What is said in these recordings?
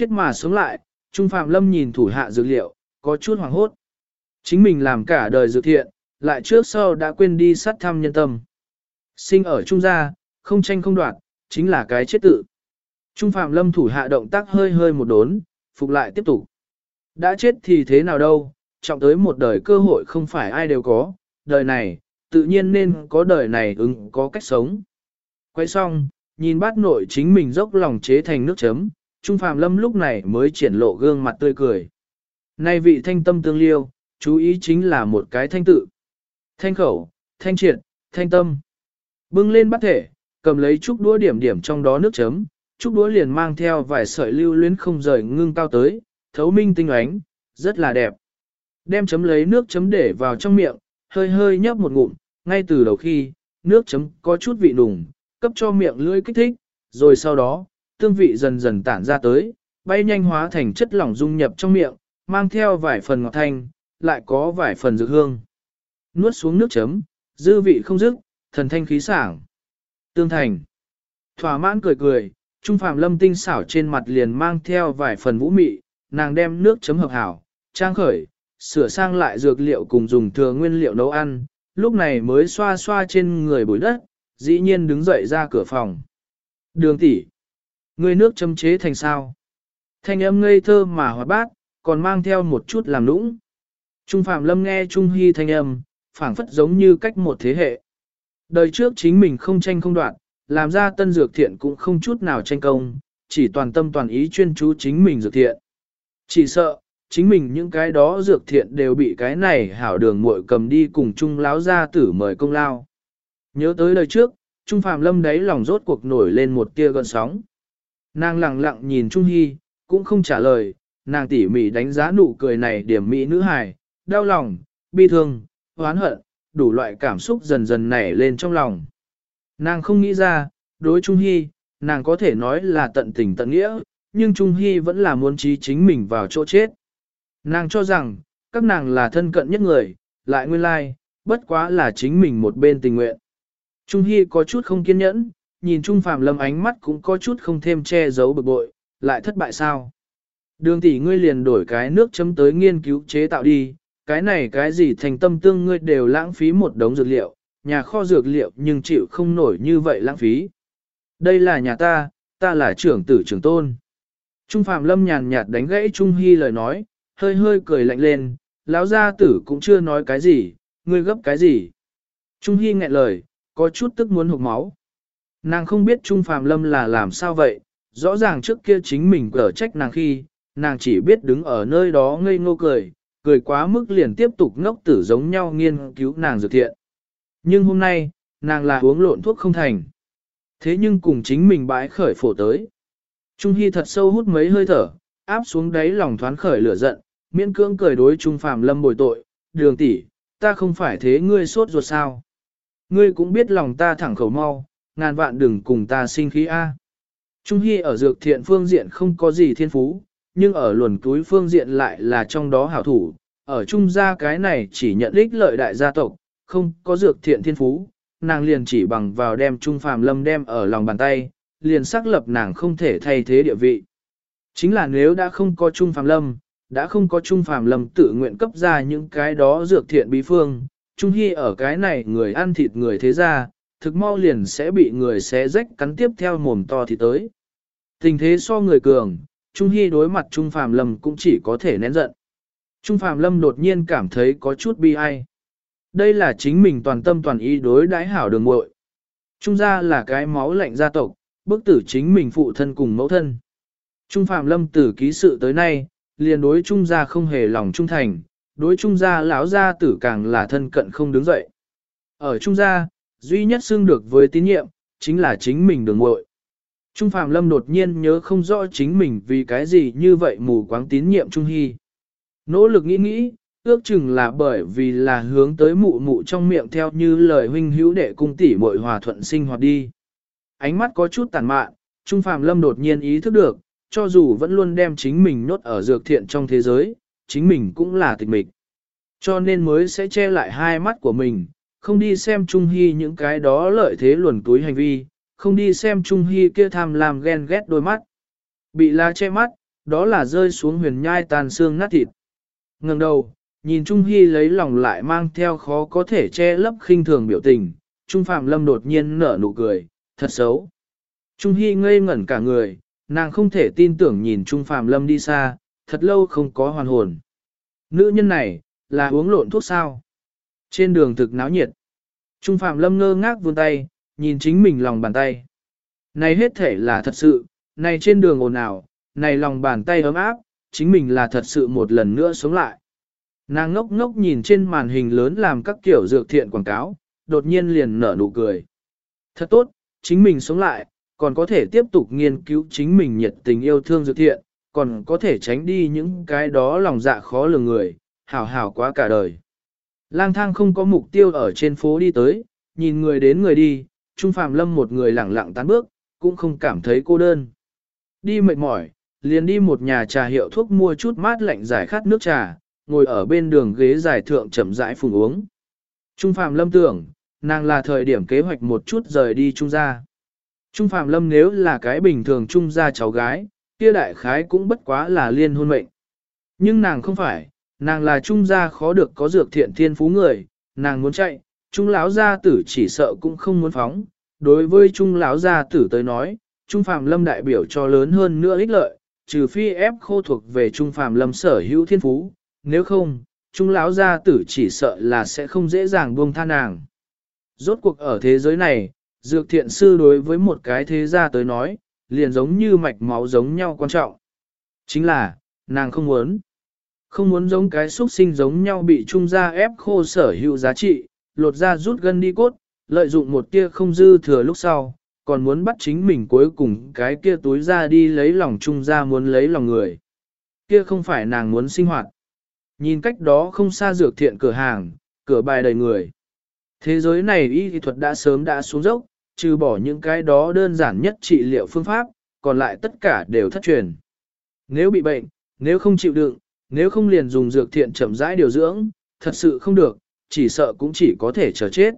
Chết mà sống lại, Trung Phạm Lâm nhìn thủ hạ dược liệu, có chút hoảng hốt. Chính mình làm cả đời dược thiện, lại trước sau đã quên đi sát thăm nhân tâm. Sinh ở trung gia, không tranh không đoạt, chính là cái chết tự. Trung Phạm Lâm thủ hạ động tác hơi hơi một đốn, phục lại tiếp tục. Đã chết thì thế nào đâu, trọng tới một đời cơ hội không phải ai đều có, đời này, tự nhiên nên có đời này ứng có cách sống. Quay xong, nhìn bát nội chính mình dốc lòng chế thành nước chấm, Trung Phạm Lâm lúc này mới triển lộ gương mặt tươi cười. Nay vị thanh tâm tương liêu, chú ý chính là một cái thanh tự. Thanh khẩu, thanh triệt, thanh tâm. Bưng lên bắt thể, cầm lấy chút đũa điểm điểm trong đó nước chấm, chút đũa liền mang theo vài sợi lưu luyến không rời ngưng cao tới, thấu minh tinh ánh, rất là đẹp. Đem chấm lấy nước chấm để vào trong miệng, hơi hơi nhấp một ngụm, ngay từ đầu khi, nước chấm có chút vị nùng, cấp cho miệng lưỡi kích thích, rồi sau đó, tương vị dần dần tản ra tới, bay nhanh hóa thành chất lỏng dung nhập trong miệng, mang theo vài phần ngọt thanh, lại có vài phần dược hương. Nuốt xuống nước chấm, dư vị không dứt, thần thanh khí sảng. Tương thành. Thỏa mãn cười cười, Trung Phạm Lâm tinh xảo trên mặt liền mang theo vài phần vũ mị, nàng đem nước chấm hợp hảo, trang khởi, sửa sang lại dược liệu cùng dùng thừa nguyên liệu nấu ăn, lúc này mới xoa xoa trên người bụi đất, dĩ nhiên đứng dậy ra cửa phòng. Đường tỷ, Ngươi nước châm chế thành sao? Thanh âm ngây thơ mà hoạt bát, còn mang theo một chút làm nũng. Trung Phạm Lâm nghe Trung Hy thanh âm, phảng phất giống như cách một thế hệ. Đời trước chính mình không tranh không đoạn, làm ra tân dược thiện cũng không chút nào tranh công, chỉ toàn tâm toàn ý chuyên chú chính mình dược thiện. Chỉ sợ, chính mình những cái đó dược thiện đều bị cái này hảo đường muội cầm đi cùng trung láo ra tử mời công lao. Nhớ tới lời trước, Trung Phạm Lâm đấy lòng rốt cuộc nổi lên một tia gợn sóng. Nàng lặng lặng nhìn Trung Hy, cũng không trả lời, nàng tỉ mỉ đánh giá nụ cười này điểm mỹ nữ hài, đau lòng, bi thương, hoán hận, đủ loại cảm xúc dần dần nảy lên trong lòng. Nàng không nghĩ ra, đối Trung Hy, nàng có thể nói là tận tình tận nghĩa, nhưng Trung Hy vẫn là muốn trí chính mình vào chỗ chết. Nàng cho rằng, các nàng là thân cận nhất người, lại nguyên lai, bất quá là chính mình một bên tình nguyện. Trung Hy có chút không kiên nhẫn, nhìn Trung Phạm Lâm ánh mắt cũng có chút không thêm che giấu bực bội, lại thất bại sao? Đường tỷ ngươi liền đổi cái nước chấm tới nghiên cứu chế tạo đi, cái này cái gì thành tâm tương ngươi đều lãng phí một đống dược liệu, nhà kho dược liệu nhưng chịu không nổi như vậy lãng phí. Đây là nhà ta, ta là trưởng tử trưởng tôn. Trung Phạm Lâm nhàn nhạt đánh gãy Trung Hy lời nói, hơi hơi cười lạnh lên, lão gia tử cũng chưa nói cái gì, ngươi gấp cái gì. Trung Hy nghẹn lời, có chút tức muốn hụt máu. Nàng không biết Trung Phạm Lâm là làm sao vậy, rõ ràng trước kia chính mình cở trách nàng khi, nàng chỉ biết đứng ở nơi đó ngây ngô cười, cười quá mức liền tiếp tục ngốc tử giống nhau nghiên cứu nàng dược thiện. Nhưng hôm nay, nàng là uống lộn thuốc không thành. Thế nhưng cùng chính mình bãi khởi phổ tới. Trung Hy thật sâu hút mấy hơi thở, áp xuống đáy lòng thoáng khởi lửa giận, miễn cưỡng cười đối Trung Phạm Lâm bồi tội, đường tỷ, ta không phải thế ngươi sốt ruột sao. Ngươi cũng biết lòng ta thẳng khẩu mau, ngàn vạn đừng cùng ta sinh khí A. Trung Hy ở dược thiện phương diện không có gì thiên phú, nhưng ở luồn túi phương diện lại là trong đó hảo thủ, ở trung gia cái này chỉ nhận ích lợi đại gia tộc, không có dược thiện thiên phú, nàng liền chỉ bằng vào đem trung phàm lâm đem ở lòng bàn tay, liền xác lập nàng không thể thay thế địa vị. Chính là nếu đã không có trung phàm lâm, đã không có trung phàm lâm tự nguyện cấp ra những cái đó dược thiện bí phương, trung hy ở cái này người ăn thịt người thế gia thực mau liền sẽ bị người xé rách cắn tiếp theo mồm to thì tới. Tình thế so người cường, Trung Hy đối mặt Trung Phạm Lâm cũng chỉ có thể nén giận. Trung Phạm Lâm đột nhiên cảm thấy có chút bi ai. Đây là chính mình toàn tâm toàn ý đối đãi hảo đường muội. Trung gia là cái máu lạnh gia tộc, bức tử chính mình phụ thân cùng mẫu thân. Trung Phạm Lâm từ ký sự tới nay, liền đối Trung gia không hề lòng trung thành, đối Trung gia lão gia tử càng là thân cận không đứng dậy. Ở Trung gia, duy nhất xưng được với tín nhiệm, chính là chính mình đường muội. Trung Phạm Lâm đột nhiên nhớ không rõ chính mình vì cái gì như vậy mù quáng tín nhiệm Trung Hy. Nỗ lực nghĩ nghĩ, ước chừng là bởi vì là hướng tới mụ mụ trong miệng theo như lời huynh hữu đệ cung tỷ muội hòa thuận sinh hoạt đi. Ánh mắt có chút tàn mạn, Trung Phạm Lâm đột nhiên ý thức được, cho dù vẫn luôn đem chính mình nốt ở dược thiện trong thế giới, chính mình cũng là tịch mịch. Cho nên mới sẽ che lại hai mắt của mình, không đi xem Trung Hy những cái đó lợi thế luồn túi hành vi, không đi xem Trung Hy kia tham làm ghen ghét đôi mắt. Bị la che mắt, đó là rơi xuống huyền nhai tàn xương nát thịt. Ngừng đầu, nhìn Trung Hy lấy lòng lại mang theo khó có thể che lấp khinh thường biểu tình, Trung Phạm Lâm đột nhiên nở nụ cười, thật xấu. Trung Hy ngây ngẩn cả người, nàng không thể tin tưởng nhìn Trung Phạm Lâm đi xa, thật lâu không có hoàn hồn. Nữ nhân này, là uống lộn thuốc sao? Trên đường thực náo nhiệt. Trung Phạm Lâm ngơ ngác vươn tay, nhìn chính mình lòng bàn tay. Này hết thể là thật sự, này trên đường ồn ào, này lòng bàn tay ấm áp, chính mình là thật sự một lần nữa sống lại. Nàng ngốc ngốc nhìn trên màn hình lớn làm các kiểu dược thiện quảng cáo, đột nhiên liền nở nụ cười. Thật tốt, chính mình sống lại, còn có thể tiếp tục nghiên cứu chính mình nhiệt tình yêu thương dược thiện, còn có thể tránh đi những cái đó lòng dạ khó lường người, hảo hảo quá cả đời. Lang thang không có mục tiêu ở trên phố đi tới, nhìn người đến người đi, Trung Phạm Lâm một người lẳng lặng tán bước, cũng không cảm thấy cô đơn. Đi mệt mỏi, liền đi một nhà trà hiệu thuốc mua chút mát lạnh giải khát nước trà, ngồi ở bên đường ghế dài thượng chậm rãi phùng uống. Trung Phạm Lâm tưởng, nàng là thời điểm kế hoạch một chút rời đi Trung gia. Trung Phạm Lâm nếu là cái bình thường Trung gia cháu gái, kia đại khái cũng bất quá là liên hôn mệnh. Nhưng nàng không phải, nàng là Trung gia khó được có dược thiện thiên phú người, nàng muốn chạy, Trung lão gia tử chỉ sợ cũng không muốn phóng. Đối với Trung lão gia tử tới nói, Trung phàm Lâm đại biểu cho lớn hơn nữa ích lợi, trừ phi ép khô thuộc về Trung phàm Lâm sở hữu thiên phú, nếu không, Trung lão gia tử chỉ sợ là sẽ không dễ dàng buông tha nàng. Rốt cuộc ở thế giới này, dược thiện sư đối với một cái thế gia tới nói, liền giống như mạch máu giống nhau quan trọng. Chính là, nàng không muốn. Không muốn giống cái xuất sinh giống nhau bị trung gia ép khô sở hữu giá trị, lột ra rút gân đi cốt, lợi dụng một tia không dư thừa lúc sau, còn muốn bắt chính mình cuối cùng cái kia túi ra đi lấy lòng trung gia muốn lấy lòng người. Kia không phải nàng muốn sinh hoạt. Nhìn cách đó không xa dược thiện cửa hàng, cửa bài đầy người. Thế giới này y thuật đã sớm đã xuống dốc, trừ bỏ những cái đó đơn giản nhất trị liệu phương pháp, còn lại tất cả đều thất truyền. Nếu bị bệnh, nếu không chịu đựng, nếu không liền dùng dược thiện chậm rãi điều dưỡng, thật sự không được, chỉ sợ cũng chỉ có thể chờ chết.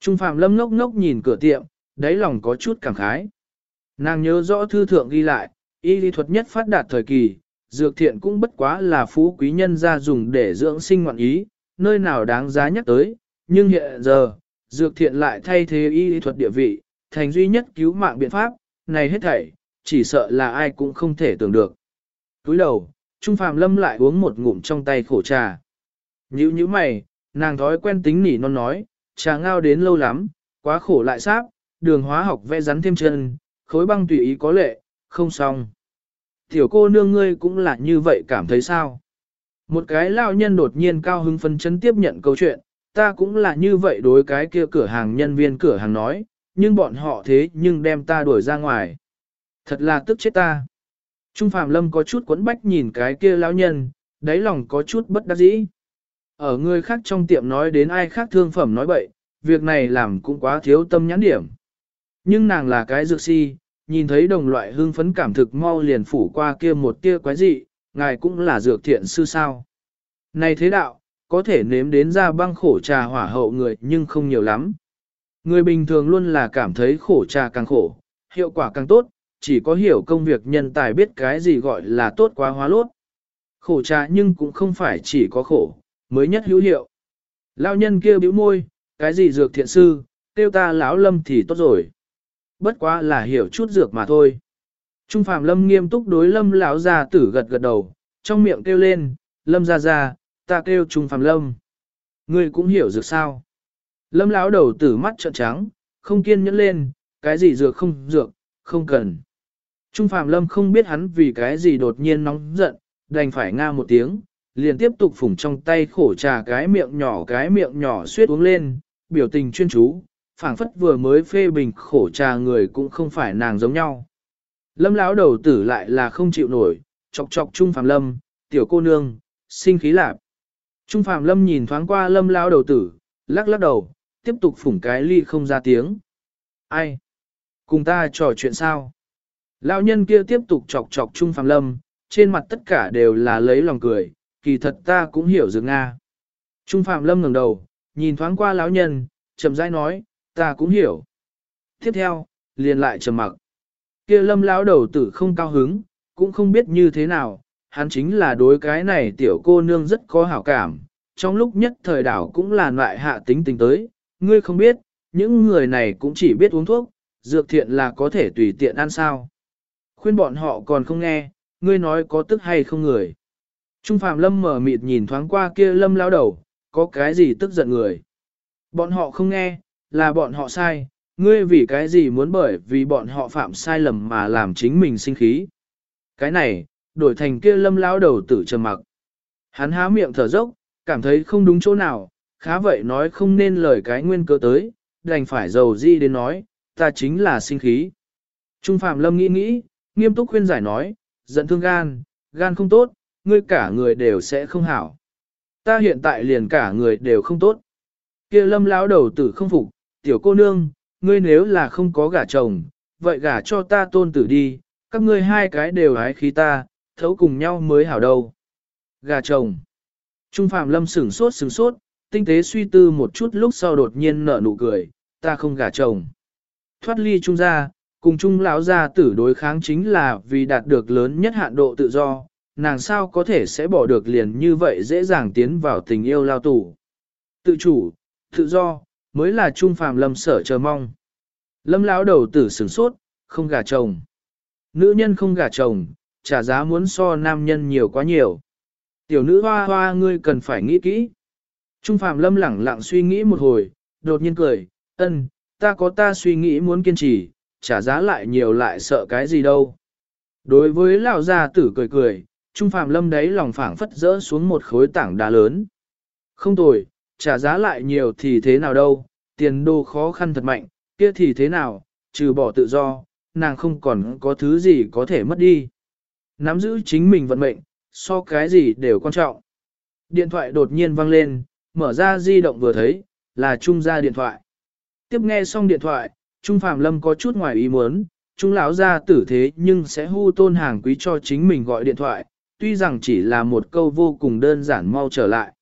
Trung Phạm Lâm ngốc ngốc nhìn cửa tiệm, đáy lòng có chút cảm khái. Nàng nhớ rõ thư thượng ghi lại, y lý thuật nhất phát đạt thời kỳ, dược thiện cũng bất quá là phú quý nhân ra dùng để dưỡng sinh ngoạn ý, nơi nào đáng giá nhắc tới, nhưng hiện giờ, dược thiện lại thay thế y lý thuật địa vị, thành duy nhất cứu mạng biện pháp, này hết thảy, chỉ sợ là ai cũng không thể tưởng được. Túi đầu, Trung Phạm Lâm lại uống một ngụm trong tay khổ trà. Nhữ như mày, nàng thói quen tính nỉ non nói, trà ngao đến lâu lắm, quá khổ lại sáp, đường hóa học vẽ rắn thêm chân, khối băng tùy ý có lệ, không xong. Tiểu cô nương ngươi cũng là như vậy cảm thấy sao? Một cái lao nhân đột nhiên cao hứng phân chân tiếp nhận câu chuyện, ta cũng là như vậy đối cái kia cửa hàng nhân viên cửa hàng nói, nhưng bọn họ thế nhưng đem ta đuổi ra ngoài. Thật là tức chết ta. Trung Phạm Lâm có chút quấn bách nhìn cái kia lão nhân, đáy lòng có chút bất đắc dĩ. Ở người khác trong tiệm nói đến ai khác thương phẩm nói bậy, việc này làm cũng quá thiếu tâm nhãn điểm. Nhưng nàng là cái dược si, nhìn thấy đồng loại hương phấn cảm thực mau liền phủ qua kia một tia quái dị, ngài cũng là dược thiện sư sao. Này thế đạo, có thể nếm đến ra băng khổ trà hỏa hậu người nhưng không nhiều lắm. Người bình thường luôn là cảm thấy khổ trà càng khổ, hiệu quả càng tốt, chỉ có hiểu công việc nhân tài biết cái gì gọi là tốt quá hóa lốt. Khổ trà nhưng cũng không phải chỉ có khổ, mới nhất hữu hiệu. Lao nhân kia bĩu môi, cái gì dược thiện sư, tiêu ta lão lâm thì tốt rồi. Bất quá là hiểu chút dược mà thôi. Trung phàm Lâm nghiêm túc đối Lâm lão gia tử gật gật đầu, trong miệng kêu lên, "Lâm gia gia, ta kêu Trung phàm Lâm." Ngươi cũng hiểu dược sao? Lâm lão đầu tử mắt trợn trắng, không kiên nhẫn lên, "Cái gì dược không dược, không cần." Trung Phạm Lâm không biết hắn vì cái gì đột nhiên nóng giận, đành phải nga một tiếng, liền tiếp tục phủng trong tay khổ trà cái miệng nhỏ cái miệng nhỏ suýt uống lên, biểu tình chuyên chú, phảng phất vừa mới phê bình khổ trà người cũng không phải nàng giống nhau. Lâm lão đầu tử lại là không chịu nổi, chọc chọc Trung Phạm Lâm, tiểu cô nương, sinh khí lạp. Trung Phạm Lâm nhìn thoáng qua Lâm lão đầu tử, lắc lắc đầu, tiếp tục phủng cái ly không ra tiếng. Ai? Cùng ta trò chuyện sao? Lão nhân kia tiếp tục chọc chọc Trung Phạm Lâm, trên mặt tất cả đều là lấy lòng cười, kỳ thật ta cũng hiểu dược Nga. Trung Phạm Lâm ngẩng đầu, nhìn thoáng qua lão nhân, chậm rãi nói, ta cũng hiểu. Tiếp theo, liền lại trầm mặc. Kia lâm lão đầu tử không cao hứng, cũng không biết như thế nào, hắn chính là đối cái này tiểu cô nương rất có hảo cảm, trong lúc nhất thời đảo cũng là loại hạ tính tình tới, ngươi không biết, những người này cũng chỉ biết uống thuốc, dược thiện là có thể tùy tiện ăn sao. Khuyên bọn họ còn không nghe, ngươi nói có tức hay không người. Trung Phạm Lâm mở mịt nhìn thoáng qua kia Lâm lao đầu, có cái gì tức giận người. Bọn họ không nghe, là bọn họ sai, ngươi vì cái gì muốn bởi vì bọn họ phạm sai lầm mà làm chính mình sinh khí. Cái này, đổi thành kia Lâm lao đầu tử trầm mặc. Hắn há miệng thở dốc, cảm thấy không đúng chỗ nào, khá vậy nói không nên lời cái nguyên cơ tới, đành phải giàu di đến nói, ta chính là sinh khí. Trung Phạm Lâm nghĩ nghĩ, nghiêm túc khuyên giải nói, giận thương gan, gan không tốt, ngươi cả người đều sẽ không hảo. Ta hiện tại liền cả người đều không tốt. Kia lâm lão đầu tử không phục, tiểu cô nương, ngươi nếu là không có gả chồng, vậy gả cho ta tôn tử đi, các ngươi hai cái đều hái khí ta, thấu cùng nhau mới hảo đâu. Gả chồng. Trung Phạm Lâm sửng sốt sửng sốt, tinh tế suy tư một chút lúc sau đột nhiên nở nụ cười, ta không gả chồng. Thoát ly trung gia, cùng chung lão gia tử đối kháng chính là vì đạt được lớn nhất hạn độ tự do, nàng sao có thể sẽ bỏ được liền như vậy dễ dàng tiến vào tình yêu lao tù. Tự chủ, tự do, mới là trung phàm lâm sở chờ mong. Lâm lão đầu tử sửng sốt, không gả chồng. Nữ nhân không gả chồng, trả giá muốn so nam nhân nhiều quá nhiều. Tiểu nữ hoa hoa ngươi cần phải nghĩ kỹ. Trung phàm lâm lẳng lặng suy nghĩ một hồi, đột nhiên cười, ân, ta có ta suy nghĩ muốn kiên trì, trả giá lại nhiều lại sợ cái gì đâu. Đối với lão gia tử cười cười, Trung Phạm Lâm đấy lòng phảng phất rỡ xuống một khối tảng đá lớn. Không tồi, trả giá lại nhiều thì thế nào đâu, tiền đô khó khăn thật mạnh, kia thì thế nào, trừ bỏ tự do, nàng không còn có thứ gì có thể mất đi. Nắm giữ chính mình vận mệnh, so cái gì đều quan trọng. Điện thoại đột nhiên vang lên, mở ra di động vừa thấy, là Trung gia điện thoại. Tiếp nghe xong điện thoại, Trung Phạm Lâm có chút ngoài ý muốn, Trung lão gia tử thế nhưng sẽ hu tôn hàng quý cho chính mình gọi điện thoại, tuy rằng chỉ là một câu vô cùng đơn giản mau trở lại.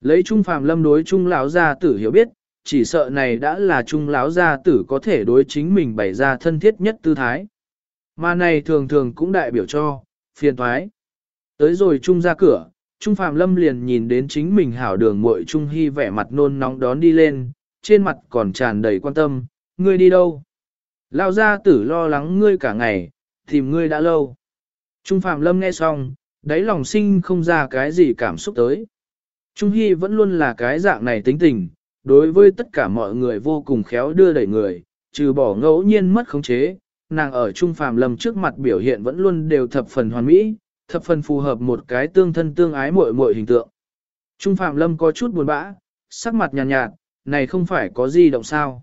Lấy Trung Phạm Lâm đối Trung lão gia tử hiểu biết, chỉ sợ này đã là Trung lão gia tử có thể đối chính mình bày ra thân thiết nhất tư thái. Mà này thường thường cũng đại biểu cho, phiền thoái. Tới rồi Trung ra cửa, Trung Phạm Lâm liền nhìn đến chính mình hảo đường muội Trung Hy vẻ mặt nôn nóng đón đi lên, trên mặt còn tràn đầy quan tâm, ngươi đi đâu? Lao gia tử lo lắng ngươi cả ngày, tìm ngươi đã lâu. Trung Phạm Lâm nghe xong, đáy lòng sinh không ra cái gì cảm xúc tới. Trung Hy vẫn luôn là cái dạng này tính tình, đối với tất cả mọi người vô cùng khéo đưa đẩy người, trừ bỏ ngẫu nhiên mất khống chế, nàng ở Trung Phạm Lâm trước mặt biểu hiện vẫn luôn đều thập phần hoàn mỹ, thập phần phù hợp một cái tương thân tương ái muội muội hình tượng. Trung Phạm Lâm có chút buồn bã, sắc mặt nhàn nhạt, nhạt, này không phải có gì động sao.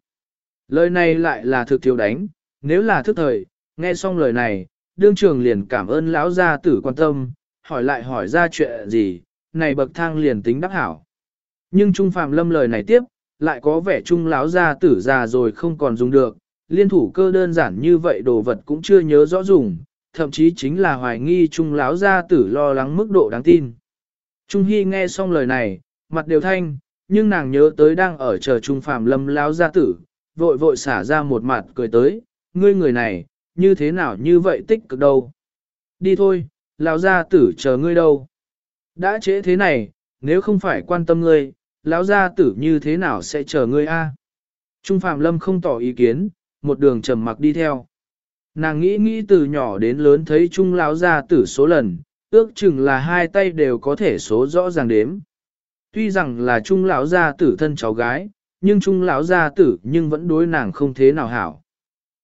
Lời này lại là thực thiếu đánh, nếu là thức thời, nghe xong lời này, đương trường liền cảm ơn lão gia tử quan tâm, hỏi lại hỏi ra chuyện gì, này bậc thang liền tính đắc hảo. Nhưng Trung Phạm Lâm lời này tiếp, lại có vẻ Trung lão gia tử già rồi không còn dùng được, liên thủ cơ đơn giản như vậy đồ vật cũng chưa nhớ rõ dùng, thậm chí chính là hoài nghi Trung lão gia tử lo lắng mức độ đáng tin. Trung Hy nghe xong lời này, mặt đều thanh, nhưng nàng nhớ tới đang ở chờ Trung Phạm Lâm lão gia tử, vội vội xả ra một mặt cười tới, ngươi người này, như thế nào như vậy tích cực đâu. Đi thôi, lão gia tử chờ ngươi đâu. Đã trễ thế này, nếu không phải quan tâm ngươi, lão gia tử như thế nào sẽ chờ ngươi a? Trung Phạm Lâm không tỏ ý kiến, một đường trầm mặc đi theo. Nàng nghĩ nghĩ từ nhỏ đến lớn thấy Trung lão gia tử số lần, ước chừng là hai tay đều có thể số rõ ràng đếm. Tuy rằng là Trung lão gia tử thân cháu gái, nhưng Trung lão gia tử nhưng vẫn đối nàng không thế nào hảo.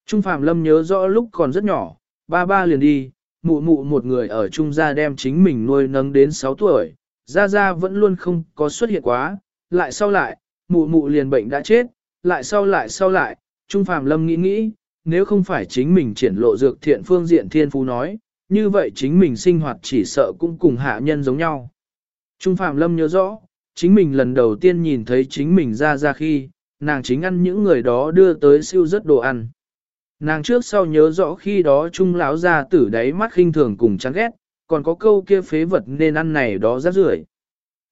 Trung Phạm Lâm nhớ rõ lúc còn rất nhỏ, ba ba liền đi, mụ mụ một người ở Trung gia đem chính mình nuôi nấng đến 6 tuổi, gia gia vẫn luôn không có xuất hiện quá, lại sau lại, mụ mụ liền bệnh đã chết, lại sau lại sau lại, Trung Phạm Lâm nghĩ nghĩ, nếu không phải chính mình triển lộ dược thiện phương diện thiên phú nói, như vậy chính mình sinh hoạt chỉ sợ cũng cùng hạ nhân giống nhau. Trung Phạm Lâm nhớ rõ, chính mình lần đầu tiên nhìn thấy chính mình ra ra khi, nàng chính ăn những người đó đưa tới siêu rất đồ ăn. Nàng trước sau nhớ rõ khi đó trung lão ra tử đáy mắt khinh thường cùng chán ghét, còn có câu kia phế vật nên ăn này đó rất rưởi.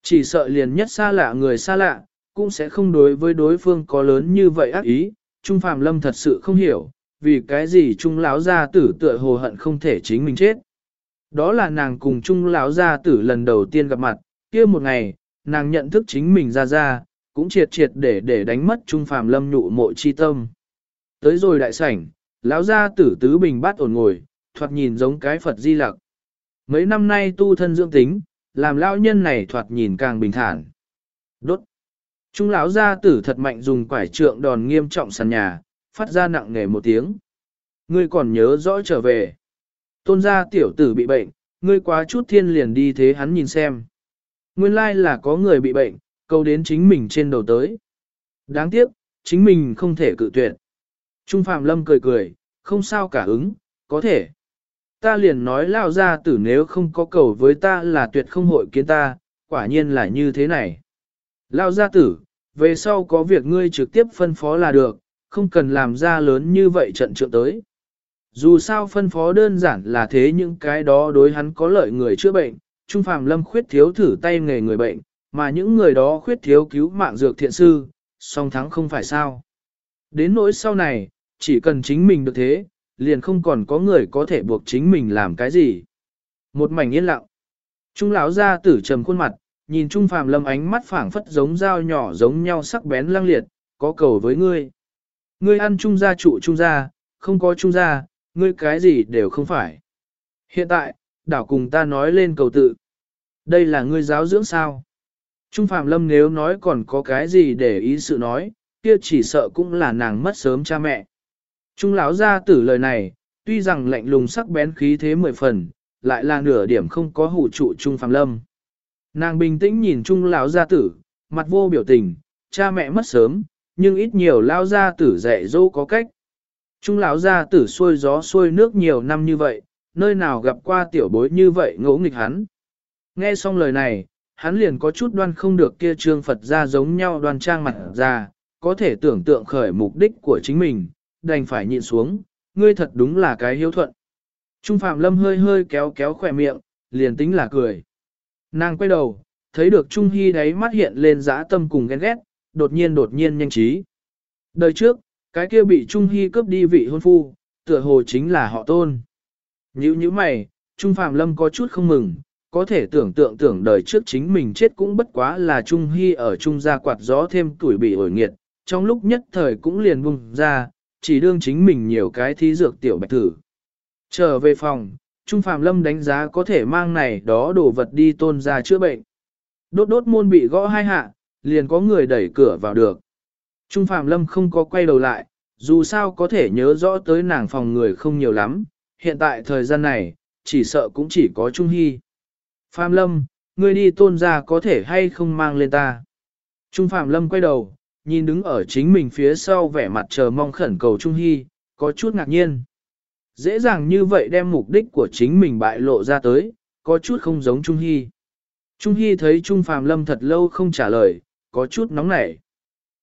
Chỉ sợ liền nhất xa lạ người xa lạ, cũng sẽ không đối với đối phương có lớn như vậy ác ý, Trung Phạm Lâm thật sự không hiểu, vì cái gì Trung lão gia tử tựa hồ hận không thể chính mình chết. Đó là nàng cùng trung lão gia tử lần đầu tiên gặp mặt, kia một ngày, nàng nhận thức chính mình ra ra, cũng triệt triệt để để đánh mất trung phàm lâm nhụ mộ chi tâm. Tới rồi đại sảnh, lão gia tử tứ bình bát ổn ngồi, thoạt nhìn giống cái Phật di lặc. Mấy năm nay tu thân dưỡng tính, làm lão nhân này thoạt nhìn càng bình thản. Đốt. Trung lão gia tử thật mạnh dùng quải trượng đòn nghiêm trọng sàn nhà, phát ra nặng nề một tiếng. Ngươi còn nhớ rõ trở về. Tôn gia tiểu tử bị bệnh, ngươi quá chút thiên liền đi thế hắn nhìn xem. Nguyên lai là có người bị bệnh, câu đến chính mình trên đầu tới. Đáng tiếc, chính mình không thể cự tuyệt. Trung Phạm Lâm cười cười, không sao cả ứng, có thể. Ta liền nói lao ra tử nếu không có cầu với ta là tuyệt không hội kiến ta, quả nhiên là như thế này. Lao gia tử, về sau có việc ngươi trực tiếp phân phó là được, không cần làm ra lớn như vậy trận trượng tới. Dù sao phân phó đơn giản là thế những cái đó đối hắn có lợi người chữa bệnh, Trung Phàm Lâm khuyết thiếu thử tay nghề người bệnh, mà những người đó khuyết thiếu cứu mạng dược thiện sư, song thắng không phải sao. Đến nỗi sau này, chỉ cần chính mình được thế, liền không còn có người có thể buộc chính mình làm cái gì. Một mảnh yên lặng. Trung lão ra tử trầm khuôn mặt, nhìn Trung Phàm Lâm ánh mắt phảng phất giống dao nhỏ giống nhau sắc bén lăng liệt, có cầu với ngươi. Ngươi ăn trung gia trụ trung gia, không có trung gia, ngươi cái gì đều không phải. Hiện tại, đảo cùng ta nói lên cầu tự. Đây là ngươi giáo dưỡng sao? Trung Phạm Lâm nếu nói còn có cái gì để ý sự nói, kia chỉ sợ cũng là nàng mất sớm cha mẹ. Trung lão gia tử lời này, tuy rằng lạnh lùng sắc bén khí thế mười phần, lại là nửa điểm không có hủ trụ Trung Phạm Lâm. Nàng bình tĩnh nhìn Trung lão gia tử, mặt vô biểu tình, cha mẹ mất sớm, nhưng ít nhiều lão gia tử dạy dỗ có cách. Trung lão gia tử xuôi gió xuôi nước nhiều năm như vậy, nơi nào gặp qua tiểu bối như vậy ngỗ nghịch hắn. Nghe xong lời này, hắn liền có chút đoan không được kia trương Phật ra giống nhau đoan trang mặt ra, có thể tưởng tượng khởi mục đích của chính mình, đành phải nhịn xuống, ngươi thật đúng là cái hiếu thuận. Trung Phạm Lâm hơi hơi kéo kéo khỏe miệng, liền tính là cười. Nàng quay đầu, thấy được Trung Hy đáy mắt hiện lên dã tâm cùng ghen ghét, đột nhiên đột nhiên nhanh trí. Đời trước, cái kia bị Trung Hy cướp đi vị hôn phu, tựa hồ chính là họ tôn. Nhữ như mày, Trung Phạm Lâm có chút không mừng, có thể tưởng tượng tưởng đời trước chính mình chết cũng bất quá là Trung Hy ở Trung gia quạt gió thêm tuổi bị ổi nghiệt, trong lúc nhất thời cũng liền bùng ra, chỉ đương chính mình nhiều cái thí dược tiểu bạch thử. Trở về phòng, Trung Phạm Lâm đánh giá có thể mang này đó đồ vật đi tôn ra chữa bệnh. Đốt đốt môn bị gõ hai hạ, liền có người đẩy cửa vào được. Trung Phạm Lâm không có quay đầu lại, dù sao có thể nhớ rõ tới nàng phòng người không nhiều lắm, hiện tại thời gian này, chỉ sợ cũng chỉ có Trung Hy. Phạm Lâm, ngươi đi tôn ra có thể hay không mang lên ta. Trung Phạm Lâm quay đầu, nhìn đứng ở chính mình phía sau vẻ mặt chờ mong khẩn cầu Trung Hy, có chút ngạc nhiên. Dễ dàng như vậy đem mục đích của chính mình bại lộ ra tới, có chút không giống Trung Hy. Trung Hy thấy Trung Phạm Lâm thật lâu không trả lời, có chút nóng nảy.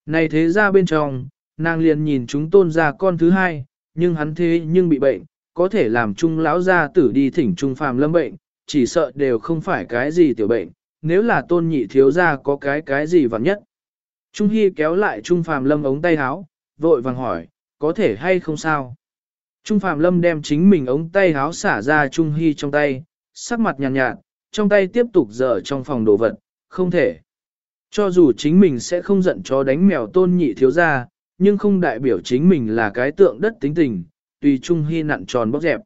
Này thế ra bên trong, nàng liền nhìn chúng tôn ra con thứ hai, nhưng hắn thế nhưng bị bệnh, có thể làm Trung lão gia tử đi thỉnh Trung Phạm Lâm bệnh, chỉ sợ đều không phải cái gì tiểu bệnh, nếu là tôn nhị thiếu ra có cái cái gì vắng nhất. Trung Hy kéo lại Trung Phàm Lâm ống tay áo, vội vàng hỏi, có thể hay không sao? Trung Phàm Lâm đem chính mình ống tay áo xả ra Trung Hy trong tay, sắc mặt nhàn nhạt, nhạt, trong tay tiếp tục dở trong phòng đồ vật, không thể. Cho dù chính mình sẽ không giận cho đánh mèo tôn nhị thiếu ra, nhưng không đại biểu chính mình là cái tượng đất tính tình, tùy Trung Hy nặn tròn bóc dẹp.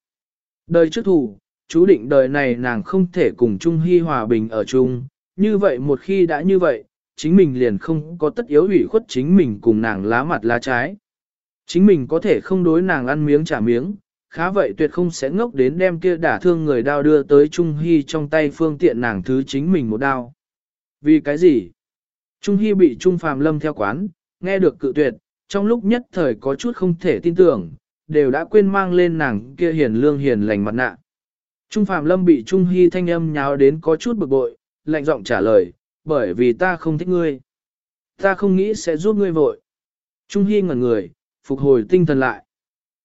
Đời trước thủ, chú định đời này nàng không thể cùng Trung Hy hòa bình ở chung, như vậy một khi đã như vậy, chính mình liền không có tất yếu ủy khuất chính mình cùng nàng lá mặt lá trái. Chính mình có thể không đối nàng ăn miếng trả miếng, khá vậy tuyệt không sẽ ngốc đến đem kia đả thương người đao đưa tới Trung Hy trong tay phương tiện nàng thứ chính mình một đao. Vì cái gì? Trung Hy bị Trung Phàm Lâm theo quán, nghe được cự tuyệt, trong lúc nhất thời có chút không thể tin tưởng, đều đã quên mang lên nàng kia hiền lương hiền lành mặt nạ. Trung Phạm Lâm bị Trung Hy thanh âm nháo đến có chút bực bội, lạnh giọng trả lời, bởi vì ta không thích ngươi. Ta không nghĩ sẽ giúp ngươi vội. Trung Hy ngẩn người, phục hồi tinh thần lại.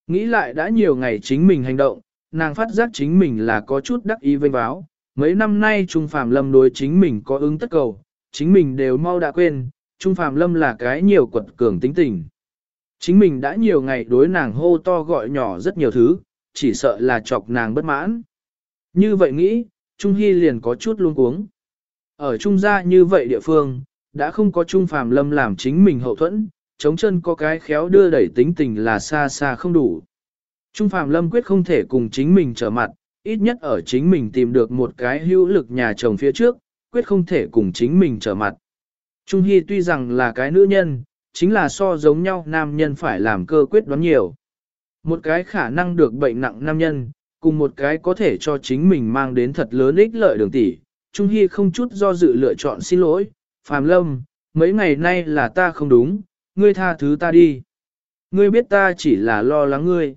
Nghĩ lại đã nhiều ngày chính mình hành động, nàng phát giác chính mình là có chút đắc ý vênh báo. Mấy năm nay Trung Phạm Lâm đối chính mình có ứng tất cầu, chính mình đều mau đã quên, Trung Phạm Lâm là cái nhiều quật cường tính tình. Chính mình đã nhiều ngày đối nàng hô to gọi nhỏ rất nhiều thứ, chỉ sợ là chọc nàng bất mãn. Như vậy nghĩ, Trung Hy liền có chút luống cuống. Ở Trung gia như vậy địa phương, đã không có Trung Phàm Lâm làm chính mình hậu thuẫn, chống chân có cái khéo đưa đẩy tính tình là xa xa không đủ. Trung Phàm Lâm quyết không thể cùng chính mình trở mặt, ít nhất ở chính mình tìm được một cái hữu lực nhà chồng phía trước, quyết không thể cùng chính mình trở mặt. Trung Hy tuy rằng là cái nữ nhân, chính là so giống nhau nam nhân phải làm cơ quyết đoán nhiều. Một cái khả năng được bệnh nặng nam nhân, cùng một cái có thể cho chính mình mang đến thật lớn ích lợi đường tỷ. Trung Hy không chút do dự lựa chọn xin lỗi, Phạm Lâm, mấy ngày nay là ta không đúng, ngươi tha thứ ta đi. Ngươi biết ta chỉ là lo lắng ngươi.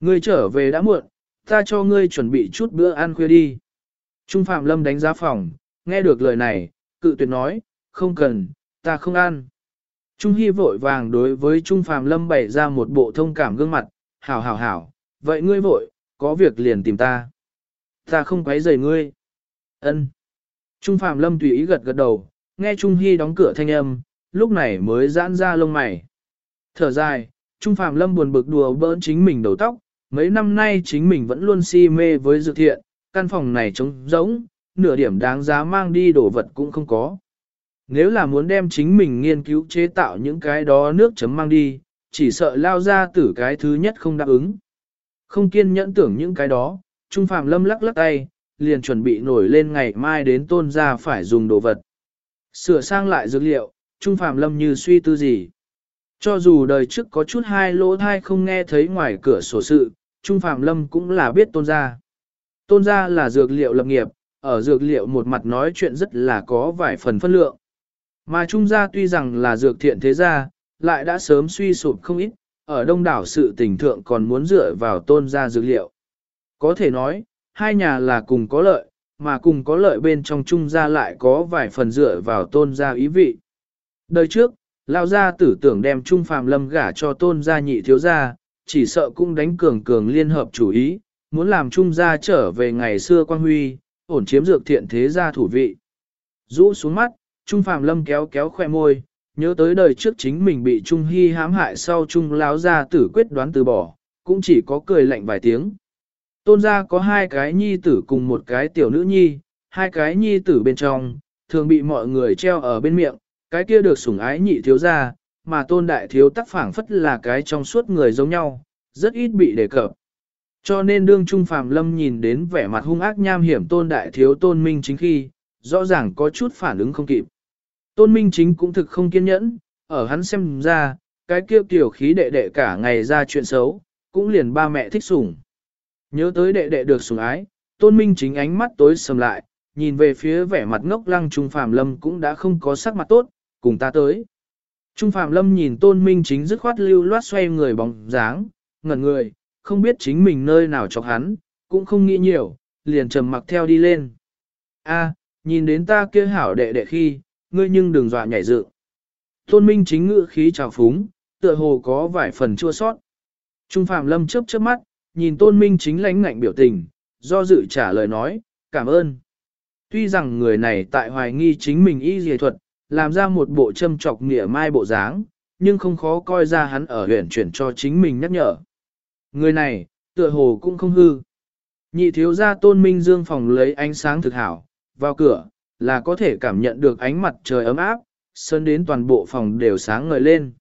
Ngươi trở về đã muộn, ta cho ngươi chuẩn bị chút bữa ăn khuya đi. Trung Phạm Lâm đánh giá phòng, nghe được lời này, cự tuyệt nói, không cần, ta không ăn. Trung Hy vội vàng đối với Trung Phạm Lâm bày ra một bộ thông cảm gương mặt, hảo hảo hảo, vậy ngươi vội, có việc liền tìm ta. Ta không quấy rầy ngươi. Ân. Trung Phạm Lâm tùy ý gật gật đầu, nghe Trung Hy đóng cửa thanh âm, lúc này mới giãn ra lông mày. Thở dài, Trung Phạm Lâm buồn bực đùa bỡn chính mình đầu tóc, mấy năm nay chính mình vẫn luôn si mê với dự thiện, căn phòng này trống rỗng, nửa điểm đáng giá mang đi đồ vật cũng không có. Nếu là muốn đem chính mình nghiên cứu chế tạo những cái đó nước chấm mang đi, chỉ sợ lao ra tử cái thứ nhất không đáp ứng. Không kiên nhẫn tưởng những cái đó, Trung Phạm Lâm lắc lắc tay, liền chuẩn bị nổi lên ngày mai đến tôn ra phải dùng đồ vật. Sửa sang lại dược liệu, Trung Phạm Lâm như suy tư gì. Cho dù đời trước có chút hai lỗ thai không nghe thấy ngoài cửa sổ sự, Trung Phạm Lâm cũng là biết tôn gia. Tôn gia là dược liệu lập nghiệp, ở dược liệu một mặt nói chuyện rất là có vài phần phân lượng. Mà Trung gia tuy rằng là dược thiện thế gia, lại đã sớm suy sụp không ít, ở đông đảo sự tình thượng còn muốn dựa vào tôn gia dữ liệu. Có thể nói, hai nhà là cùng có lợi, mà cùng có lợi bên trong Trung gia lại có vài phần dựa vào tôn gia ý vị. Đời trước, Lao gia tử tưởng đem Trung Phàm Lâm gả cho tôn gia nhị thiếu gia, chỉ sợ cũng đánh cường cường liên hợp chủ ý, muốn làm Trung gia trở về ngày xưa quan huy, ổn chiếm dược thiện thế gia thủ vị. Rũ xuống mắt, Trung Phàm Lâm kéo kéo khoe môi, nhớ tới đời trước chính mình bị Trung Hy hãm hại sau Trung Láo gia tử quyết đoán từ bỏ, cũng chỉ có cười lạnh vài tiếng. Tôn gia có hai cái nhi tử cùng một cái tiểu nữ nhi, hai cái nhi tử bên trong, thường bị mọi người treo ở bên miệng, cái kia được sủng ái nhị thiếu gia, mà tôn đại thiếu tắc phảng phất là cái trong suốt người giống nhau, rất ít bị đề cập. Cho nên đương Trung Phàm Lâm nhìn đến vẻ mặt hung ác nham hiểm tôn đại thiếu tôn minh chính khi, rõ ràng có chút phản ứng không kịp. Tôn minh chính cũng thực không kiên nhẫn, ở hắn xem ra, cái kia tiểu khí đệ đệ cả ngày ra chuyện xấu, cũng liền ba mẹ thích sủng. Nhớ tới đệ đệ được sủng ái, tôn minh chính ánh mắt tối sầm lại, nhìn về phía vẻ mặt ngốc lăng Trung Phạm Lâm cũng đã không có sắc mặt tốt, cùng ta tới. Trung Phạm Lâm nhìn Tôn Minh chính dứt khoát lưu loát xoay người bóng dáng, ngẩn người, không biết chính mình nơi nào chọc hắn, cũng không nghĩ nhiều, liền trầm mặc theo đi lên. A, nhìn đến ta kia hảo đệ đệ khi, ngươi nhưng đừng dọa nhảy dựng. Tôn Minh chính ngữ khí trào phúng, tựa hồ có vài phần chua sót. Trung Phạm Lâm chớp chớp mắt, nhìn Tôn Minh chính lãnh ngạnh biểu tình, do dự trả lời nói, cảm ơn. Tuy rằng người này tại hoài nghi chính mình y dề thuật, làm ra một bộ châm trọc nghĩa mai bộ dáng, nhưng không khó coi ra hắn ở huyện chuyển cho chính mình nhắc nhở. Người này, tựa hồ cũng không hư. Nhị thiếu gia tôn minh dương phòng lấy ánh sáng thực hảo, vào cửa, là có thể cảm nhận được ánh mặt trời ấm áp, sơn đến toàn bộ phòng đều sáng ngời lên.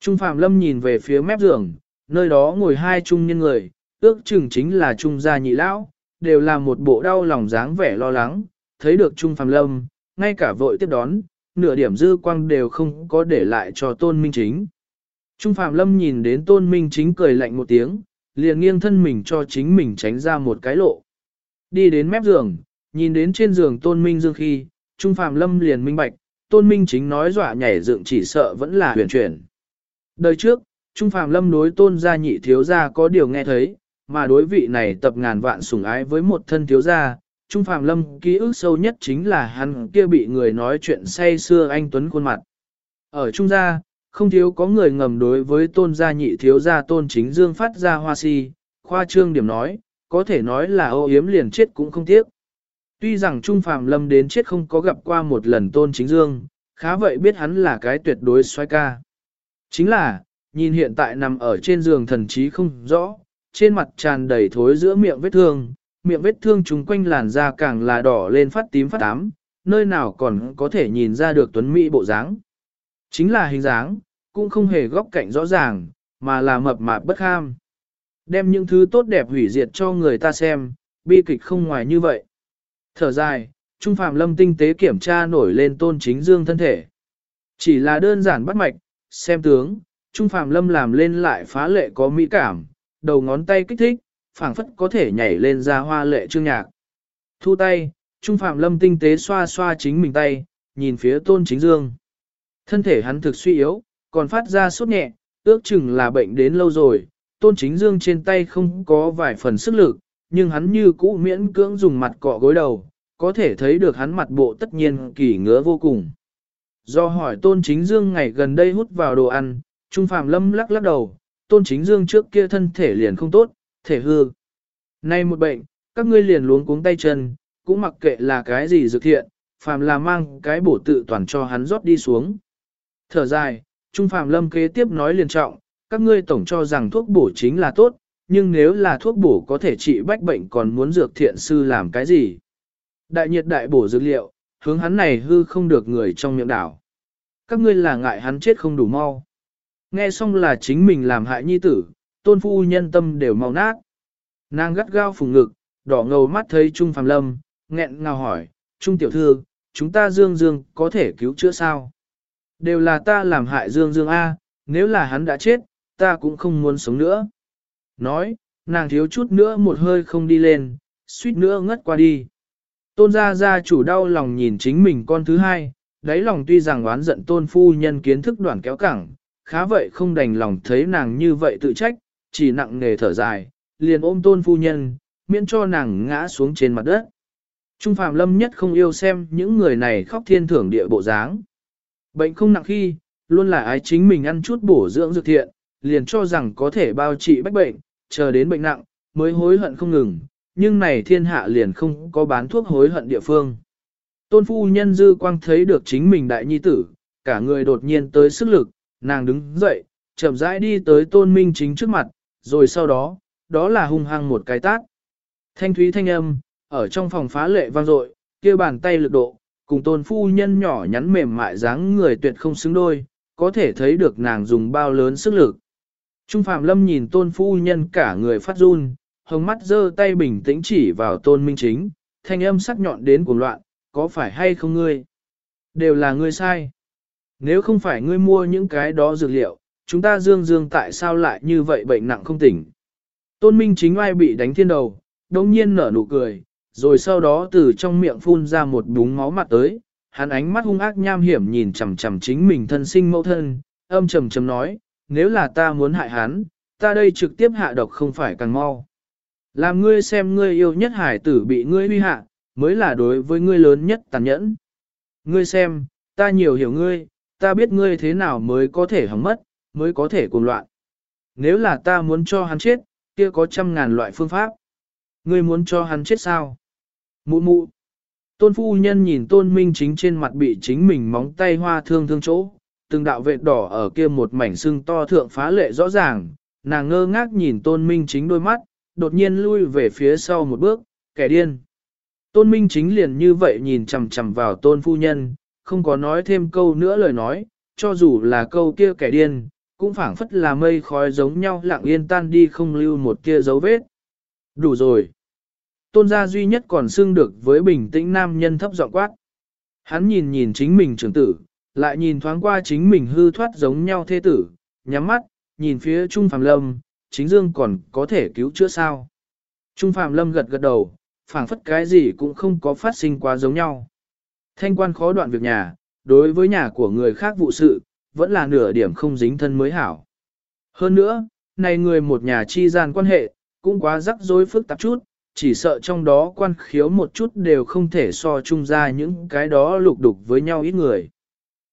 Trung Phạm Lâm nhìn về phía mép giường, nơi đó ngồi hai trung nhân người, ước chừng chính là Trung gia nhị lão, đều là một bộ đau lòng dáng vẻ lo lắng, thấy được Trung Phạm Lâm, ngay cả vội tiếp đón, nửa điểm dư quang đều không có để lại cho tôn minh chính. Trung Phạm Lâm nhìn đến tôn minh chính cười lạnh một tiếng, liền nghiêng thân mình cho chính mình tránh ra một cái lộ. Đi đến mép giường, nhìn đến trên giường tôn minh dương khi, Trung Phạm Lâm liền minh bạch, tôn minh chính nói dọa nhảy dựng chỉ sợ vẫn là huyền chuyển. Đời trước, Trung Phạm Lâm đối tôn gia nhị thiếu gia có điều nghe thấy, mà đối vị này tập ngàn vạn sủng ái với một thân thiếu gia, Trung Phạm Lâm ký ức sâu nhất chính là hắn kia bị người nói chuyện say xưa anh Tuấn khuôn mặt. Ở Trung gia, không thiếu có người ngầm đối với tôn gia nhị thiếu gia tôn chính dương phát ra hoa si, khoa trương điểm nói, có thể nói là ô yếm liền chết cũng không tiếc. Tuy rằng Trung Phạm Lâm đến chết không có gặp qua một lần tôn chính dương, khá vậy biết hắn là cái tuyệt đối xoay ca. Chính là, nhìn hiện tại nằm ở trên giường thần trí không rõ, trên mặt tràn đầy thối giữa miệng vết thương, miệng vết thương chúng quanh làn da càng là đỏ lên phát tím phát tám, nơi nào còn có thể nhìn ra được tuấn mỹ bộ dáng. Chính là hình dáng, cũng không hề góc cạnh rõ ràng, mà là mập mạp bất ham, Đem những thứ tốt đẹp hủy diệt cho người ta xem, bi kịch không ngoài như vậy. Thở dài, Trung Phạm Lâm tinh tế kiểm tra nổi lên tôn chính dương thân thể. Chỉ là đơn giản bắt mạch, xem tướng, Trung Phạm Lâm làm lên lại phá lệ có mỹ cảm, đầu ngón tay kích thích, phảng phất có thể nhảy lên ra hoa lệ trương nhạc. Thu tay, Trung Phạm Lâm tinh tế xoa xoa chính mình tay, nhìn phía tôn chính dương. Thân thể hắn thực suy yếu, còn phát ra sốt nhẹ, ước chừng là bệnh đến lâu rồi, tôn chính dương trên tay không có vài phần sức lực, nhưng hắn như cũ miễn cưỡng dùng mặt cọ gối đầu, có thể thấy được hắn mặt bộ tất nhiên kỳ ngứa vô cùng. Do hỏi tôn chính dương ngày gần đây hút vào đồ ăn, Trung Phạm Lâm lắc lắc đầu, tôn chính dương trước kia thân thể liền không tốt, thể hư. Nay một bệnh, các ngươi liền luống cuống tay chân, cũng mặc kệ là cái gì dược thiện, phàm là mang cái bổ tự toàn cho hắn rót đi xuống. Thở dài, Trung Phạm Lâm kế tiếp nói liền trọng, các ngươi tổng cho rằng thuốc bổ chính là tốt, nhưng nếu là thuốc bổ có thể trị bách bệnh còn muốn dược thiện sư làm cái gì? Đại nhiệt đại bổ dược liệu, hướng hắn này hư không được người trong miệng đảo. Các ngươi là ngại hắn chết không đủ mau. Nghe xong là chính mình làm hại nhi tử, tôn phu nhân tâm đều mau nát. Nàng gắt gao phùng ngực, đỏ ngầu mắt thấy Trung Phạm Lâm, nghẹn ngào hỏi, Trung tiểu thư, chúng ta dương dương có thể cứu chữa sao? Đều là ta làm hại dương dương A, nếu là hắn đã chết, ta cũng không muốn sống nữa. Nói, nàng thiếu chút nữa một hơi không đi lên, suýt nữa ngất qua đi. Tôn gia gia chủ đau lòng nhìn chính mình con thứ hai, đáy lòng tuy rằng oán giận tôn phu nhân kiến thức đoạn kéo cẳng, khá vậy không đành lòng thấy nàng như vậy tự trách, chỉ nặng nề thở dài, liền ôm tôn phu nhân, miễn cho nàng ngã xuống trên mặt đất. Trung Phạm Lâm nhất không yêu xem những người này khóc thiên thưởng địa bộ dáng. Bệnh không nặng khi, luôn là ái chính mình ăn chút bổ dưỡng dược thiện, liền cho rằng có thể bao trị bách bệnh, chờ đến bệnh nặng, mới hối hận không ngừng, nhưng này thiên hạ liền không có bán thuốc hối hận địa phương. Tôn phu nhân dư quang thấy được chính mình đại nhi tử, cả người đột nhiên tới sức lực, nàng đứng dậy, chậm rãi đi tới tôn minh chính trước mặt, rồi sau đó, đó là hung hăng một cái tát. Thanh thúy thanh âm, ở trong phòng phá lệ vang dội, kia bàn tay lực độ, cùng tôn phu nhân nhỏ nhắn mềm mại dáng người tuyệt không xứng đôi, có thể thấy được nàng dùng bao lớn sức lực. Trung Phạm Lâm nhìn tôn phu nhân cả người phát run, hồng mắt giơ tay bình tĩnh chỉ vào tôn minh chính, thanh âm sắc nhọn đến cuồng loạn, có phải hay không ngươi? Đều là ngươi sai. Nếu không phải ngươi mua những cái đó dược liệu, chúng ta dương dương tại sao lại như vậy bệnh nặng không tỉnh? Tôn minh chính ai bị đánh thiên đầu, đồng nhiên nở nụ cười, rồi sau đó từ trong miệng phun ra một búng máu mặt tới, hắn ánh mắt hung ác nham hiểm nhìn chằm chằm chính mình thân sinh mẫu thân, âm trầm trầm nói, nếu là ta muốn hại hắn, ta đây trực tiếp hạ độc không phải càng mau. Làm ngươi xem ngươi yêu nhất hải tử bị ngươi huy hạ, mới là đối với ngươi lớn nhất tàn nhẫn. Ngươi xem, ta nhiều hiểu ngươi, ta biết ngươi thế nào mới có thể hỏng mất, mới có thể cuồng loạn. Nếu là ta muốn cho hắn chết, kia có trăm ngàn loại phương pháp. Ngươi muốn cho hắn chết sao? Mụ mụ. Tôn phu nhân nhìn tôn minh chính trên mặt bị chính mình móng tay hoa thương thương chỗ, từng đạo vệt đỏ ở kia một mảnh sưng to thượng phá lệ rõ ràng, nàng ngơ ngác nhìn tôn minh chính đôi mắt, đột nhiên lui về phía sau một bước, kẻ điên. Tôn minh chính liền như vậy nhìn chằm chằm vào tôn phu nhân, không có nói thêm câu nữa lời nói, cho dù là câu kia kẻ điên, cũng phảng phất là mây khói giống nhau lặng yên tan đi không lưu một kia dấu vết. Đủ rồi. Tôn gia duy nhất còn xưng được với bình tĩnh nam nhân thấp giọng quát. Hắn nhìn nhìn chính mình trưởng tử, lại nhìn thoáng qua chính mình hư thoát giống nhau thê tử, nhắm mắt, nhìn phía Trung Phạm Lâm, chính dương còn có thể cứu chữa sao. Trung Phạm Lâm gật gật đầu, phảng phất cái gì cũng không có phát sinh quá giống nhau. Thanh quan khó đoạn việc nhà, đối với nhà của người khác vụ sự, vẫn là nửa điểm không dính thân mới hảo. Hơn nữa, này người một nhà chi gian quan hệ, cũng quá rắc rối phức tạp chút, chỉ sợ trong đó quan khiếu một chút đều không thể so chung ra những cái đó lục đục với nhau ít người.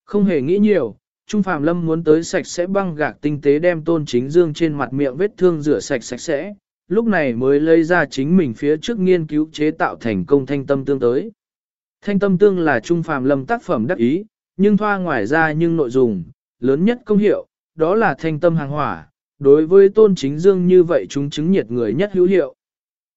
Không hề nghĩ nhiều, Trung Phạm Lâm muốn tới sạch sẽ băng gạc tinh tế đem tôn chính dương trên mặt miệng vết thương rửa sạch sạch sẽ, lúc này mới lấy ra chính mình phía trước nghiên cứu chế tạo thành công thanh tâm tương tới. Thanh tâm tương là Trung Phạm Lâm tác phẩm đắc ý, nhưng thoa ngoài ra nhưng nội dung, lớn nhất công hiệu, đó là thanh tâm hàng hỏa, đối với tôn chính dương như vậy chúng chứng nhiệt người nhất hữu hiệu.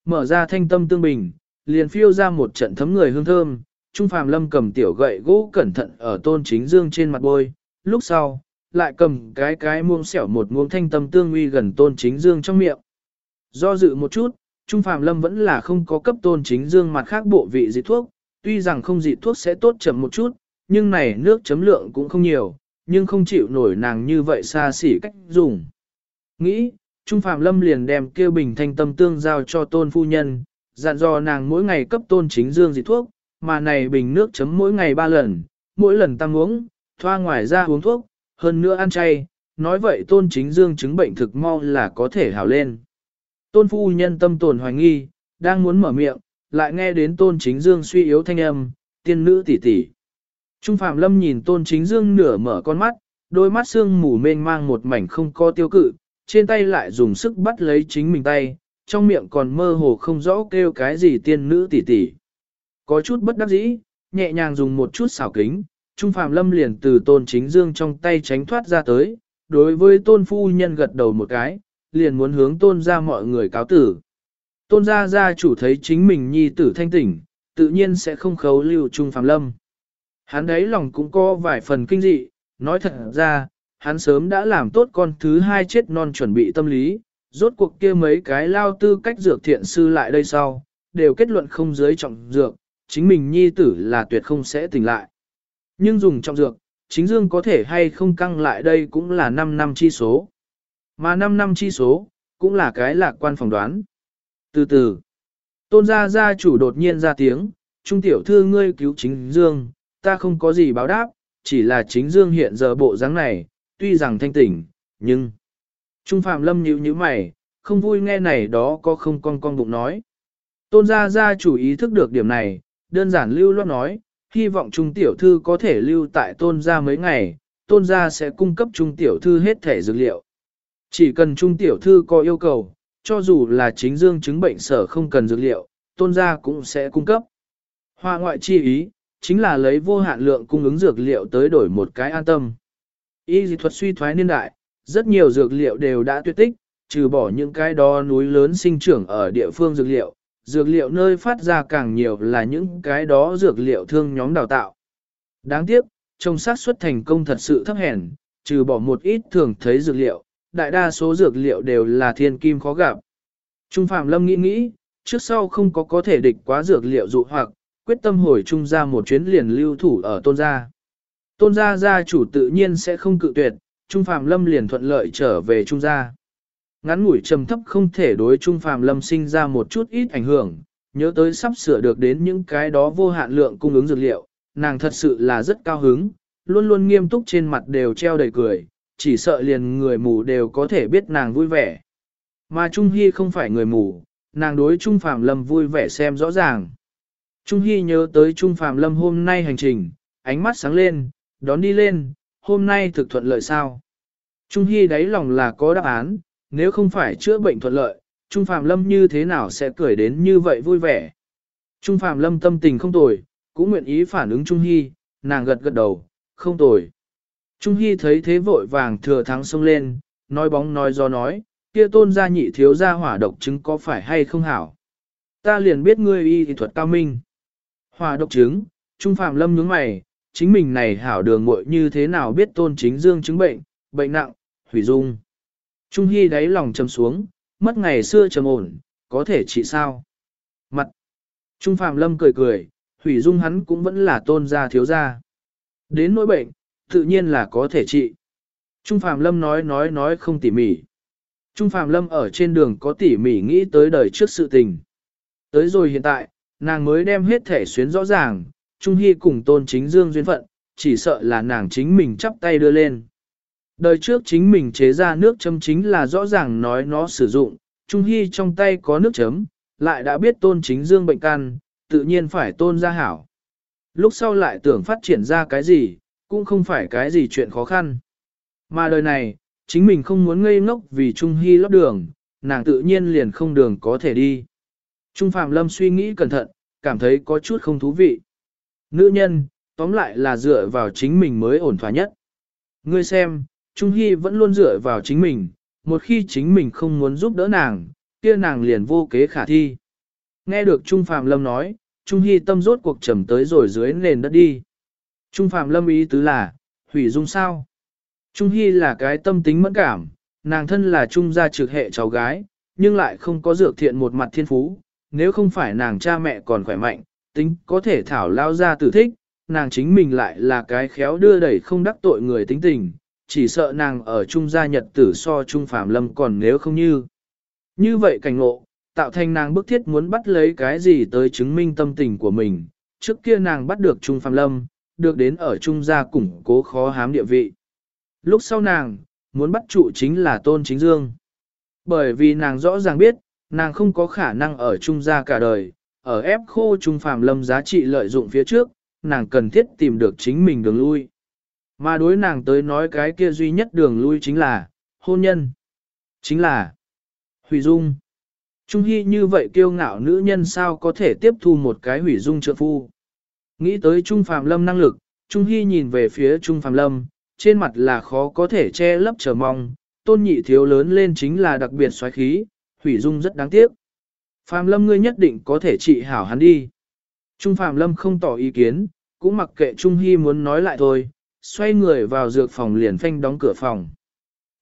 mở ra thanh tâm tương bình, liền phiêu ra một trận thấm người hương thơm, Trung Phàm Lâm cầm tiểu gậy gỗ cẩn thận ở tôn chính dương trên mặt bôi, lúc sau, lại cầm cái cái muông xẻo một muông thanh tâm tương uy gần tôn chính dương trong miệng. Do dự một chút, Trung Phàm Lâm vẫn là không có cấp tôn chính dương mặt khác bộ vị dị thuốc, tuy rằng không dị thuốc sẽ tốt chậm một chút, nhưng này nước chấm lượng cũng không nhiều, nhưng không chịu nổi nàng như vậy xa xỉ cách dùng. Nghĩ, Trung Phạm Lâm liền đem kêu bình thanh tâm tương giao cho tôn phu nhân, dặn dò nàng mỗi ngày cấp tôn chính dương dị thuốc, mà này bình nước chấm mỗi ngày ba lần, mỗi lần tăng uống, thoa ngoài ra uống thuốc, hơn nữa ăn chay, nói vậy tôn chính dương chứng bệnh thực mau là có thể hảo lên. Tôn phu nhân tâm tồn hoài nghi, đang muốn mở miệng, lại nghe đến tôn chính dương suy yếu thanh âm, tiên nữ tỷ tỷ. Trung Phạm Lâm nhìn tôn chính dương nửa mở con mắt, đôi mắt xương mù mênh mang một mảnh không có tiêu cự, trên tay lại dùng sức bắt lấy chính mình tay, trong miệng còn mơ hồ không rõ kêu cái gì tiên nữ tỷ tỷ. Có chút bất đắc dĩ, nhẹ nhàng dùng một chút xảo kính, Trung Phạm Lâm liền từ tôn chính dương trong tay tránh thoát ra tới, đối với tôn phu nhân gật đầu một cái, liền muốn hướng tôn ra mọi người cáo tử. Tôn gia gia chủ thấy chính mình nhi tử thanh tỉnh, tự nhiên sẽ không khấu lưu Trung Phạm Lâm. Hắn đấy lòng cũng có vài phần kinh dị, nói thật ra, hắn sớm đã làm tốt con thứ hai chết non chuẩn bị tâm lý, rốt cuộc kia mấy cái lao tư cách dược thiện sư lại đây sau, đều kết luận không giới trọng dược, chính mình nhi tử là tuyệt không sẽ tỉnh lại. Nhưng dùng trọng dược, chính dương có thể hay không căng lại đây cũng là 5 năm chi số. Mà 5 năm chi số, cũng là cái lạc quan phỏng đoán. Từ từ, tôn gia gia chủ đột nhiên ra tiếng, trung tiểu thư ngươi cứu chính dương, ta không có gì báo đáp, chỉ là chính dương hiện giờ bộ dáng này, tuy rằng thanh tỉnh, nhưng... Trung Phạm Lâm nhíu nhíu mày, không vui nghe này đó có không con con bụng nói. Tôn gia gia chủ ý thức được điểm này, đơn giản lưu loát nói, hy vọng Trung Tiểu Thư có thể lưu tại tôn gia mấy ngày, tôn gia sẽ cung cấp Trung Tiểu Thư hết thể dược liệu. Chỉ cần Trung Tiểu Thư có yêu cầu, cho dù là chính dương chứng bệnh sở không cần dược liệu, tôn gia cũng sẽ cung cấp. Hoa ngoại chi ý, chính là lấy vô hạn lượng cung ứng dược liệu tới đổi một cái an tâm. Y dị thuật suy thoái niên đại, rất nhiều dược liệu đều đã tuyệt tích, trừ bỏ những cái đó núi lớn sinh trưởng ở địa phương dược liệu, dược liệu nơi phát ra càng nhiều là những cái đó dược liệu thương nhóm đào tạo. Đáng tiếc, trong xác suất thành công thật sự thấp hèn, trừ bỏ một ít thường thấy dược liệu, đại đa số dược liệu đều là thiên kim khó gặp. Trung Phạm Lâm nghĩ nghĩ, trước sau không có có thể địch quá dược liệu dụ hoặc, quyết tâm hồi trung ra một chuyến liền lưu thủ ở tôn gia. Tôn gia gia chủ tự nhiên sẽ không cự tuyệt, Trung Phạm Lâm liền thuận lợi trở về Trung gia. Ngắn ngủi trầm thấp không thể đối Trung Phạm Lâm sinh ra một chút ít ảnh hưởng, nhớ tới sắp sửa được đến những cái đó vô hạn lượng cung ứng dược liệu, nàng thật sự là rất cao hứng, luôn luôn nghiêm túc trên mặt đều treo đầy cười, chỉ sợ liền người mù đều có thể biết nàng vui vẻ. Mà Trung Hy không phải người mù, nàng đối Trung Phạm Lâm vui vẻ xem rõ ràng. Trung Hy nhớ tới Trung Phạm Lâm hôm nay hành trình, ánh mắt sáng lên, đón đi lên, hôm nay thực thuận lợi sao? Trung Hy đáy lòng là có đáp án, nếu không phải chữa bệnh thuận lợi, Trung Phạm Lâm như thế nào sẽ cười đến như vậy vui vẻ? Trung Phạm Lâm tâm tình không tồi, cũng nguyện ý phản ứng Trung Hy, nàng gật gật đầu, không tồi. Trung Hy thấy thế vội vàng thừa thắng xông lên, nói bóng nói do nói, kia tôn gia nhị thiếu gia hỏa độc chứng có phải hay không hảo? Ta liền biết ngươi y thì thuật cao minh. Hỏa độc chứng, Trung Phạm Lâm nhướng mày, chính mình này hảo đường muội như thế nào biết tôn chính dương chứng bệnh, bệnh nặng, hủy dung. Trung Hy đáy lòng trầm xuống, mất ngày xưa trầm ổn, có thể trị sao? Mặt. Trung Phạm Lâm cười cười, hủy dung hắn cũng vẫn là tôn gia thiếu gia. Đến nỗi bệnh, tự nhiên là có thể trị. Trung Phạm Lâm nói nói nói không tỉ mỉ. Trung Phạm Lâm ở trên đường có tỉ mỉ nghĩ tới đời trước sự tình. Tới rồi hiện tại, nàng mới đem hết thể xuyến rõ ràng, Trung Hy cùng tôn chính dương duyên phận, chỉ sợ là nàng chính mình chắp tay đưa lên. Đời trước chính mình chế ra nước chấm chính là rõ ràng nói nó sử dụng, Trung Hy trong tay có nước chấm, lại đã biết tôn chính dương bệnh can, tự nhiên phải tôn ra hảo. Lúc sau lại tưởng phát triển ra cái gì, cũng không phải cái gì chuyện khó khăn. Mà đời này, chính mình không muốn ngây ngốc vì Trung Hy lót đường, nàng tự nhiên liền không đường có thể đi. Trung Phạm Lâm suy nghĩ cẩn thận, cảm thấy có chút không thú vị. Nữ nhân, tóm lại là dựa vào chính mình mới ổn thỏa nhất. Ngươi xem, Trung Hy vẫn luôn dựa vào chính mình, một khi chính mình không muốn giúp đỡ nàng, kia nàng liền vô kế khả thi. Nghe được Trung Phạm Lâm nói, Trung Hy tâm rốt cuộc trầm tới rồi dưới nền đất đi. Trung Phạm Lâm ý tứ là, hủy dung sao? Trung Hy là cái tâm tính mẫn cảm, nàng thân là Trung gia trực hệ cháu gái, nhưng lại không có dược thiện một mặt thiên phú, nếu không phải nàng cha mẹ còn khỏe mạnh, tính có thể thảo lao ra tử thích, nàng chính mình lại là cái khéo đưa đẩy không đắc tội người tính tình, chỉ sợ nàng ở Trung gia nhật tử so Trung Phạm Lâm còn nếu không như. Như vậy cảnh ngộ, tạo thành nàng bức thiết muốn bắt lấy cái gì tới chứng minh tâm tình của mình, trước kia nàng bắt được Trung Phạm Lâm, được đến ở Trung gia củng cố khó hám địa vị. Lúc sau nàng, muốn bắt trụ chính là Tôn Chính Dương. Bởi vì nàng rõ ràng biết, nàng không có khả năng ở Trung gia cả đời, ở ép khô Trung Phạm Lâm giá trị lợi dụng phía trước, nàng cần thiết tìm được chính mình đường lui. Mà đối nàng tới nói cái kia duy nhất đường lui chính là, hôn nhân. Chính là, hủy dung. Trung Hy như vậy kiêu ngạo nữ nhân sao có thể tiếp thu một cái hủy dung trợ phu. Nghĩ tới Trung Phạm Lâm năng lực, Trung Hy nhìn về phía Trung Phạm Lâm, trên mặt là khó có thể che lấp chờ mong, tôn nhị thiếu lớn lên chính là đặc biệt xoáy khí, hủy dung rất đáng tiếc. Phạm Lâm ngươi nhất định có thể trị hảo hắn đi. Trung Phạm Lâm không tỏ ý kiến, cũng mặc kệ Trung Hy muốn nói lại thôi, xoay người vào dược phòng liền phanh đóng cửa phòng.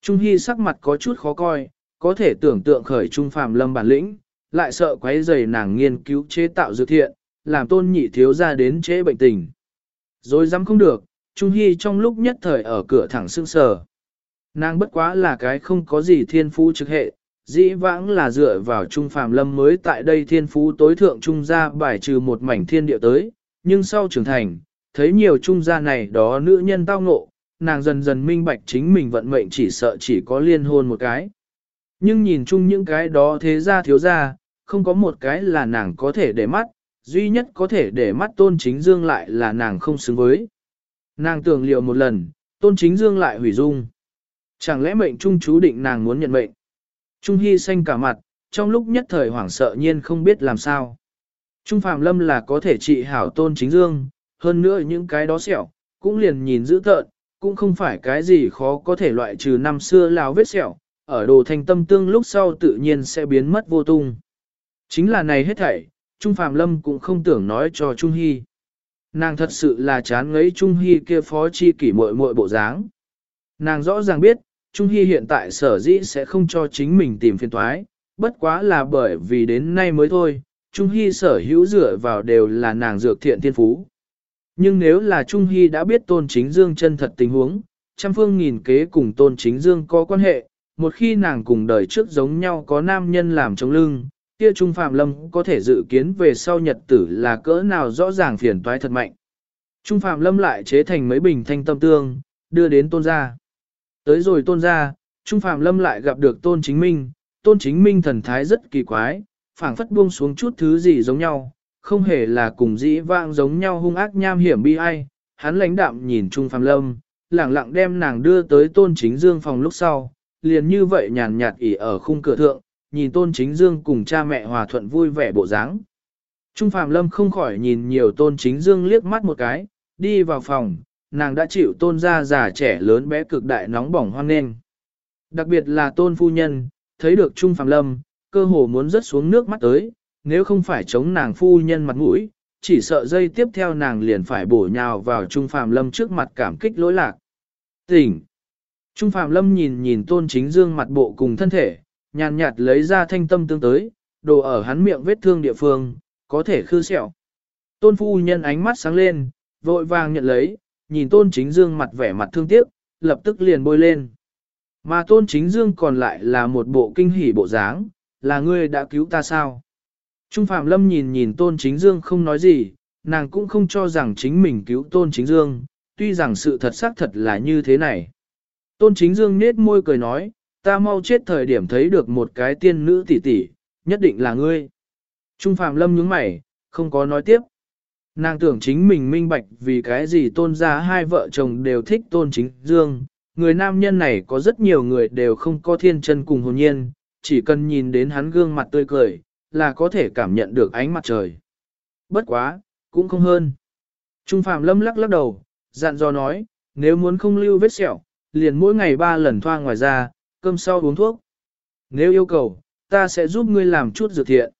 Trung Hy sắc mặt có chút khó coi, có thể tưởng tượng khởi Trung Phạm Lâm bản lĩnh, lại sợ quấy rầy nàng nghiên cứu chế tạo dược thiện, làm tôn nhị thiếu ra đến chế bệnh tình. Rồi dám không được, Trung Hy trong lúc nhất thời ở cửa thẳng sưng sờ. Nàng bất quá là cái không có gì thiên phú trực hệ, dĩ vãng là dựa vào Trung Phạm Lâm mới tại đây thiên phú tối thượng Trung gia bài trừ một mảnh thiên địa tới, nhưng sau trưởng thành, thấy nhiều Trung gia này đó nữ nhân tao ngộ, nàng dần dần minh bạch chính mình vận mệnh chỉ sợ chỉ có liên hôn một cái. Nhưng nhìn chung những cái đó thế ra thiếu ra, không có một cái là nàng có thể để mắt, duy nhất có thể để mắt tôn chính dương lại là nàng không xứng với. Nàng tưởng liệu một lần, tôn chính dương lại hủy dung. Chẳng lẽ mệnh trung chú định nàng muốn nhận mệnh? Trung Hy xanh cả mặt, trong lúc nhất thời hoảng sợ nhiên không biết làm sao. Trung Phạm Lâm là có thể trị hảo tôn chính dương, hơn nữa những cái đó sẹo, cũng liền nhìn dữ tợn, cũng không phải cái gì khó có thể loại trừ năm xưa lào vết sẹo, ở đồ thành tâm tương lúc sau tự nhiên sẽ biến mất vô tung. Chính là này hết thảy, Trung Phạm Lâm cũng không tưởng nói cho Trung Hy. Nàng thật sự là chán ngấy Trung Hy kia phó chi kỷ muội muội bộ dáng. Nàng rõ ràng biết, Trung Hy hiện tại sở dĩ sẽ không cho chính mình tìm phiền thoái bất quá là bởi vì đến nay mới thôi, Trung Hy sở hữu dựa vào đều là nàng dược thiện thiên phú. Nhưng nếu là Trung Hy đã biết Tôn Chính Dương chân thật tình huống, trăm phương nghìn kế cùng Tôn Chính Dương có quan hệ, một khi nàng cùng đời trước giống nhau có nam nhân làm chống lưng, kia Trung Phạm Lâm có thể dự kiến về sau nhật tử là cỡ nào rõ ràng phiền toái thật mạnh. Trung Phạm Lâm lại chế thành mấy bình thanh tâm tương, đưa đến tôn gia. Tới rồi tôn gia, Trung Phạm Lâm lại gặp được tôn chính minh, tôn chính minh thần thái rất kỳ quái, phảng phất buông xuống chút thứ gì giống nhau, không hề là cùng dĩ vãng giống nhau hung ác nham hiểm bi ai. Hắn lãnh đạm nhìn Trung Phạm Lâm, lẳng lặng đem nàng đưa tới tôn chính dương phòng lúc sau, liền như vậy nhàn nhạt ỉ ở khung cửa thượng, nhìn tôn chính dương cùng cha mẹ hòa thuận vui vẻ bộ dáng. Trung Phạm Lâm không khỏi nhìn nhiều tôn chính dương liếc mắt một cái, đi vào phòng, nàng đã chịu tôn gia già trẻ lớn bé cực đại nóng bỏng hoan nghênh. Đặc biệt là tôn phu nhân, thấy được Trung Phạm Lâm, cơ hồ muốn rớt xuống nước mắt tới, nếu không phải chống nàng phu nhân mặt mũi, chỉ sợ dây tiếp theo nàng liền phải bổ nhào vào Trung Phạm Lâm trước mặt cảm kích lỗi lạc. Tỉnh! Trung Phạm Lâm nhìn nhìn tôn chính dương mặt bộ cùng thân thể, nhàn nhạt lấy ra thanh tâm tương tới, đồ ở hắn miệng vết thương địa phương, có thể khư sẹo. Tôn phu nhân ánh mắt sáng lên, vội vàng nhận lấy, nhìn tôn chính dương mặt vẻ mặt thương tiếc, lập tức liền bôi lên. Mà tôn chính dương còn lại là một bộ kinh hỉ bộ dáng, là ngươi đã cứu ta sao? Trung Phạm Lâm nhìn nhìn tôn chính dương không nói gì, nàng cũng không cho rằng chính mình cứu tôn chính dương, tuy rằng sự thật xác thật là như thế này. Tôn chính dương nết môi cười nói, ta mau chết thời điểm thấy được một cái tiên nữ tỷ tỷ, nhất định là ngươi. Trung Phạm Lâm nhướng mày, không có nói tiếp. Nàng tưởng chính mình minh bạch vì cái gì tôn ra hai vợ chồng đều thích tôn chính dương. Người nam nhân này có rất nhiều người đều không có thiên chân cùng hồn nhiên, chỉ cần nhìn đến hắn gương mặt tươi cười, là có thể cảm nhận được ánh mặt trời. Bất quá, cũng không hơn. Trung Phạm Lâm lắc lắc đầu, dặn dò nói, nếu muốn không lưu vết sẹo, liền mỗi ngày ba lần thoa ngoài da, cơm sau uống thuốc. Nếu yêu cầu, ta sẽ giúp ngươi làm chút dược thiện.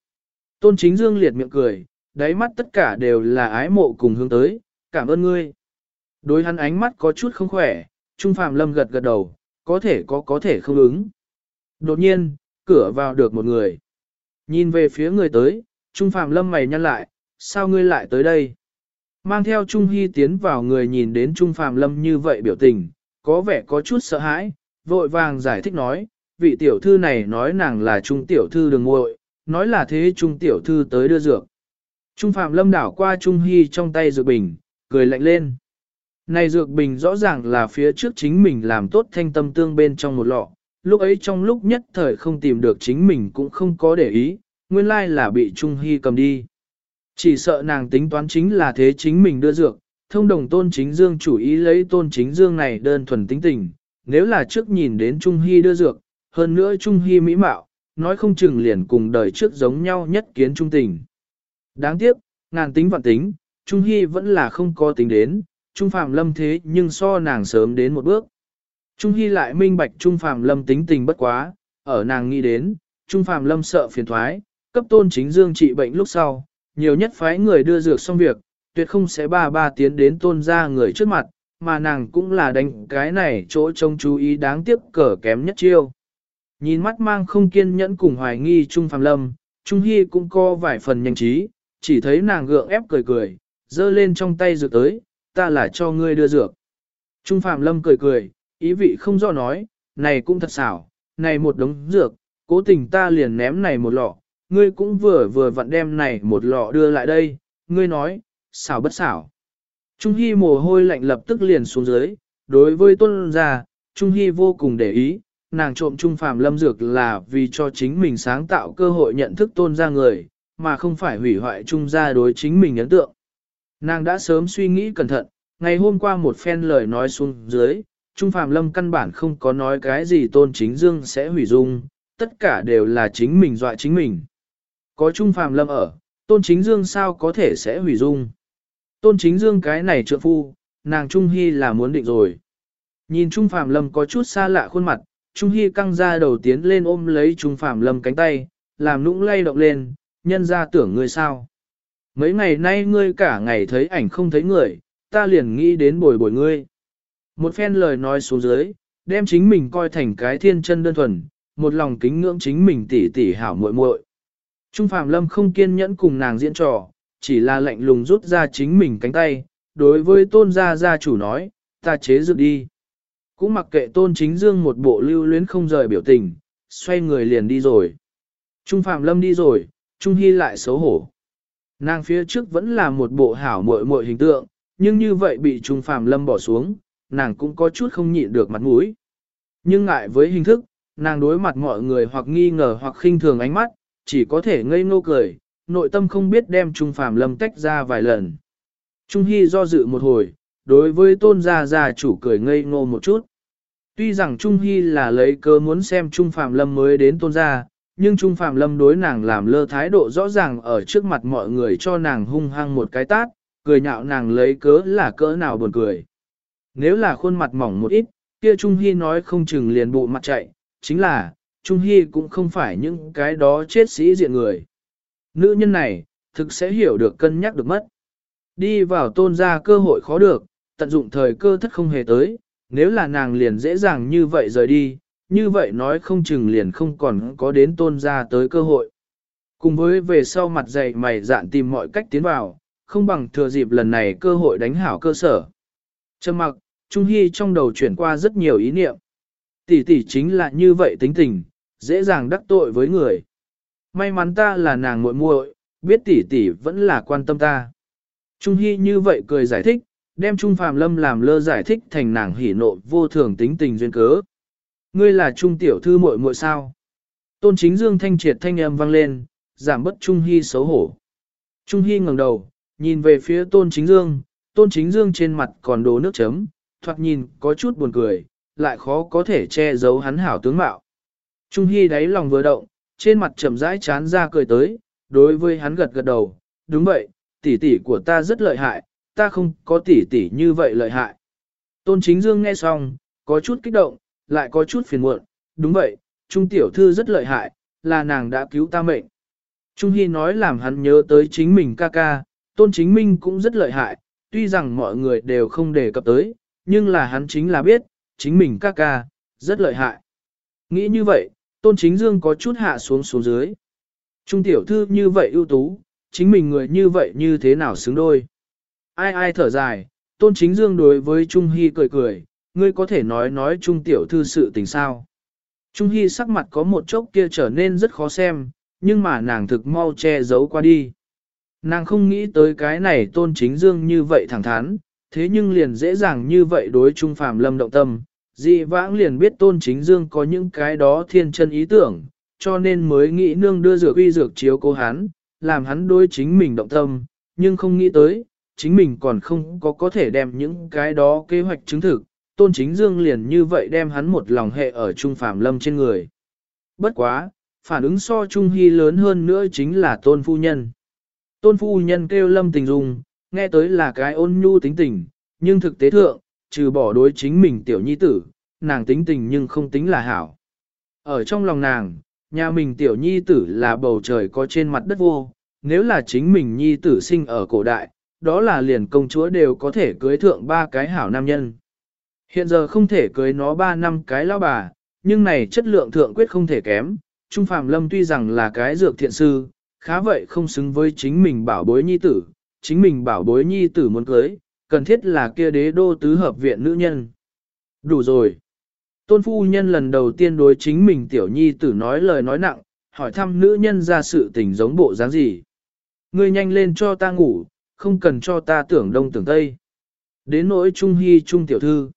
Tôn chính dương liệt miệng cười, đáy mắt tất cả đều là ái mộ cùng hướng tới, cảm ơn ngươi. Đối hắn ánh mắt có chút không khỏe, Trung Phạm Lâm gật gật đầu, có thể có có thể không ứng. Đột nhiên, cửa vào được một người. Nhìn về phía người tới, Trung Phạm Lâm mày nhăn lại, sao ngươi lại tới đây? Mang theo Trung Hy tiến vào người nhìn đến Trung Phạm Lâm như vậy biểu tình, có vẻ có chút sợ hãi, vội vàng giải thích nói, vị tiểu thư này nói nàng là Trung tiểu thư đường ngội, nói là thế Trung tiểu thư tới đưa dược. Trung Phạm Lâm đảo qua Trung Hy trong tay dược bình, cười lạnh lên. Này dược bình rõ ràng là phía trước chính mình làm tốt thanh tâm tương bên trong một lọ, lúc ấy trong lúc nhất thời không tìm được chính mình cũng không có để ý, nguyên lai là bị Trung Hy cầm đi. Chỉ sợ nàng tính toán chính là thế chính mình đưa dược, thông đồng tôn chính dương chủ ý lấy tôn chính dương này đơn thuần tính tình, nếu là trước nhìn đến Trung Hy đưa dược, hơn nữa Trung Hy mỹ mạo, nói không chừng liền cùng đời trước giống nhau nhất kiến trung tình. Đáng tiếc, ngàn tính vạn tính, Trung Hy vẫn là không có tính đến, Trung Phạm Lâm thế nhưng so nàng sớm đến một bước. Trung Hy lại minh bạch Trung Phạm Lâm tính tình bất quá, ở nàng nghĩ đến, Trung Phạm Lâm sợ phiền thoái, cấp tôn chính dương trị bệnh lúc sau, nhiều nhất phái người đưa dược xong việc, tuyệt không sẽ ba ba tiến đến tôn ra người trước mặt, mà nàng cũng là đánh cái này chỗ trông chú ý đáng tiếc cờ kém nhất chiêu. Nhìn mắt mang không kiên nhẫn cùng hoài nghi Trung Phạm Lâm, Trung Hy cũng có vài phần nhanh trí, chỉ thấy nàng gượng ép cười cười, giơ lên trong tay dược tới, ta là cho ngươi đưa dược. Trung Phạm Lâm cười cười, ý vị không do nói, này cũng thật xảo, này một đống dược, cố tình ta liền ném này một lọ, ngươi cũng vừa vừa vặn đem này một lọ đưa lại đây, ngươi nói, xảo bất xảo. Trung Hy mồ hôi lạnh lập tức liền xuống dưới, đối với tôn gia, Trung Hy vô cùng để ý, nàng trộm Trung Phạm Lâm dược là vì cho chính mình sáng tạo cơ hội nhận thức tôn gia người, mà không phải hủy hoại Trung gia đối chính mình ấn tượng. Nàng đã sớm suy nghĩ cẩn thận, ngày hôm qua một phen lời nói xuống dưới, Trung Phạm Lâm căn bản không có nói cái gì tôn chính dương sẽ hủy dung, tất cả đều là chính mình dọa chính mình. Có Trung Phạm Lâm ở, tôn chính dương sao có thể sẽ hủy dung. Tôn chính dương cái này trượng phu, nàng Trung Hy là muốn định rồi. Nhìn Trung Phạm Lâm có chút xa lạ khuôn mặt, Trung Hy căng ra đầu tiến lên ôm lấy Trung Phạm Lâm cánh tay, làm nũng lay động lên, nhân ra tưởng ngươi sao. Mấy ngày nay ngươi cả ngày thấy ảnh không thấy người, ta liền nghĩ đến bồi bồi ngươi. Một phen lời nói xuống dưới, đem chính mình coi thành cái thiên chân đơn thuần, một lòng kính ngưỡng chính mình tỉ tỉ hảo muội muội. Trung Phạm Lâm không kiên nhẫn cùng nàng diễn trò, chỉ là lạnh lùng rút ra chính mình cánh tay, đối với tôn gia gia chủ nói, ta chế dự đi. Cũng mặc kệ tôn chính dương một bộ lưu luyến không rời biểu tình, xoay người liền đi rồi. Trung Phạm Lâm đi rồi, Trung Hy lại xấu hổ. Nàng phía trước vẫn là một bộ hảo muội muội hình tượng, nhưng như vậy bị Trung Phạm Lâm bỏ xuống, nàng cũng có chút không nhịn được mặt mũi. Nhưng ngại với hình thức, nàng đối mặt mọi người hoặc nghi ngờ hoặc khinh thường ánh mắt, chỉ có thể ngây ngô cười, nội tâm không biết đem Trung Phạm Lâm tách ra vài lần. Trung Hy do dự một hồi, đối với tôn gia gia chủ cười ngây ngô một chút. Tuy rằng Trung Hy là lấy cơ muốn xem Trung Phạm Lâm mới đến tôn gia, nhưng Trung Phạm Lâm đối nàng làm lơ thái độ rõ ràng ở trước mặt mọi người cho nàng hung hăng một cái tát, cười nhạo nàng lấy cớ là cỡ nào buồn cười. Nếu là khuôn mặt mỏng một ít, kia Trung Hy nói không chừng liền bộ mặt chạy, chính là, Trung Hy cũng không phải những cái đó chết sĩ diện người. Nữ nhân này, thực sẽ hiểu được cân nhắc được mất. Đi vào tôn ra cơ hội khó được, tận dụng thời cơ thất không hề tới, nếu là nàng liền dễ dàng như vậy rời đi, như vậy nói không chừng liền không còn có đến tôn ra tới cơ hội. Cùng với về sau mặt dày mày dạn tìm mọi cách tiến vào, không bằng thừa dịp lần này cơ hội đánh hảo cơ sở. Trầm mặc, Trung Hy trong đầu chuyển qua rất nhiều ý niệm. Tỷ tỷ chính là như vậy tính tình, dễ dàng đắc tội với người. May mắn ta là nàng muội muội, biết tỷ tỷ vẫn là quan tâm ta. Trung Hy như vậy cười giải thích, đem Trung Phạm Lâm làm lơ giải thích thành nàng hỉ nộ vô thường tính tình duyên cớ. Ngươi là Trung tiểu thư muội muội sao? Tôn chính dương thanh triệt thanh âm vang lên, giảm bất Trung Hy xấu hổ. Trung Hy ngẩng đầu, nhìn về phía Tôn chính dương, Tôn chính dương trên mặt còn đổ nước chấm, thoạt nhìn có chút buồn cười, lại khó có thể che giấu hắn hảo tướng mạo. Trung Hy đáy lòng vừa động, trên mặt chậm rãi chán ra cười tới, đối với hắn gật gật đầu, đúng vậy, tỷ tỷ của ta rất lợi hại, ta không có tỷ tỷ như vậy lợi hại. Tôn Chính Dương nghe xong, có chút kích động, lại có chút phiền muộn, đúng vậy, Trung tiểu thư rất lợi hại, là nàng đã cứu ta mệnh. Trung Hy nói làm hắn nhớ tới chính mình ca ca, tôn chính minh cũng rất lợi hại, tuy rằng mọi người đều không đề cập tới, nhưng là hắn chính là biết, chính mình ca ca, rất lợi hại. Nghĩ như vậy, tôn chính dương có chút hạ xuống xuống dưới. Trung tiểu thư như vậy ưu tú, chính mình người như vậy như thế nào xứng đôi. Ai ai thở dài, tôn chính dương đối với Trung Hy cười cười, ngươi có thể nói nói Trung tiểu thư sự tình sao. Trung Hy sắc mặt có một chốc kia trở nên rất khó xem, nhưng mà nàng thực mau che giấu qua đi. Nàng không nghĩ tới cái này tôn chính dương như vậy thẳng thắn, thế nhưng liền dễ dàng như vậy đối Trung phạm Lâm động tâm, dị vãng liền biết tôn chính dương có những cái đó thiên chân ý tưởng, cho nên mới nghĩ nương đưa dược uy dược chiếu cố hắn, làm hắn đối chính mình động tâm, nhưng không nghĩ tới, chính mình còn không có có thể đem những cái đó kế hoạch chứng thực, tôn chính dương liền như vậy đem hắn một lòng hệ ở Trung phạm Lâm trên người. Bất quá, phản ứng so Trung Hy lớn hơn nữa chính là tôn phu nhân. Tôn phu nhân kêu Lâm Tình Dung, nghe tới là cái ôn nhu tính tình, nhưng thực tế thượng, trừ bỏ đối chính mình tiểu nhi tử, nàng tính tình nhưng không tính là hảo. Ở trong lòng nàng, nhà mình tiểu nhi tử là bầu trời có trên mặt đất vô, nếu là chính mình nhi tử sinh ở cổ đại, đó là liền công chúa đều có thể cưới thượng ba cái hảo nam nhân. Hiện giờ không thể cưới nó ba năm cái lão bà, nhưng này chất lượng thượng quyết không thể kém. Trung Phạm Lâm tuy rằng là cái dược thiện sư, khá vậy không xứng với chính mình bảo bối nhi tử, chính mình bảo bối nhi tử muốn cưới, cần thiết là kia đế đô tứ hợp viện nữ nhân. Đủ rồi. Tôn phu nhân lần đầu tiên đối chính mình tiểu nhi tử nói lời nói nặng, hỏi thăm nữ nhân ra sự tình giống bộ dáng gì. Ngươi nhanh lên cho ta ngủ, không cần cho ta tưởng đông tưởng tây. Đến nỗi Trung Hy Trung tiểu thư.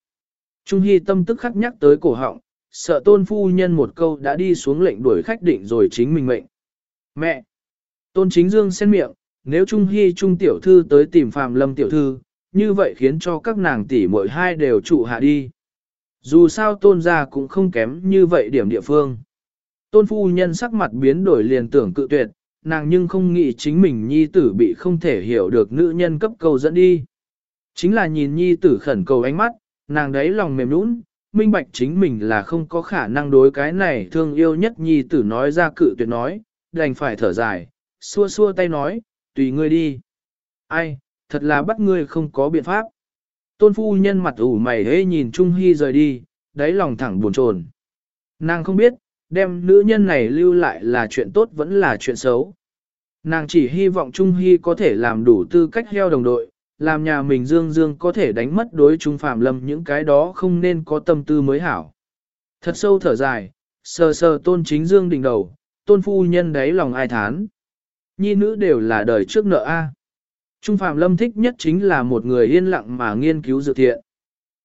Trung Hy tâm tức khắc nhắc tới cổ họng, sợ tôn phu nhân một câu đã đi xuống lệnh đuổi khách định rồi chính mình mệnh. Mẹ! Tôn chính dương sen miệng, nếu Trung Hy Trung tiểu thư tới tìm Phạm Lâm tiểu thư, như vậy khiến cho các nàng tỷ mỗi hai đều trụ hạ đi. Dù sao tôn gia cũng không kém như vậy điểm địa phương. Tôn phu nhân sắc mặt biến đổi liền tưởng cự tuyệt, nàng nhưng không nghĩ chính mình nhi tử bị không thể hiểu được nữ nhân cấp cầu dẫn đi. Chính là nhìn nhi tử khẩn cầu ánh mắt, nàng đấy lòng mềm nũng, minh bạch chính mình là không có khả năng đối cái này thương yêu nhất nhi tử nói ra cự tuyệt nói, đành phải thở dài, xua xua tay nói, tùy ngươi đi. Ai, thật là bắt ngươi không có biện pháp. Tôn phu nhân mặt ủ mày hế nhìn Trung Hy rời đi, đáy lòng thẳng buồn chồn. Nàng không biết, đem nữ nhân này lưu lại là chuyện tốt vẫn là chuyện xấu. Nàng chỉ hy vọng Trung Hy có thể làm đủ tư cách heo đồng đội, làm nhà mình dương dương có thể đánh mất đối Trung Phạm Lâm những cái đó không nên có tâm tư mới hảo. Thật sâu thở dài, sờ sờ tôn chính dương đỉnh đầu, tôn phu nhân đáy lòng ai thán. Nhi nữ đều là đời trước nợ A. Trung Phạm Lâm thích nhất chính là một người yên lặng mà nghiên cứu dự thiện.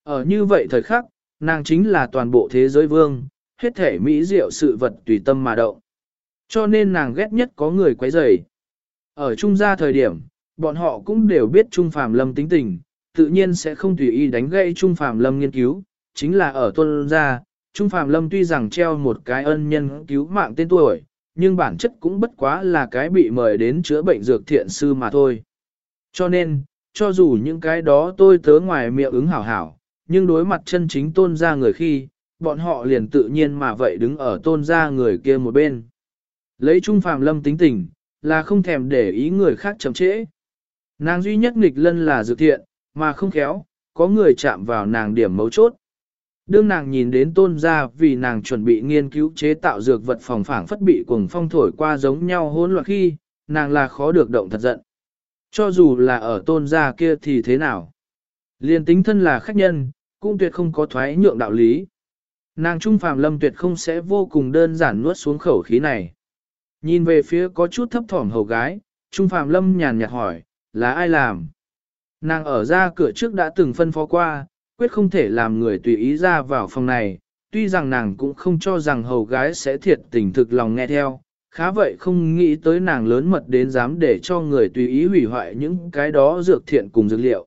Ở như vậy thời khắc, nàng chính là toàn bộ thế giới vương, hết thể mỹ diệu sự vật tùy tâm mà động. Cho nên nàng ghét nhất có người quấy rầy. Ở trung gia thời điểm, bọn họ cũng đều biết Trung Phạm Lâm tính tình, tự nhiên sẽ không tùy ý đánh gãy Trung Phạm Lâm nghiên cứu, chính là ở tuân gia, Trung Phạm Lâm tuy rằng treo một cái ân nhân cứu mạng tên tuổi, nhưng bản chất cũng bất quá là cái bị mời đến chữa bệnh dược thiện sư mà thôi. Cho nên, cho dù những cái đó tôi tớ ngoài miệng ứng hảo hảo, nhưng đối mặt chân chính tôn ra người khi, bọn họ liền tự nhiên mà vậy đứng ở tôn ra người kia một bên. Lấy Trung Phàm Lâm tính tình, là không thèm để ý người khác chậm trễ. Nàng duy nhất nghịch lân là dược thiện, mà không khéo, có người chạm vào nàng điểm mấu chốt. Đương nàng nhìn đến tôn gia vì nàng chuẩn bị nghiên cứu chế tạo dược vật phòng phảng phất bị cuồng phong thổi qua giống nhau hỗn loạn khi, nàng là khó được động thật giận. Cho dù là ở tôn gia kia thì thế nào? Liên tính thân là khách nhân, cũng tuyệt không có thoái nhượng đạo lý. Nàng Trung Phàm Lâm tuyệt không sẽ vô cùng đơn giản nuốt xuống khẩu khí này. Nhìn về phía có chút thấp thỏm hầu gái, Trung Phàm Lâm nhàn nhạt hỏi, là ai làm? Nàng ở ra cửa trước đã từng phân phó qua, quyết không thể làm người tùy ý ra vào phòng này, tuy rằng nàng cũng không cho rằng hầu gái sẽ thiệt tình thực lòng nghe theo, khá vậy không nghĩ tới nàng lớn mật đến dám để cho người tùy ý hủy hoại những cái đó dược thiện cùng dược liệu.